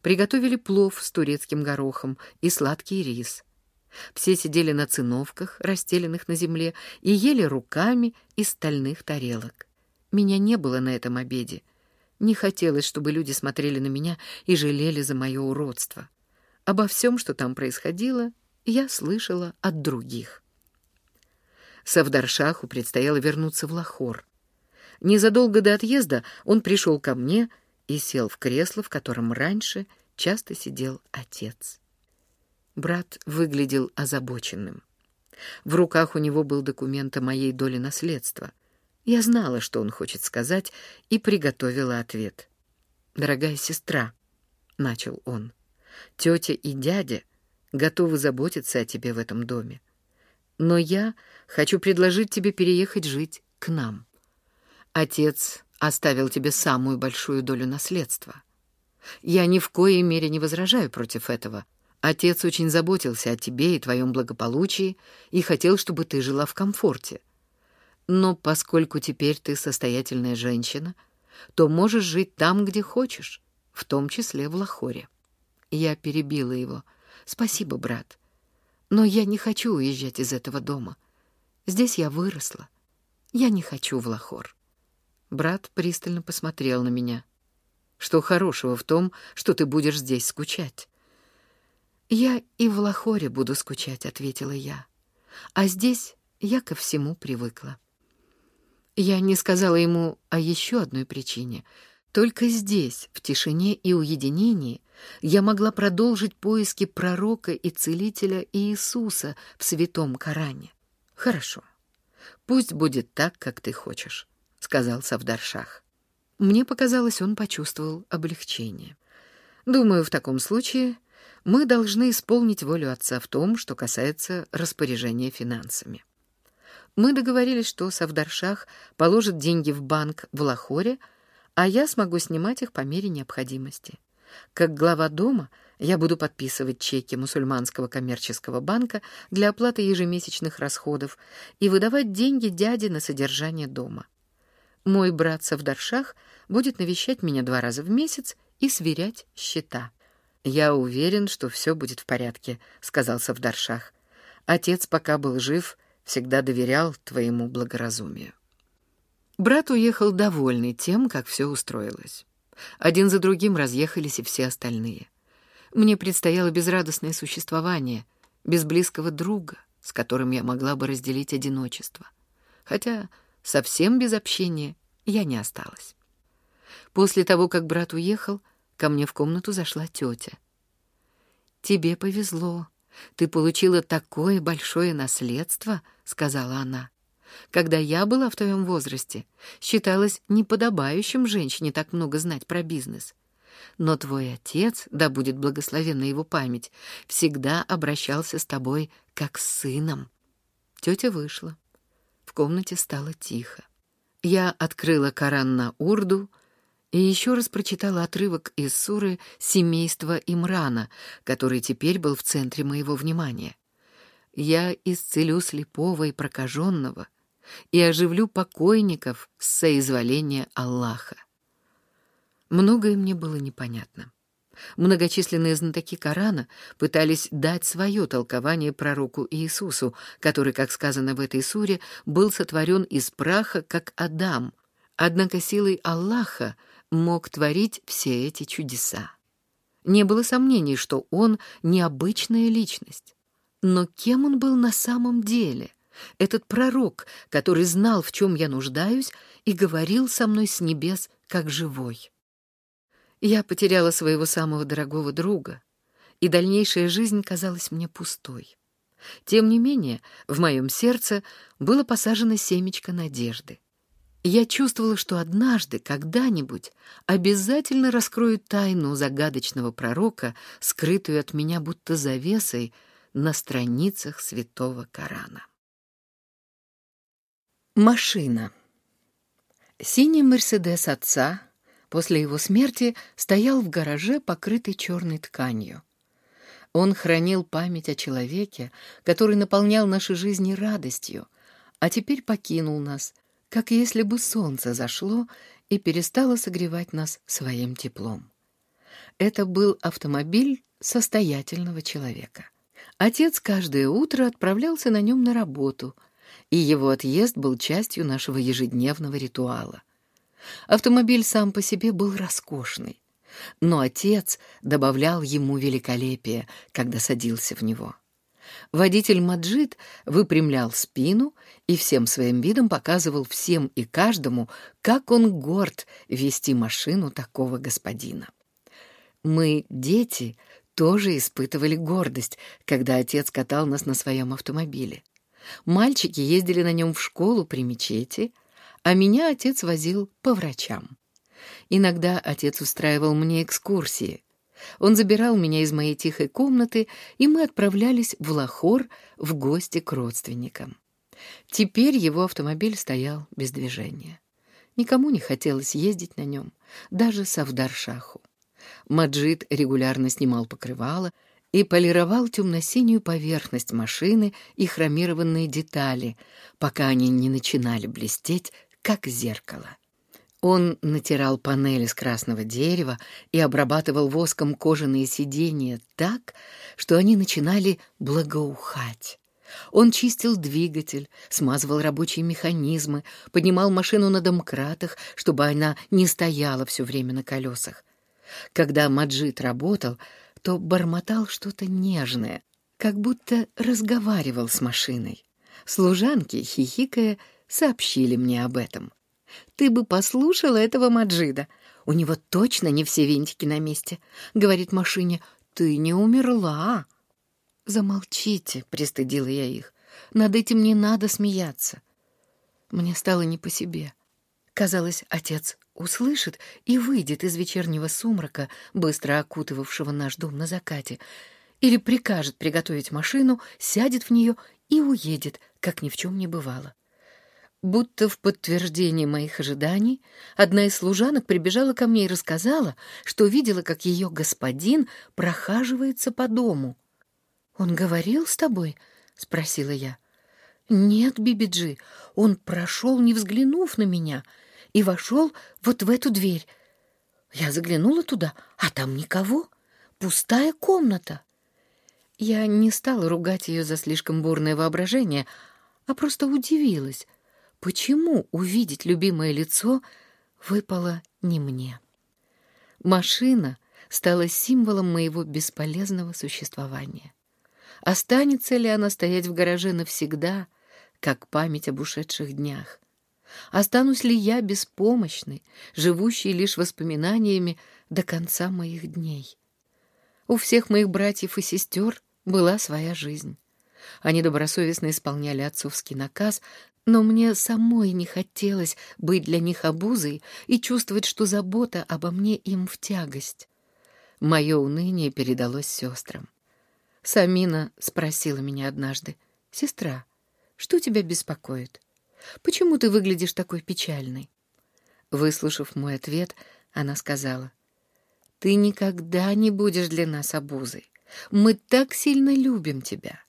Приготовили плов с турецким горохом и сладкий рис. Все сидели на циновках, расстеленных на земле, и ели руками из стальных тарелок. Меня не было на этом обеде. Не хотелось, чтобы люди смотрели на меня и жалели за мое уродство. Обо всем, что там происходило, я слышала от других. Савдаршаху предстояло вернуться в Лахор. Незадолго до отъезда он пришел ко мне и сел в кресло, в котором раньше часто сидел отец. Брат выглядел озабоченным. В руках у него был документ о моей доле наследства. Я знала, что он хочет сказать, и приготовила ответ. «Дорогая сестра», — начал он, — «тетя и дядя готовы заботиться о тебе в этом доме. Но я хочу предложить тебе переехать жить к нам. Отец оставил тебе самую большую долю наследства. Я ни в коей мере не возражаю против этого. Отец очень заботился о тебе и твоем благополучии и хотел, чтобы ты жила в комфорте. Но поскольку теперь ты состоятельная женщина, то можешь жить там, где хочешь, в том числе в Лахоре. Я перебила его. Спасибо, брат. Но я не хочу уезжать из этого дома. Здесь я выросла. Я не хочу в Лахор. Брат пристально посмотрел на меня. Что хорошего в том, что ты будешь здесь скучать? Я и в Лахоре буду скучать, ответила я. А здесь я ко всему привыкла. Я не сказала ему о еще одной причине. Только здесь, в тишине и уединении, я могла продолжить поиски пророка и целителя Иисуса в святом Коране. Хорошо. Пусть будет так, как ты хочешь, сказал Савдаршах. Мне показалось, он почувствовал облегчение. Думаю, в таком случае мы должны исполнить волю отца в том, что касается распоряжения финансами. Мы договорились, что Савдаршах положит деньги в банк в Лахоре, а я смогу снимать их по мере необходимости. Как глава дома я буду подписывать чеки мусульманского коммерческого банка для оплаты ежемесячных расходов и выдавать деньги дяде на содержание дома. Мой брат Савдаршах будет навещать меня два раза в месяц и сверять счета. «Я уверен, что все будет в порядке», — сказал Савдаршах. «Отец, пока был жив, всегда доверял твоему благоразумию». Брат уехал довольный тем, как все устроилось. Один за другим разъехались и все остальные. Мне предстояло безрадостное существование, без близкого друга, с которым я могла бы разделить одиночество. Хотя совсем без общения я не осталась. После того, как брат уехал, ко мне в комнату зашла тетя. «Тебе повезло. Ты получила такое большое наследство», — сказала она. Когда я была в твоем возрасте, считалось неподобающим женщине так много знать про бизнес. Но твой отец, да будет благословенна его память, всегда обращался с тобой как с сыном. Тетя вышла. В комнате стало тихо. Я открыла Коран на урду и еще раз прочитала отрывок из суры «Семейство Имрана», который теперь был в центре моего внимания. «Я исцелю слепого и прокаженного, и оживлю покойников с соизволения Аллаха. Многое мне было непонятно. Многочисленные знатоки Корана пытались дать свое толкование пророку Иисусу, который, как сказано в этой суре, был сотворен из праха, как Адам, однако силой Аллаха мог творить все эти чудеса. Не было сомнений, что он необычная личность. Но кем он был на самом деле — этот пророк, который знал, в чем я нуждаюсь, и говорил со мной с небес, как живой. Я потеряла своего самого дорогого друга, и дальнейшая жизнь казалась мне пустой. Тем не менее, в моем сердце было посажено семечко надежды. Я чувствовала, что однажды, когда-нибудь, обязательно раскрою тайну загадочного пророка, скрытую от меня будто завесой на страницах святого Корана. Машина. Синий «Мерседес» отца после его смерти стоял в гараже, покрытый черной тканью. Он хранил память о человеке, который наполнял наши жизни радостью, а теперь покинул нас, как если бы солнце зашло и перестало согревать нас своим теплом. Это был автомобиль состоятельного человека. Отец каждое утро отправлялся на нем на работу — и его отъезд был частью нашего ежедневного ритуала. Автомобиль сам по себе был роскошный, но отец добавлял ему великолепие, когда садился в него. Водитель Маджид выпрямлял спину и всем своим видом показывал всем и каждому, как он горд вести машину такого господина. Мы, дети, тоже испытывали гордость, когда отец катал нас на своем автомобиле. Мальчики ездили на нем в школу при мечети, а меня отец возил по врачам. Иногда отец устраивал мне экскурсии. Он забирал меня из моей тихой комнаты, и мы отправлялись в Лахор в гости к родственникам. Теперь его автомобиль стоял без движения. Никому не хотелось ездить на нем, даже Савдар-Шаху. Маджид регулярно снимал покрывало, и полировал темно-синюю поверхность машины и хромированные детали, пока они не начинали блестеть, как зеркало. Он натирал панели из красного дерева и обрабатывал воском кожаные сиденья так, что они начинали благоухать. Он чистил двигатель, смазывал рабочие механизмы, поднимал машину на домкратах, чтобы она не стояла все время на колесах. Когда Маджид работал, то бормотал что-то нежное, как будто разговаривал с машиной. Служанки, хихикая, сообщили мне об этом. «Ты бы послушала этого Маджида. У него точно не все винтики на месте. Говорит машине, ты не умерла. Замолчите, пристыдила я их. Над этим не надо смеяться. Мне стало не по себе. Казалось, отец услышит и выйдет из вечернего сумрака, быстро окутывавшего наш дом на закате, или прикажет приготовить машину, сядет в нее и уедет, как ни в чем не бывало. Будто в подтверждение моих ожиданий, одна из служанок прибежала ко мне и рассказала, что видела, как ее господин прохаживается по дому. «Он говорил с тобой?» — спросила я. «Нет, Бибиджи, он прошел, не взглянув на меня, и вошел вот в эту дверь. Я заглянула туда, а там никого. Пустая комната». Я не стала ругать ее за слишком бурное воображение, а просто удивилась, почему увидеть любимое лицо выпало не мне. Машина стала символом моего бесполезного существования. Останется ли она стоять в гараже навсегда, как память об ушедших днях? Останусь ли я беспомощной, живущей лишь воспоминаниями до конца моих дней? У всех моих братьев и сестер была своя жизнь. Они добросовестно исполняли отцовский наказ, но мне самой не хотелось быть для них обузой и чувствовать, что забота обо мне им в тягость. Мое уныние передалось сестрам. Самина спросила меня однажды, «Сестра, что тебя беспокоит? Почему ты выглядишь такой печальной?» Выслушав мой ответ, она сказала, «Ты никогда не будешь для нас обузой. Мы так сильно любим тебя».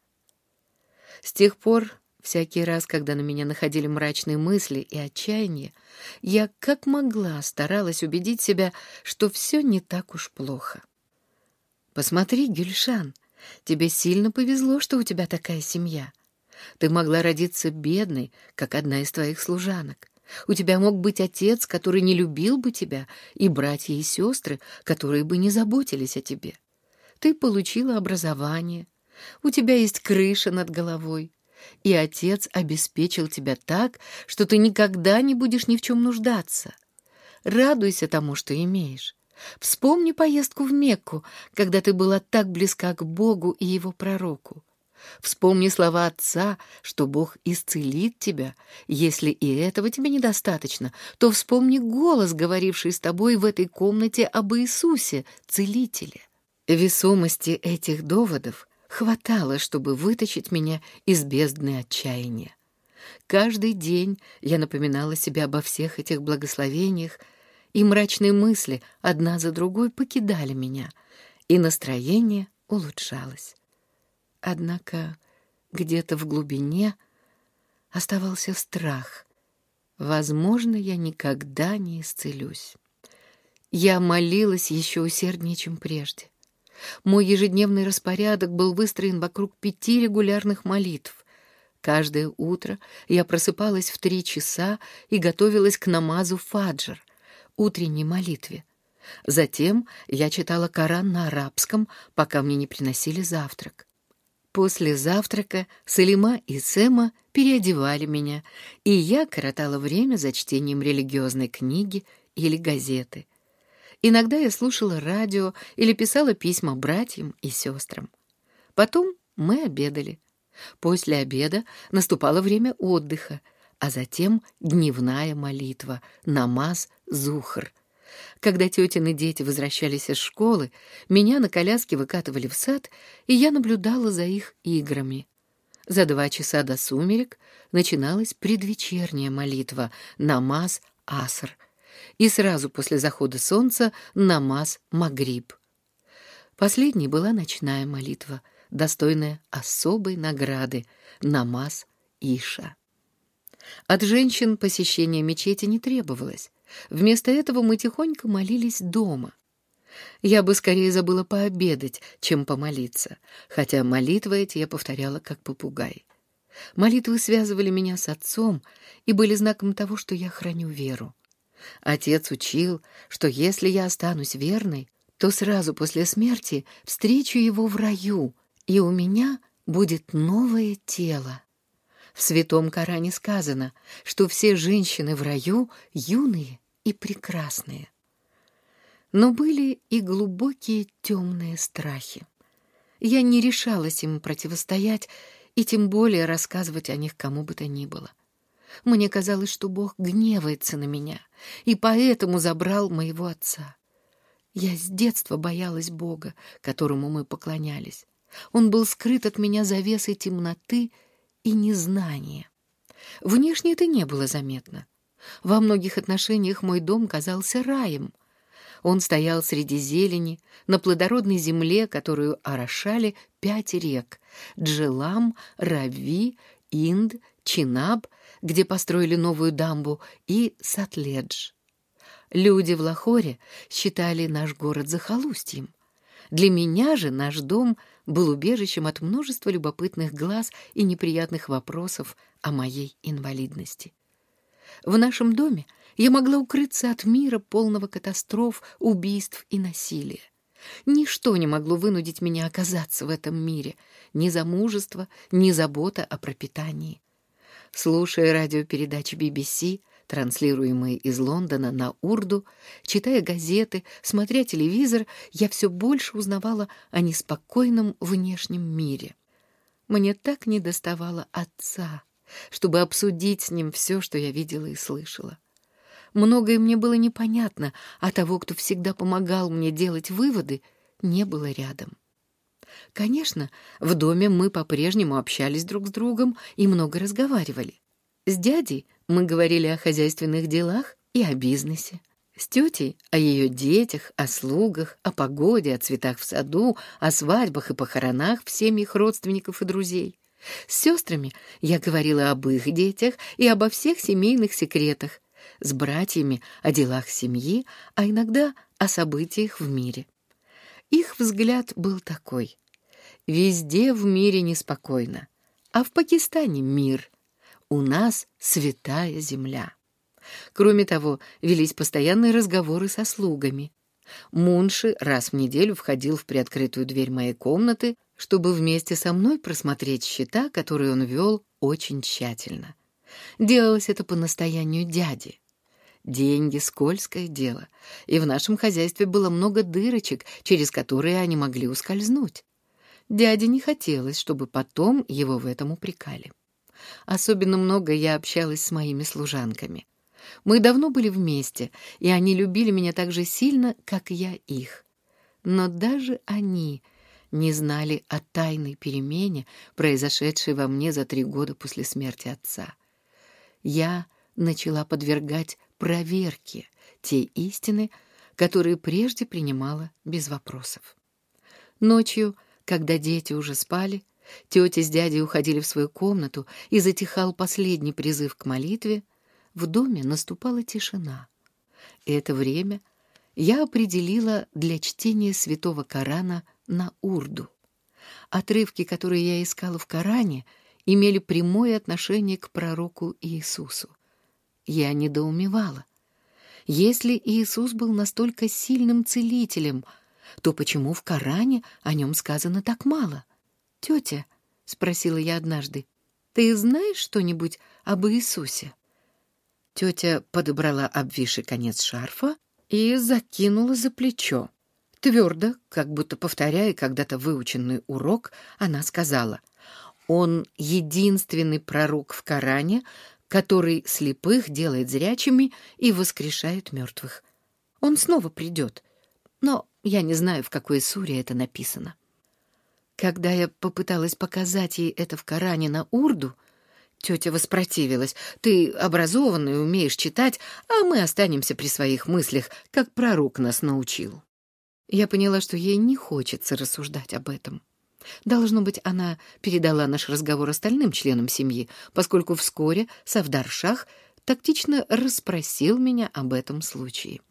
С тех пор, всякий раз, когда на меня находили мрачные мысли и отчаяние, я как могла старалась убедить себя, что все не так уж плохо. «Посмотри, Гюльшан, Тебе сильно повезло, что у тебя такая семья. Ты могла родиться бедной, как одна из твоих служанок. У тебя мог быть отец, который не любил бы тебя, и братья и сестры, которые бы не заботились о тебе. Ты получила образование, у тебя есть крыша над головой, и отец обеспечил тебя так, что ты никогда не будешь ни в чем нуждаться. Радуйся тому, что имеешь. Вспомни поездку в Мекку, когда ты была так близка к Богу и его пророку. Вспомни слова отца, что Бог исцелит тебя. Если и этого тебе недостаточно, то вспомни голос, говоривший с тобой в этой комнате об Иисусе, целителе. Весомости этих доводов хватало, чтобы вытащить меня из бездны отчаяния. Каждый день я напоминала себе обо всех этих благословениях и мрачные мысли одна за другой покидали меня, и настроение улучшалось. Однако где-то в глубине оставался страх. Возможно, я никогда не исцелюсь. Я молилась еще усерднее, чем прежде. Мой ежедневный распорядок был выстроен вокруг пяти регулярных молитв. Каждое утро я просыпалась в три часа и готовилась к намазу фаджр — утренней молитве. Затем я читала Коран на арабском, пока мне не приносили завтрак. После завтрака Салима и Сэма переодевали меня, и я коротала время за чтением религиозной книги или газеты. Иногда я слушала радио или писала письма братьям и сестрам. Потом мы обедали. После обеда наступало время отдыха, а затем дневная молитва, намаз, зухр. Когда тетины дети возвращались из школы, меня на коляске выкатывали в сад, и я наблюдала за их играми. За два часа до сумерек начиналась предвечерняя молитва, намаз аср, и сразу после захода солнца намаз магриб. Последней была ночная молитва, достойная особой награды, намаз иша. От женщин посещение мечети не требовалось. Вместо этого мы тихонько молились дома. Я бы скорее забыла пообедать, чем помолиться, хотя молитвы эти я повторяла как попугай. Молитвы связывали меня с отцом и были знаком того, что я храню веру. Отец учил, что если я останусь верной, то сразу после смерти встречу его в раю, и у меня будет новое тело. В Святом Коране сказано, что все женщины в раю юные и прекрасные. Но были и глубокие темные страхи. Я не решалась им противостоять и тем более рассказывать о них кому бы то ни было. Мне казалось, что Бог гневается на меня, и поэтому забрал моего отца. Я с детства боялась Бога, которому мы поклонялись. Он был скрыт от меня завесой темноты и незнания. Внешне это не было заметно. Во многих отношениях мой дом казался раем — он стоял среди зелени, на плодородной земле, которую орошали пять рек — Джелам, Рави, Инд, Чинаб, где построили новую дамбу, и Сатледж. Люди в Лахоре считали наш город захолустьем. Для меня же наш дом был убежищем от множества любопытных глаз и неприятных вопросов о моей инвалидности. В нашем доме я могла укрыться от мира, полного катастроф, убийств и насилия. Ничто не могло вынудить меня оказаться в этом мире, ни замужество, ни забота о пропитании. Слушая радиопередачи BBC, транслируемые из Лондона на урду, читая газеты, смотря телевизор, я все больше узнавала о неспокойном внешнем мире. Мне так недоставало отца, чтобы обсудить с ним все, что я видела и слышала. Многое мне было непонятно, а того, кто всегда помогал мне делать выводы, не было рядом. Конечно, в доме мы по-прежнему общались друг с другом и много разговаривали. С дядей мы говорили о хозяйственных делах и о бизнесе. С тетей — о ее детях, о слугах, о погоде, о цветах в саду, о свадьбах и похоронах в семьях родственников и друзей. С сестрами я говорила об их детях и обо всех семейных секретах, с братьями о делах семьи, а иногда о событиях в мире. Их взгляд был такой. Везде в мире неспокойно, а в Пакистане мир. У нас святая земля. Кроме того, велись постоянные разговоры со слугами. Мунши раз в неделю входил в приоткрытую дверь моей комнаты, чтобы вместе со мной просмотреть счета, которые он вел очень тщательно. Делалось это по настоянию дяди. Деньги — скользкое дело, и в нашем хозяйстве было много дырочек, через которые они могли ускользнуть. Дяде не хотелось, чтобы потом его в этом упрекали. Особенно много я общалась с моими служанками. Мы давно были вместе, и они любили меня так же сильно, как я их. Но даже они не знали о тайной перемене, произошедшей во мне за три года после смерти отца. Я начала подвергать проверке те истины, которые прежде принимала без вопросов. Ночью, когда дети уже спали, тетя с дядей уходили в свою комнату и затихал последний призыв к молитве, в доме наступала тишина. Это время я определила для чтения святого Корана на урду. Отрывки, которые я искала в Коране, имели прямое отношение к пророку Иисусу. Я недоумевала. Если Иисус был настолько сильным целителем, то почему в Коране о нем сказано так мало? «Тетя», — спросила я однажды, — «ты знаешь что-нибудь об Иисусе?» Тетя подобрала обвисший конец шарфа и закинула за плечо. Твердо, как будто повторяя когда-то выученный урок, она сказала, «Он единственный пророк в Коране, который слепых делает зрячими и воскрешает мертвых. Он снова придет, но я не знаю, в какой суре это написано. Когда я попыталась показать ей это в Коране на урду, тетя воспротивилась. «Ты образованный, умеешь читать, а мы останемся при своих мыслях, как пророк нас научил». Я поняла, что ей не хочется рассуждать об этом. Должно быть, она передала наш разговор остальным членам семьи, поскольку вскоре Савдар-Шах тактично расспросил меня об этом случае.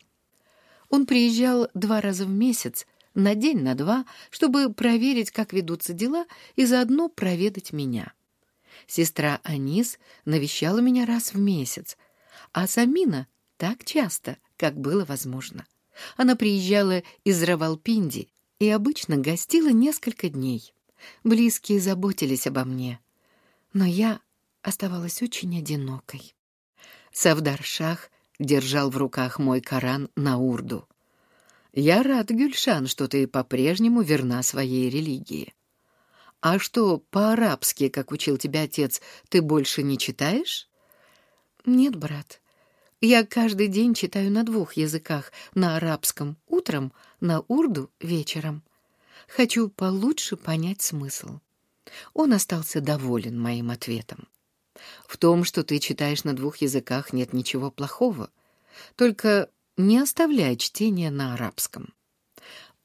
Он приезжал два раза в месяц, на день, на два, чтобы проверить, как ведутся дела, и заодно проведать меня. Сестра Анис навещала меня раз в месяц, а Самина — так часто, как было возможно. Она приезжала из Равалпинди, и обычно гостила несколько дней. Близкие заботились обо мне, но я оставалась очень одинокой. Савдар Шах держал в руках мой Коран на урду. Я рад, Гюльшан, что ты по-прежнему верна своей религии. А что, по-арабски, как учил тебя отец, ты больше не читаешь? Нет, брат. Я каждый день читаю на двух языках, на арабском утром, на урду вечером. Хочу получше понять смысл. Он остался доволен моим ответом. В том, что ты читаешь на двух языках, нет ничего плохого. Только не оставляй чтения на арабском.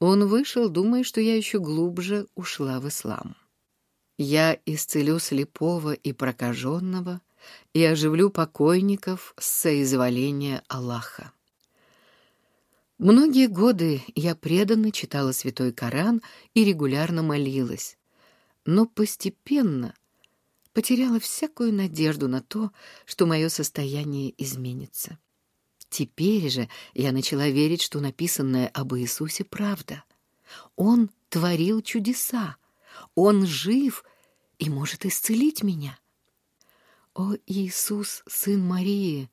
Он вышел, думая, что я еще глубже ушла в ислам. Я исцелю слепого и прокаженного и оживлю покойников с соизволения Аллаха. Многие годы я преданно читала Святой Коран и регулярно молилась, но постепенно потеряла всякую надежду на то, что мое состояние изменится. Теперь же я начала верить, что написанное об Иисусе правда. Он творил чудеса, Он жив и может исцелить меня. О, Иисус, Сын Марии!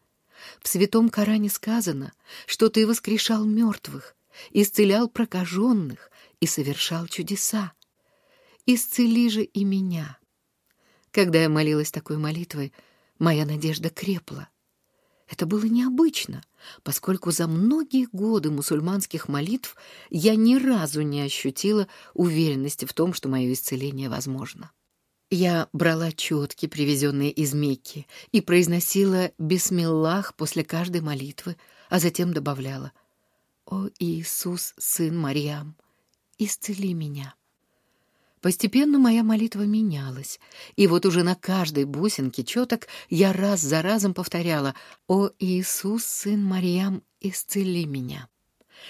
В Святом Коране сказано, что Ты воскрешал мертвых, исцелял прокаженных и совершал чудеса. Исцели же и меня. Когда я молилась такой молитвой, моя надежда крепла. Это было необычно, поскольку за многие годы мусульманских молитв я ни разу не ощутила уверенности в том, что мое исцеление возможно. Я брала четки, привезенные из Мекки, и произносила «Бисмиллах» после каждой молитвы, а затем добавляла «О Иисус, сын Марьям, исцели меня». Постепенно моя молитва менялась, и вот уже на каждой бусинке четок я раз за разом повторяла «О Иисус, сын Марьям, исцели меня».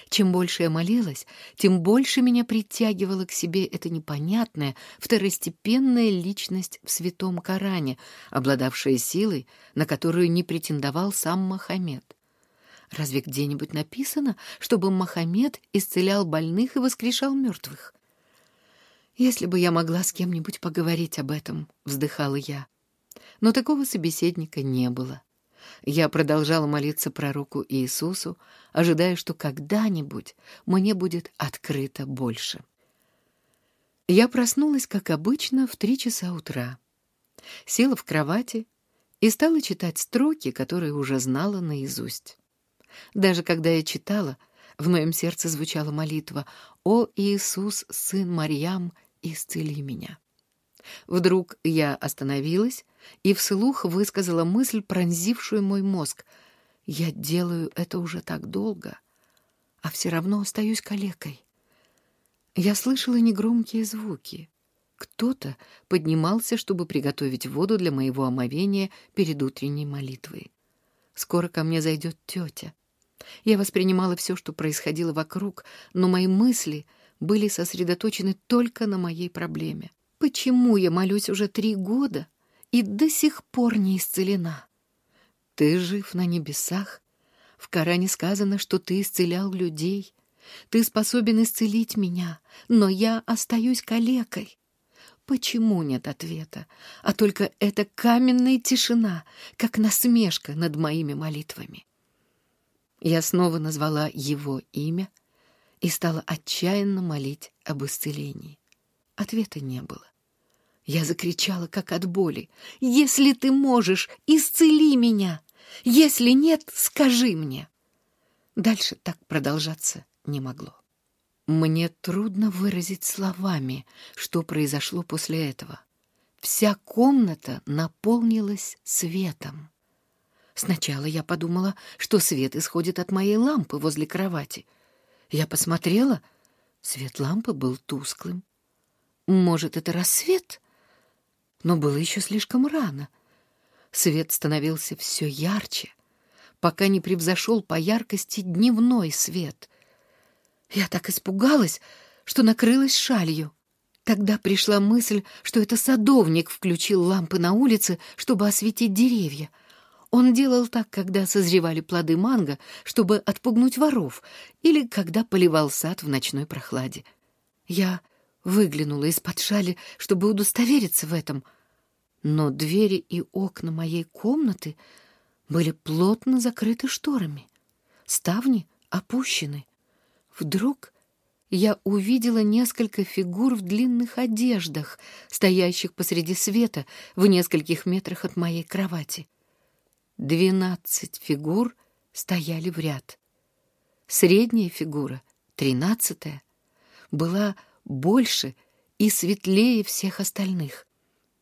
Чем больше я молилась, тем больше меня притягивала к себе эта непонятная, второстепенная личность в Святом Коране, обладавшая силой, на которую не претендовал сам Мохаммед. Разве где-нибудь написано, чтобы Мохаммед исцелял больных и воскрешал мертвых? «Если бы я могла с кем-нибудь поговорить об этом», — вздыхала я. Но такого собеседника не было. Я продолжала молиться пророку Иисусу, ожидая, что когда-нибудь мне будет открыто больше. Я проснулась, как обычно, в три часа утра. Села в кровати и стала читать строки, которые уже знала наизусть. Даже когда я читала, в моем сердце звучала молитва «О Иисус, сын Марьям, исцели меня». Вдруг я остановилась и вслух высказала мысль, пронзившую мой мозг. «Я делаю это уже так долго, а все равно остаюсь калекой». Я слышала негромкие звуки. Кто-то поднимался, чтобы приготовить воду для моего омовения перед утренней молитвой. Скоро ко мне зайдет тетя. Я воспринимала все, что происходило вокруг, но мои мысли были сосредоточены только на моей проблеме. Почему я молюсь уже три года и до сих пор не исцелена? Ты жив на небесах. В Коране сказано, что ты исцелял людей. Ты способен исцелить меня, но я остаюсь калекой. Почему нет ответа, а только эта каменная тишина, как насмешка над моими молитвами? Я снова назвала его имя и стала отчаянно молить об исцелении. Ответа не было. Я закричала, как от боли. «Если ты можешь, исцели меня! Если нет, скажи мне!» Дальше так продолжаться не могло. Мне трудно выразить словами, что произошло после этого. Вся комната наполнилась светом. Сначала я подумала, что свет исходит от моей лампы возле кровати. Я посмотрела, свет лампы был тусклым. Может, это рассвет? Но было еще слишком рано. Свет становился все ярче, пока не превзошел по яркости дневной свет. Я так испугалась, что накрылась шалью. Тогда пришла мысль, что это садовник включил лампы на улице, чтобы осветить деревья. Он делал так, когда созревали плоды манго, чтобы отпугнуть воров, или когда поливал сад в ночной прохладе. Я выглянула из-под шали, чтобы удостовериться в этом. Но двери и окна моей комнаты были плотно закрыты шторами. Ставни опущены. Вдруг я увидела несколько фигур в длинных одеждах, стоящих посреди света в нескольких метрах от моей кровати. Двенадцать фигур стояли в ряд. Средняя фигура, тринадцатая, была больше и светлее всех остальных.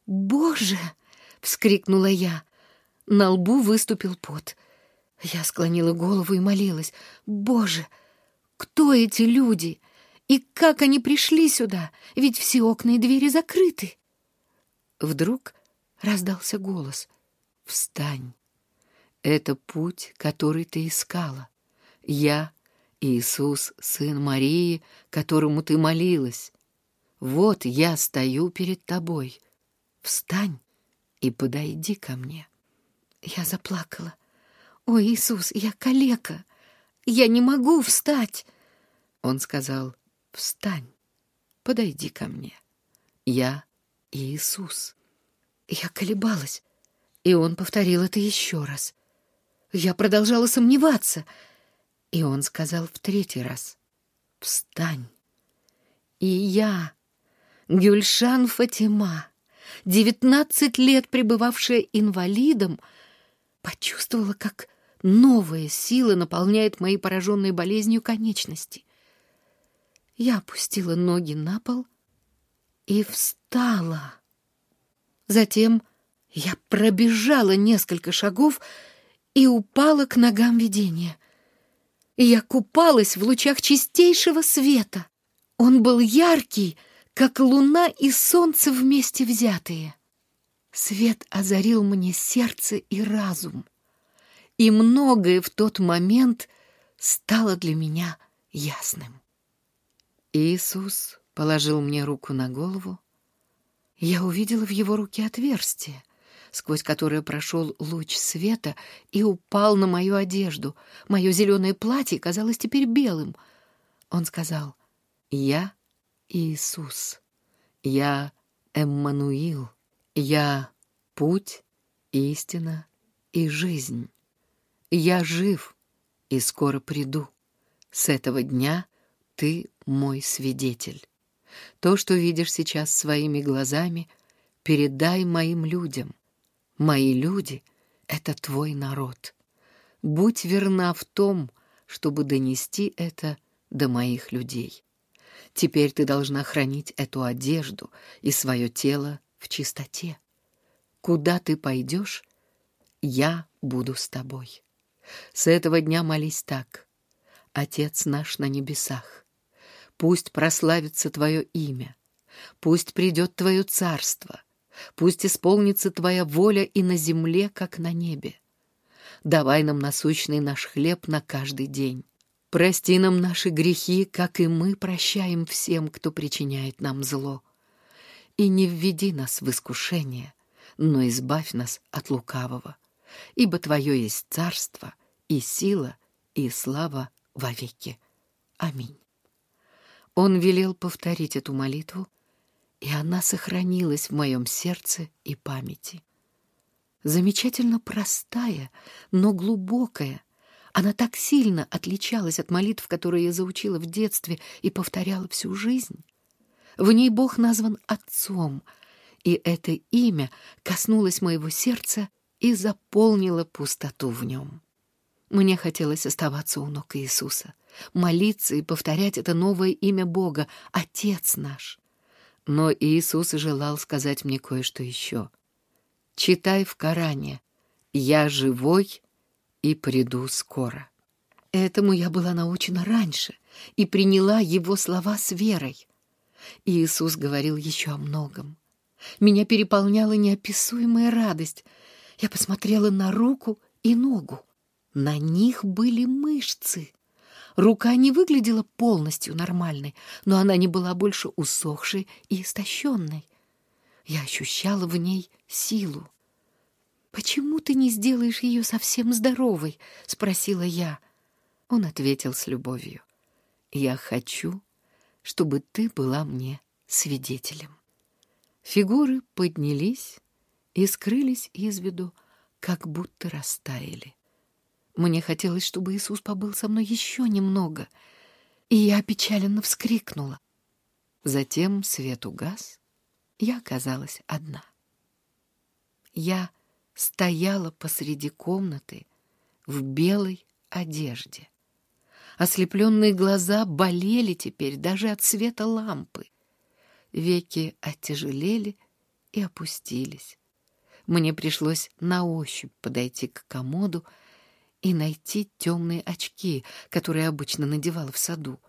«Боже!» — вскрикнула я. На лбу выступил пот. Я склонила голову и молилась. «Боже! Кто эти люди?» И как они пришли сюда? Ведь все окна и двери закрыты. Вдруг раздался голос. «Встань! Это путь, который ты искала. Я — Иисус, сын Марии, которому ты молилась. Вот я стою перед тобой. Встань и подойди ко мне». Я заплакала. «О, Иисус, я калека! Я не могу встать!» Он сказал, Встань, подойди ко мне. Я Иисус. Я колебалась, и он повторил это еще раз. Я продолжала сомневаться, и он сказал в третий раз. Встань. И я, Гюльшан Фатима, девятнадцать лет пребывавшая инвалидом, почувствовала, как новая сила наполняет мои пораженные болезнью конечности. Я опустила ноги на пол и встала. Затем я пробежала несколько шагов и упала к ногам видения. Я купалась в лучах чистейшего света. Он был яркий, как луна и солнце вместе взятые. Свет озарил мне сердце и разум, и многое в тот момент стало для меня ясным. Иисус положил мне руку на голову. Я увидела в его руке отверстие, сквозь которое прошел луч света и упал на мою одежду. Мое зеленое платье казалось теперь белым. Он сказал, «Я Иисус, я Эммануил, я путь, истина и жизнь. Я жив и скоро приду. С этого дня ты мой свидетель. То, что видишь сейчас своими глазами, передай моим людям. Мои люди — это твой народ. Будь верна в том, чтобы донести это до моих людей. Теперь ты должна хранить эту одежду и свое тело в чистоте. Куда ты пойдешь, я буду с тобой. С этого дня молись так. Отец наш на небесах, Пусть прославится Твое имя, пусть придет Твое царство, пусть исполнится Твоя воля и на земле, как на небе. Давай нам насущный наш хлеб на каждый день. Прости нам наши грехи, как и мы прощаем всем, кто причиняет нам зло. И не введи нас в искушение, но избавь нас от лукавого, ибо Твое есть царство и сила и слава вовеки. Аминь. Он велел повторить эту молитву, и она сохранилась в моем сердце и памяти. Замечательно простая, но глубокая. Она так сильно отличалась от молитв, которые я заучила в детстве и повторяла всю жизнь. В ней Бог назван Отцом, и это имя коснулось моего сердца и заполнило пустоту в нем. Мне хотелось оставаться у ног Иисуса, молиться и повторять это новое имя Бога, Отец наш. Но Иисус желал сказать мне кое-что еще. «Читай в Коране, я живой и приду скоро». Этому я была научена раньше и приняла его слова с верой. Иисус говорил еще о многом. Меня переполняла неописуемая радость. Я посмотрела на руку и ногу. На них были мышцы. Рука не выглядела полностью нормальной, но она не была больше усохшей и истощенной. Я ощущала в ней силу. «Почему ты не сделаешь ее совсем здоровой?» — спросила я. Он ответил с любовью. «Я хочу, чтобы ты была мне свидетелем». Фигуры поднялись и скрылись из виду, как будто растаяли. Мне хотелось, чтобы Иисус побыл со мной еще немного. и я опечаленно вскрикнула. Затем свет угас, я оказалась одна. Я стояла посреди комнаты в белой одежде. Ослепленные глаза болели теперь даже от света лампы. Веки оттяжелели и опустились. Мне пришлось на ощупь подойти к комоду и найти темные очки, которые обычно надевала в саду.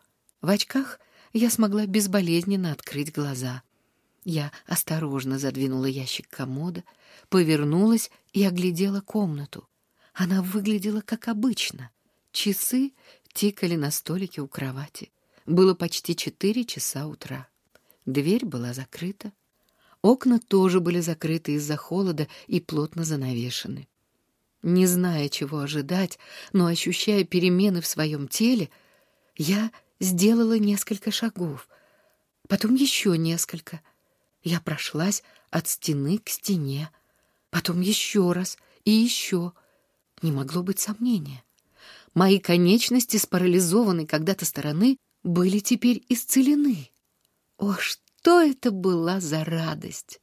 В очках я смогла безболезненно открыть глаза. Я осторожно задвинула ящик комода, повернулась и оглядела комнату. Она выглядела как обычно. Часы тикали на столике у кровати. Было почти четыре часа утра. Дверь была закрыта. Окна тоже были закрыты из-за холода и плотно занавешены. Не зная, чего ожидать, но ощущая перемены в своем теле, я сделала несколько шагов, потом еще несколько. Я прошлась от стены к стене, потом еще раз и еще. Не могло быть сомнения. Мои конечности, спарализованные когда-то стороны, были теперь исцелены. О, что это была за радость!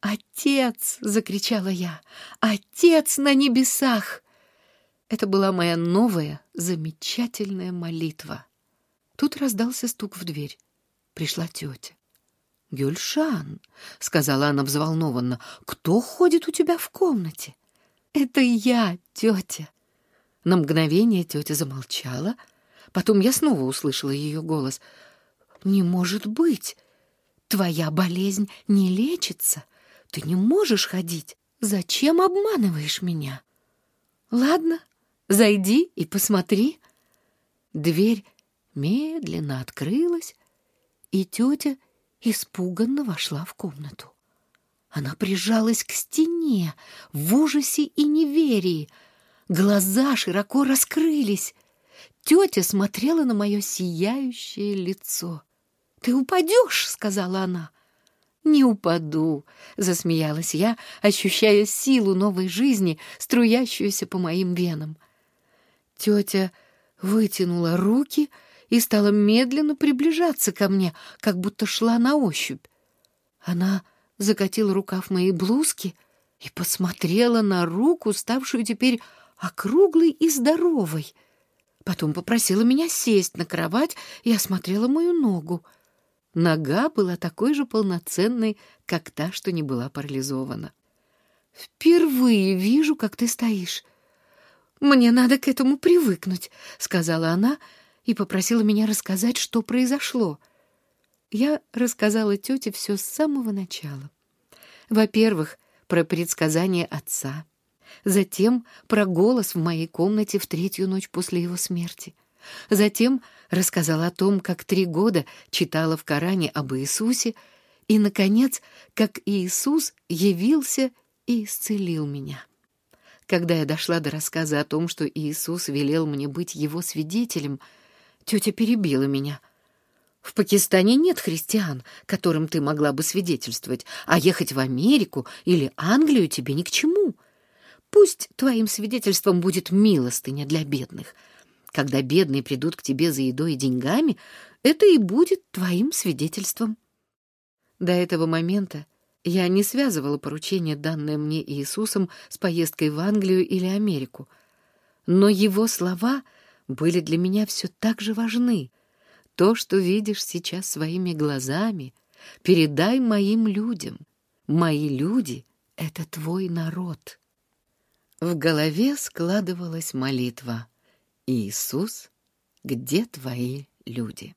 «Отец!» — закричала я. «Отец на небесах!» Это была моя новая, замечательная молитва. Тут раздался стук в дверь. Пришла тетя. «Гюльшан», — сказала она взволнованно, — «кто ходит у тебя в комнате?» «Это я, тетя». На мгновение тетя замолчала. Потом я снова услышала ее голос. «Не может быть! Твоя болезнь не лечится. Ты не можешь ходить. Зачем обманываешь меня?» «Ладно, зайди и посмотри». Дверь медленно открылась, и тетя испуганно вошла в комнату. Она прижалась к стене в ужасе и неверии. Глаза широко раскрылись. Тетя смотрела на мое сияющее лицо. «Ты упадешь!» — сказала она. «Не упаду!» — засмеялась я, ощущая силу новой жизни, струящуюся по моим венам. Тетя вытянула руки и стала медленно приближаться ко мне, как будто шла на ощупь. Она закатила рукав моей блузки и посмотрела на руку, ставшую теперь округлой и здоровой. Потом попросила меня сесть на кровать и осмотрела мою ногу. Нога была такой же полноценной, как та, что не была парализована. «Впервые вижу, как ты стоишь. Мне надо к этому привыкнуть», — сказала она, — и попросила меня рассказать, что произошло. Я рассказала тете все с самого начала. Во-первых, про предсказание отца, затем про голос в моей комнате в третью ночь после его смерти. Затем рассказала о том, как три года читала в Коране об Иисусе, и, наконец, как Иисус явился и исцелил меня. Когда я дошла до рассказа о том, что Иисус велел мне быть его свидетелем — Тетя перебила меня. В Пакистане нет христиан, которым ты могла бы свидетельствовать, а ехать в Америку или Англию тебе ни к чему. Пусть твоим свидетельством будет милостыня для бедных. Когда бедные придут к тебе за едой и деньгами, это и будет твоим свидетельством. До этого момента я не связывала поручение, данное мне Иисусом, с поездкой в Англию или Америку. Но его слова — были для меня все так же важны. То, что видишь сейчас своими глазами, передай моим людям. Мои люди — это твой народ. В голове складывалась молитва «Иисус, где твои люди?»